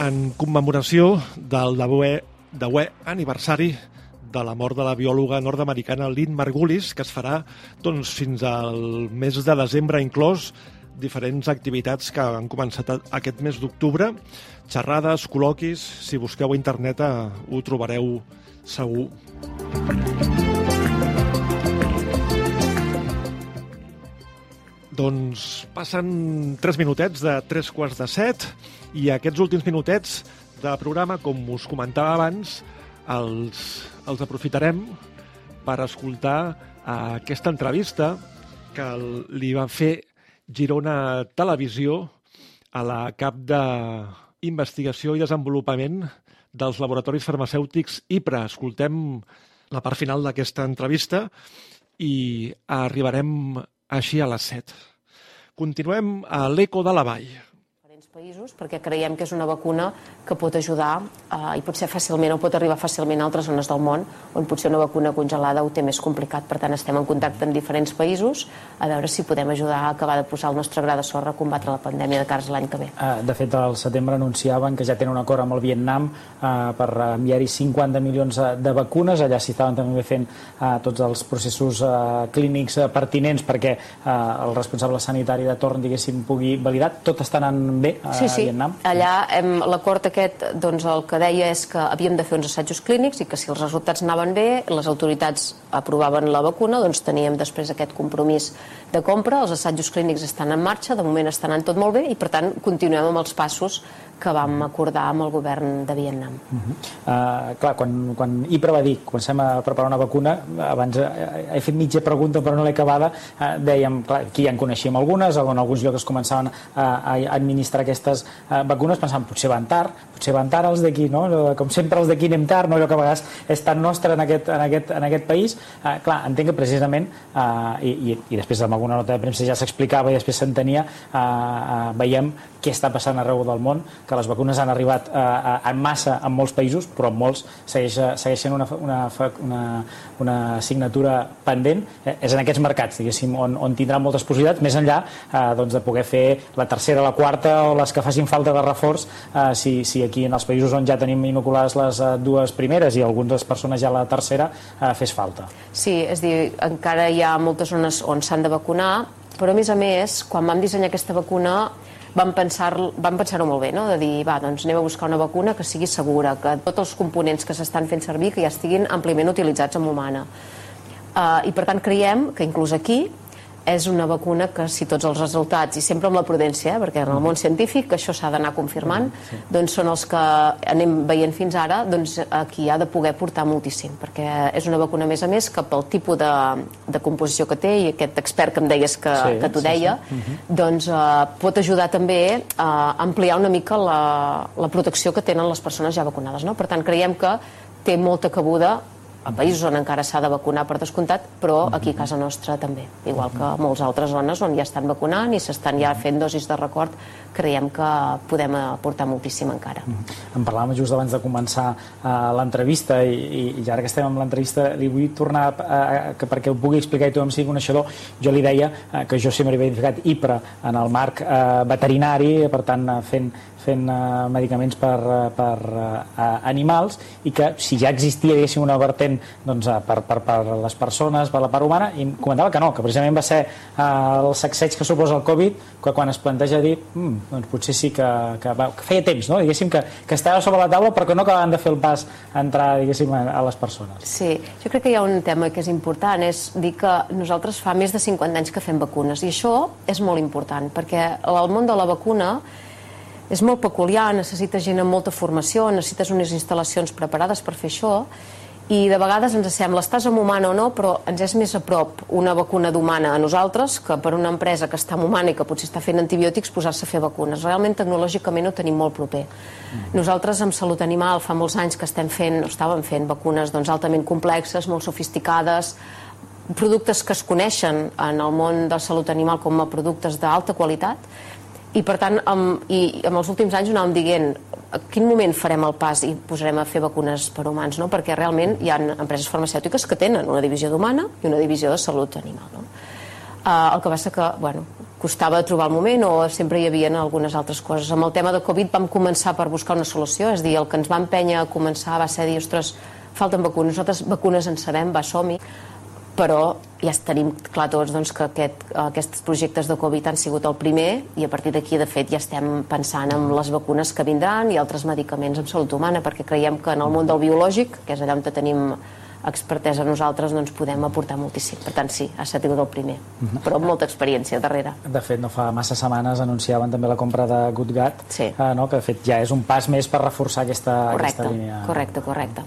Speaker 1: En commemoració del deuè, aniversari de la mort de la biòloga nord-americana Lynn Margulis, que es farà doncs, fins al mes de desembre inclòs diferents activitats que han començat aquest mes d'octubre, xerrades, col·loquis, si busqueu a internet eh, ho trobareu segur. Doncs passen tres minutets de tres quarts de set i aquests últims minutets de programa, com us comentava abans, els, els aprofitarem per escoltar eh, aquesta entrevista que li va fer Girona Televisió a la cap d'investigació i desenvolupament dels laboratoris farmacèutics IPRA. Escoltem la part final d'aquesta entrevista i arribarem així a les 7. Continuem a l'Eco de la Vall.
Speaker 9: Països perquè creiem que és una vacuna que pot ajudar eh, i pot ser fàcilment o pot arribar fàcilment a altres zones del món on potser una vacuna congelada ho té més complicat. Per tant, estem en contacte amb diferents països a veure si podem ajudar a acabar de posar el nostre gra de sorra a combatre la pandèmia de cars l'any que ve.
Speaker 10: Eh, De fet, al setembre anunciaven que ja tenen un acord amb el Vietnam eh, per enviar-hi 50 milions eh, de vacunes. Allà s'hi estaven també fent eh, tots els processos eh, clínics pertinents perquè el responsable sanitari de torn, diguéssim, pugui validar. Tot està anant bé a
Speaker 9: Sí, sí.
Speaker 10: Vietnam?
Speaker 9: Allà hem- l'acord aquest doncs, el que deia és que havíem de fer uns assajos clínics i que si els resultats anaven bé, les autoritats aprovaven la vacuna, doncs teníem després aquest compromís de compra. Els assajos clínics estan en marxa, de moment estan anant tot molt bé i per tant continuem amb els passos que vam acordar amb el govern de Vietnam.
Speaker 10: Uh, clar, quan, quan IPRA va dir comencem a preparar una vacuna, abans uh, he fet mitja pregunta però no l'he acabada, uh, dèiem, clar, aquí ja en coneixíem algunes, en alguns llocs començaven uh, a administrar aquestes uh, vacunes, pensàvem, potser van tard, potser van tard els d'aquí, no? Com sempre els d'aquí anem tard, no? allò que a vegades és tan nostre en aquest, en aquest, en aquest país. Uh, clar, entenc que precisament, uh, i, i, i després amb alguna nota de premsa ja s'explicava i després s'entenia, uh, uh, veiem què està passant arreu del món, que les vacunes han arribat uh, en massa en molts països, però en molts segueix, segueixen una, una, una, una assignatura pendent. Eh, és en aquests mercats, diguéssim, on, on tindran moltes possibilitats, més enllà eh, doncs de poder fer la tercera, la quarta o les que facin falta de reforç, eh, si, si aquí en els països on ja tenim inoculades les eh, dues primeres i algunes persones ja la tercera, eh, fes falta.
Speaker 9: Sí, és dir, encara hi ha moltes zones on s'han de vacunar, però a més a més, quan vam dissenyar aquesta vacuna vam pensar-ho pensar molt bé, no? de dir, va, doncs anem a buscar una vacuna que sigui segura, que tots els components que s'estan fent servir que ja estiguin àmpliament utilitzats en humana. Uh, I per tant creiem que inclús aquí és una vacuna que si tots els resultats, i sempre amb la prudència, eh, perquè en el món científic això s'ha d'anar confirmant, doncs són els que anem veient fins ara, doncs aquí ha de poder portar moltíssim, perquè és una vacuna, a més a més, que pel tipus de, de composició que té, i aquest expert que em deies que,
Speaker 10: Sí,
Speaker 9: que t'ho
Speaker 10: sí,
Speaker 9: deia,
Speaker 10: sí.
Speaker 9: doncs eh, pot ajudar també a ampliar una mica la, la protecció que tenen les persones ja vacunades. No? Per tant, creiem que té molta cabuda a països on encara s'ha de vacunar per descomptat, però aquí a casa nostra també, igual que a moltes altres zones on ja estan vacunant i s'estan ja fent dosis de record, creiem que podem aportar moltíssim encara.
Speaker 10: En parlàvem just abans de començar uh, l'entrevista i, i, ara que estem amb l'entrevista li vull tornar uh, que perquè ho pugui explicar i tothom sigui coneixedor, jo li deia uh, que jo sempre havia identificat IPRA en el marc uh, veterinari, per tant uh, fent fent uh, medicaments per, uh, per uh, animals i que si ja existia diguéssim una vertent doncs, uh, per, per, per les persones, per la part humana i comentava que no, que precisament va ser uh, el sacseig que suposa el Covid que quan es planteja dir, mm, doncs potser sí que, que, va, que feia temps, no? diguéssim que, que estava sobre la taula però que no acabaven de fer el pas a entrar diguéssim a, a les persones.
Speaker 9: Sí, jo crec que hi ha un tema que és important, és dir que nosaltres fa més de 50 anys que fem vacunes i això és molt important perquè el món de la vacuna és molt peculiar, necessita gent amb molta formació, necessites unes instal·lacions preparades per fer això i de vegades ens sembla, estàs amb humana o no, però ens és més a prop una vacuna d'humana a nosaltres que per una empresa que està amb humana i que potser està fent antibiòtics posar-se a fer vacunes. Realment tecnològicament ho tenim molt proper. Nosaltres amb Salut Animal fa molts anys que estem fent, o estàvem fent vacunes doncs, altament complexes, molt sofisticades, productes que es coneixen en el món de salut animal com a productes d'alta qualitat i per tant amb, i en els últims anys anàvem dient a quin moment farem el pas i posarem a fer vacunes per humans, no? perquè realment hi ha empreses farmacèutiques que tenen una divisió d'humana i una divisió de salut animal. No? Uh, el que passa que, bueno, costava trobar el moment o sempre hi havia algunes altres coses. Amb el tema de Covid vam començar per buscar una solució, és a dir, el que ens va empènyer a començar va ser dir, ostres, falten vacunes, nosaltres vacunes en sabem, va, som-hi, però ja tenim clar tots doncs, que aquest, aquests projectes de Covid han sigut el primer i a partir d'aquí, de fet, ja estem pensant en les vacunes que vindran i altres medicaments en salut humana, perquè creiem que en el món del biològic, que és allà on tenim expertesa nosaltres, doncs podem aportar moltíssim. Per tant, sí, ha estat el primer, però amb molta experiència darrere.
Speaker 10: De fet, no fa massa setmanes anunciaven també la compra de Good Gut,
Speaker 9: Sí.
Speaker 10: eh, no? que de fet ja és un pas més per reforçar aquesta,
Speaker 9: Correcte,
Speaker 10: aquesta línia.
Speaker 9: correcte, correcte.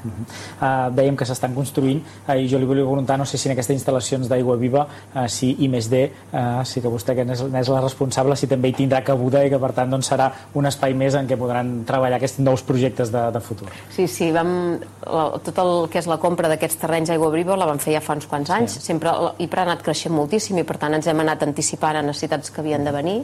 Speaker 10: Uh, dèiem que s'estan construint uh, i jo li volia preguntar, no sé si en aquestes instal·lacions d'aigua viva, uh, si I més D, uh, si que vostè que n'és la responsable, si també hi tindrà cabuda i que per tant doncs, serà un espai més en què podran treballar aquests nous projectes de, de futur.
Speaker 9: Sí, sí, vam, la, tot el que és la compra d'aquests terrenys d'aigua viva la vam fer ja fa uns quants anys. Sí. Sempre IPRA ha anat creixent moltíssim i per tant ens hem anat anticipant a necessitats que havien de venir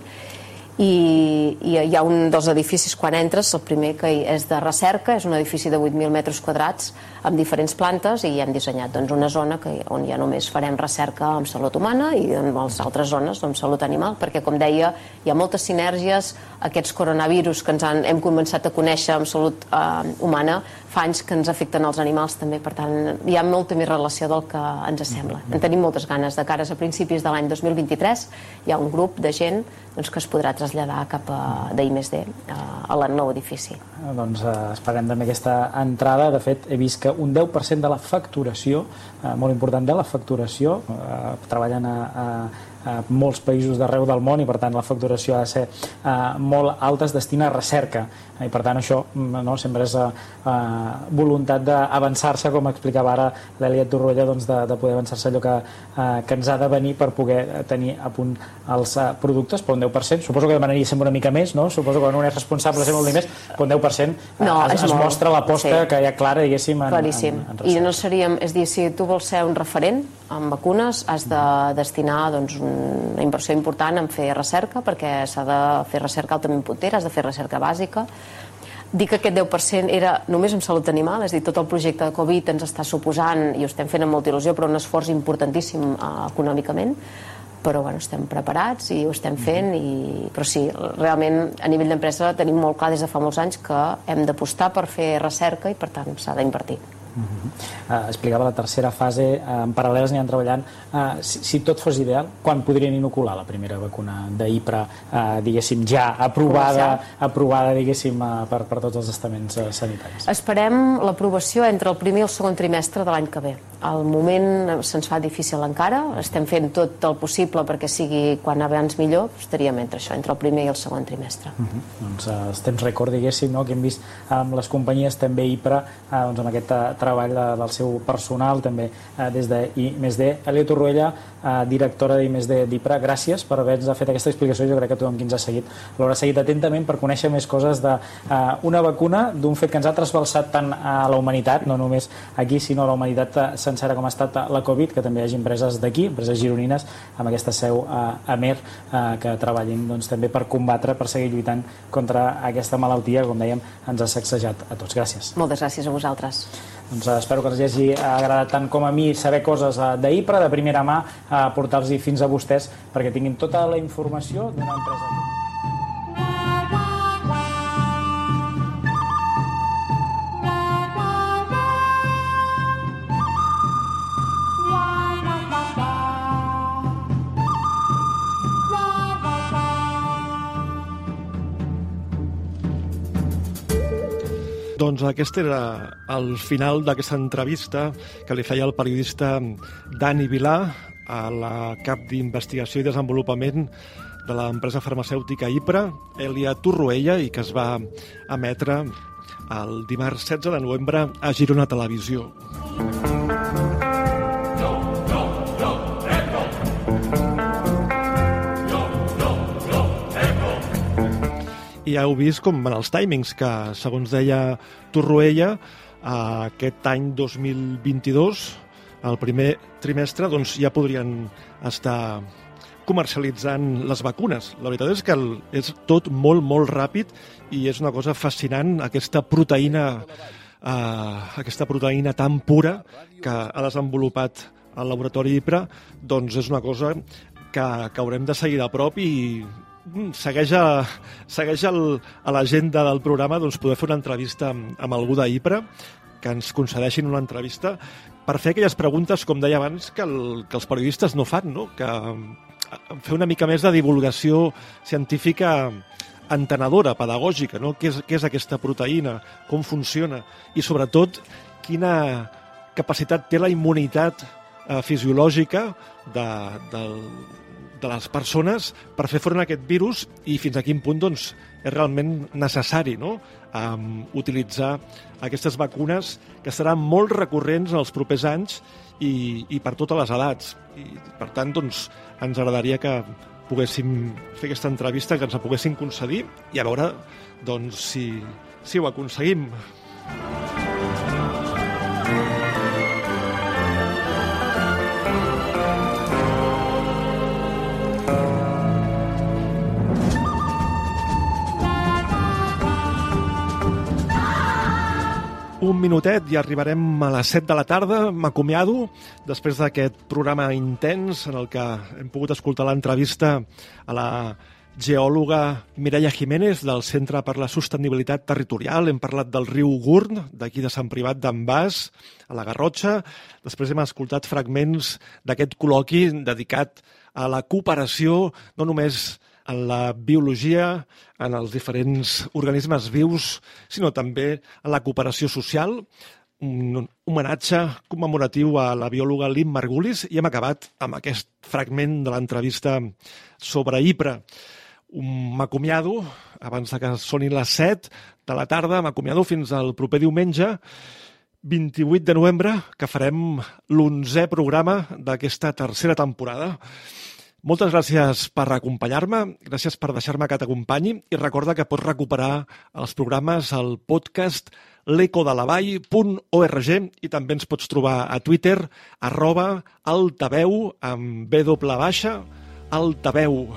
Speaker 9: i, i hi ha un dels edificis quan entres, el primer que és de recerca, és un edifici de 8.000 metres quadrats amb diferents plantes i hem dissenyat doncs, una zona que, on ja només farem recerca amb salut humana i en les altres zones amb salut animal, perquè com deia hi ha moltes sinergies, aquests coronavirus que ens han, hem començat a conèixer amb salut eh, humana fa anys que ens afecten els animals també, per tant hi ha molta més relació del que ens sembla. En tenim moltes ganes, de cares a principis de l'any 2023 hi ha un grup de gent doncs, que es podrà traslladar cap a d'I+D a, a el nou edifici.
Speaker 10: Eh, Doncs eh, esperem també aquesta entrada. De fet, he vist que un 10% de la facturació, eh, molt important de la facturació, eh, treballen a, a, molts països d'arreu del món i per tant la facturació ha de ser eh, molt alta, es destina a recerca i per tant això mm, no, sempre és eh, eh, voluntat d'avançar-se com explicava ara l'Elia Torroella doncs, de, de poder avançar-se allò que, eh, que ens ha de venir per poder eh, tenir a punt els eh, productes per un 10%, suposo que demanaria sempre una mica més no? suposo que quan un és responsable sempre dir més però un 10% eh,
Speaker 9: No,
Speaker 10: es, es
Speaker 9: molt.
Speaker 10: mostra l'aposta
Speaker 9: Sí.
Speaker 10: que hi ha clara diguéssim en,
Speaker 9: Claríssim.
Speaker 10: en, en
Speaker 9: I no seríem, és dir, si tu vols ser un referent en vacunes, has de destinar doncs, una inversió important en fer recerca, perquè s'ha de fer recerca altament puntera, has de fer recerca bàsica. Dir que aquest 10% era només en salut animal, és a dir, tot el projecte de Covid ens està suposant, i ho estem fent amb molta il·lusió, però un esforç importantíssim eh, econòmicament, però bueno, estem preparats i ho estem fent, i... però sí, realment a nivell d'empresa tenim molt clar des de fa molts anys que hem d'apostar per fer recerca i per tant s'ha d'invertir.
Speaker 10: Uh, explicava la tercera fase, uh, en paral·lel aniran treballant. Uh, si, si tot fos ideal, quan podrien inocular la primera vacuna d'IPRA, uh, diguéssim, ja aprovada, aprovada diguéssim, uh, per, per tots els estaments uh, sanitaris?
Speaker 9: Esperem l'aprovació entre el primer i el segon trimestre de l'any que ve. Al moment se'ns fa difícil encara, estem fent tot el possible perquè sigui quan abans millor, estaríem entre això, entre el primer i el segon trimestre.
Speaker 10: Uh -huh. doncs, uh, els temps rècord, diguéssim, no? que hem vist amb les companyies també IPRA, uh, doncs, amb aquest uh, treball de, del seu personal, també eh, des de I+D. Elia Torroella, eh, directora d'I+D d'IPRA, gràcies per haver-nos fet aquesta explicació. Jo crec que tothom qui ens ha seguit l'haurà seguit atentament per conèixer més coses d'una eh, una vacuna, d'un fet que ens ha trasbalsat tant a la humanitat, no només aquí, sinó a la humanitat eh, sencera com ha estat la Covid, que també hi hagi empreses d'aquí, empreses gironines, amb aquesta seu a Amer, eh, que treballin doncs, també per combatre, per seguir lluitant contra aquesta malaltia que, com dèiem, ens ha sacsejat a tots. Gràcies.
Speaker 9: Moltes gràcies a vosaltres.
Speaker 10: Doncs eh, espero que els hagi agradat tant com a mi saber coses eh, d'IPRA, de primera mà, portar-los fins a vostès perquè tinguin tota la informació d'una empresa.
Speaker 1: Doncs aquest era el final d'aquesta entrevista que li feia el periodista Dani Vilà a la cap d'investigació i desenvolupament de l'empresa farmacèutica IPRA, Elia Torroella, i que es va emetre el dimarts 16 de novembre a Girona Televisió. I ja heu vist com en els timings, que segons deia Torroella, eh, aquest any 2022, el primer trimestre, doncs ja podrien estar comercialitzant les vacunes. La veritat és que és tot molt, molt ràpid i és una cosa fascinant, aquesta proteïna, eh, aquesta proteïna tan pura que ha desenvolupat el laboratori IPRA, doncs és una cosa que, que haurem de seguir de prop i segueix, a, segueix el, a l'agenda del programa doncs, poder fer una entrevista amb, amb algú d'IPRA que ens concedeixin una entrevista per fer aquelles preguntes, com deia abans, que, el, que els periodistes no fan, no? que fer una mica més de divulgació científica entenedora, pedagògica, no? Què és, què és aquesta proteïna, com funciona i sobretot quina capacitat té la immunitat eh, fisiològica de, del, de les persones per fer front a aquest virus i fins a quin punt doncs, és realment necessari no? um, utilitzar aquestes vacunes que seran molt recurrents en els propers anys i, i per totes les edats. I, per tant, doncs, ens agradaria que poguéssim fer aquesta entrevista, que ens la poguessin concedir i a veure doncs, si, si ho aconseguim. Un minutet i arribarem a les 7 de la tarda. M'acomiado després d'aquest programa intens en el que hem pogut escoltar l'entrevista a la geòloga Mireia Jiménez del Centre per la Sostenibilitat Territorial. Hem parlat del riu Gurn, d'aquí de Sant Privat d'en a la Garrotxa. Després hem escoltat fragments d'aquest col·loqui dedicat a la cooperació, no només en la biologia, en els diferents organismes vius, sinó també en la cooperació social, un homenatge commemoratiu a la biòloga Lim Margulis i hem acabat amb aquest fragment de l'entrevista sobre IPRA. M'acomiado, abans que sonin les 7 de la tarda, m'acomiado fins al proper diumenge, 28 de novembre, que farem l'11è programa d'aquesta tercera temporada. Moltes gràcies per acompanyar-me, gràcies per deixar-me que t'acompanyi i recorda que pots recuperar els programes al podcast l'ecodelavall.org i també ens pots trobar a Twitter arroba altaveu amb B doble baixa altaveu.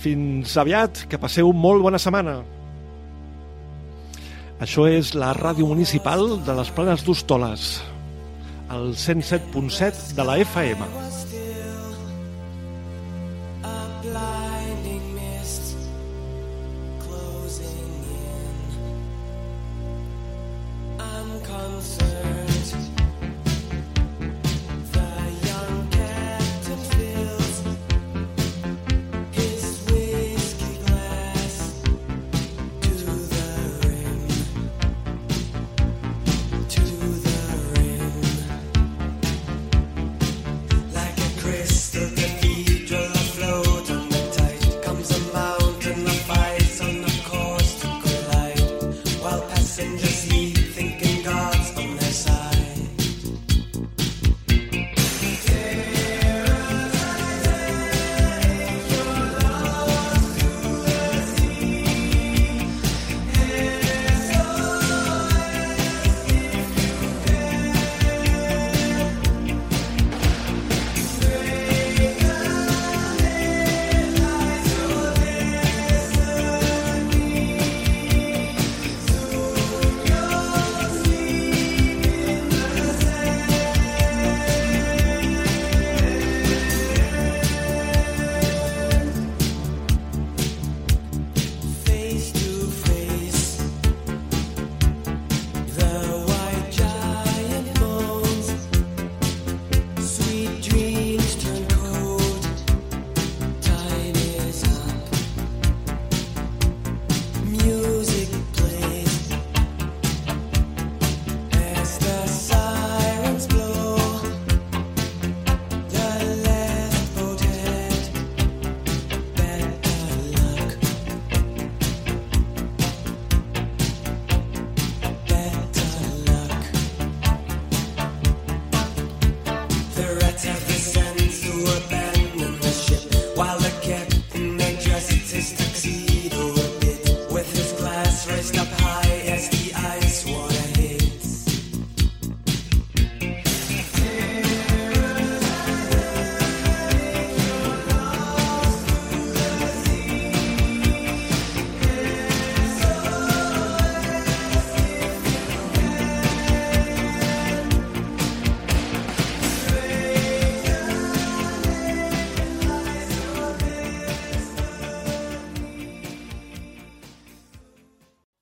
Speaker 1: Fins aviat, que passeu molt bona setmana. Això és la ràdio municipal de les Planes d'Hostoles, el 107.7 de la FM.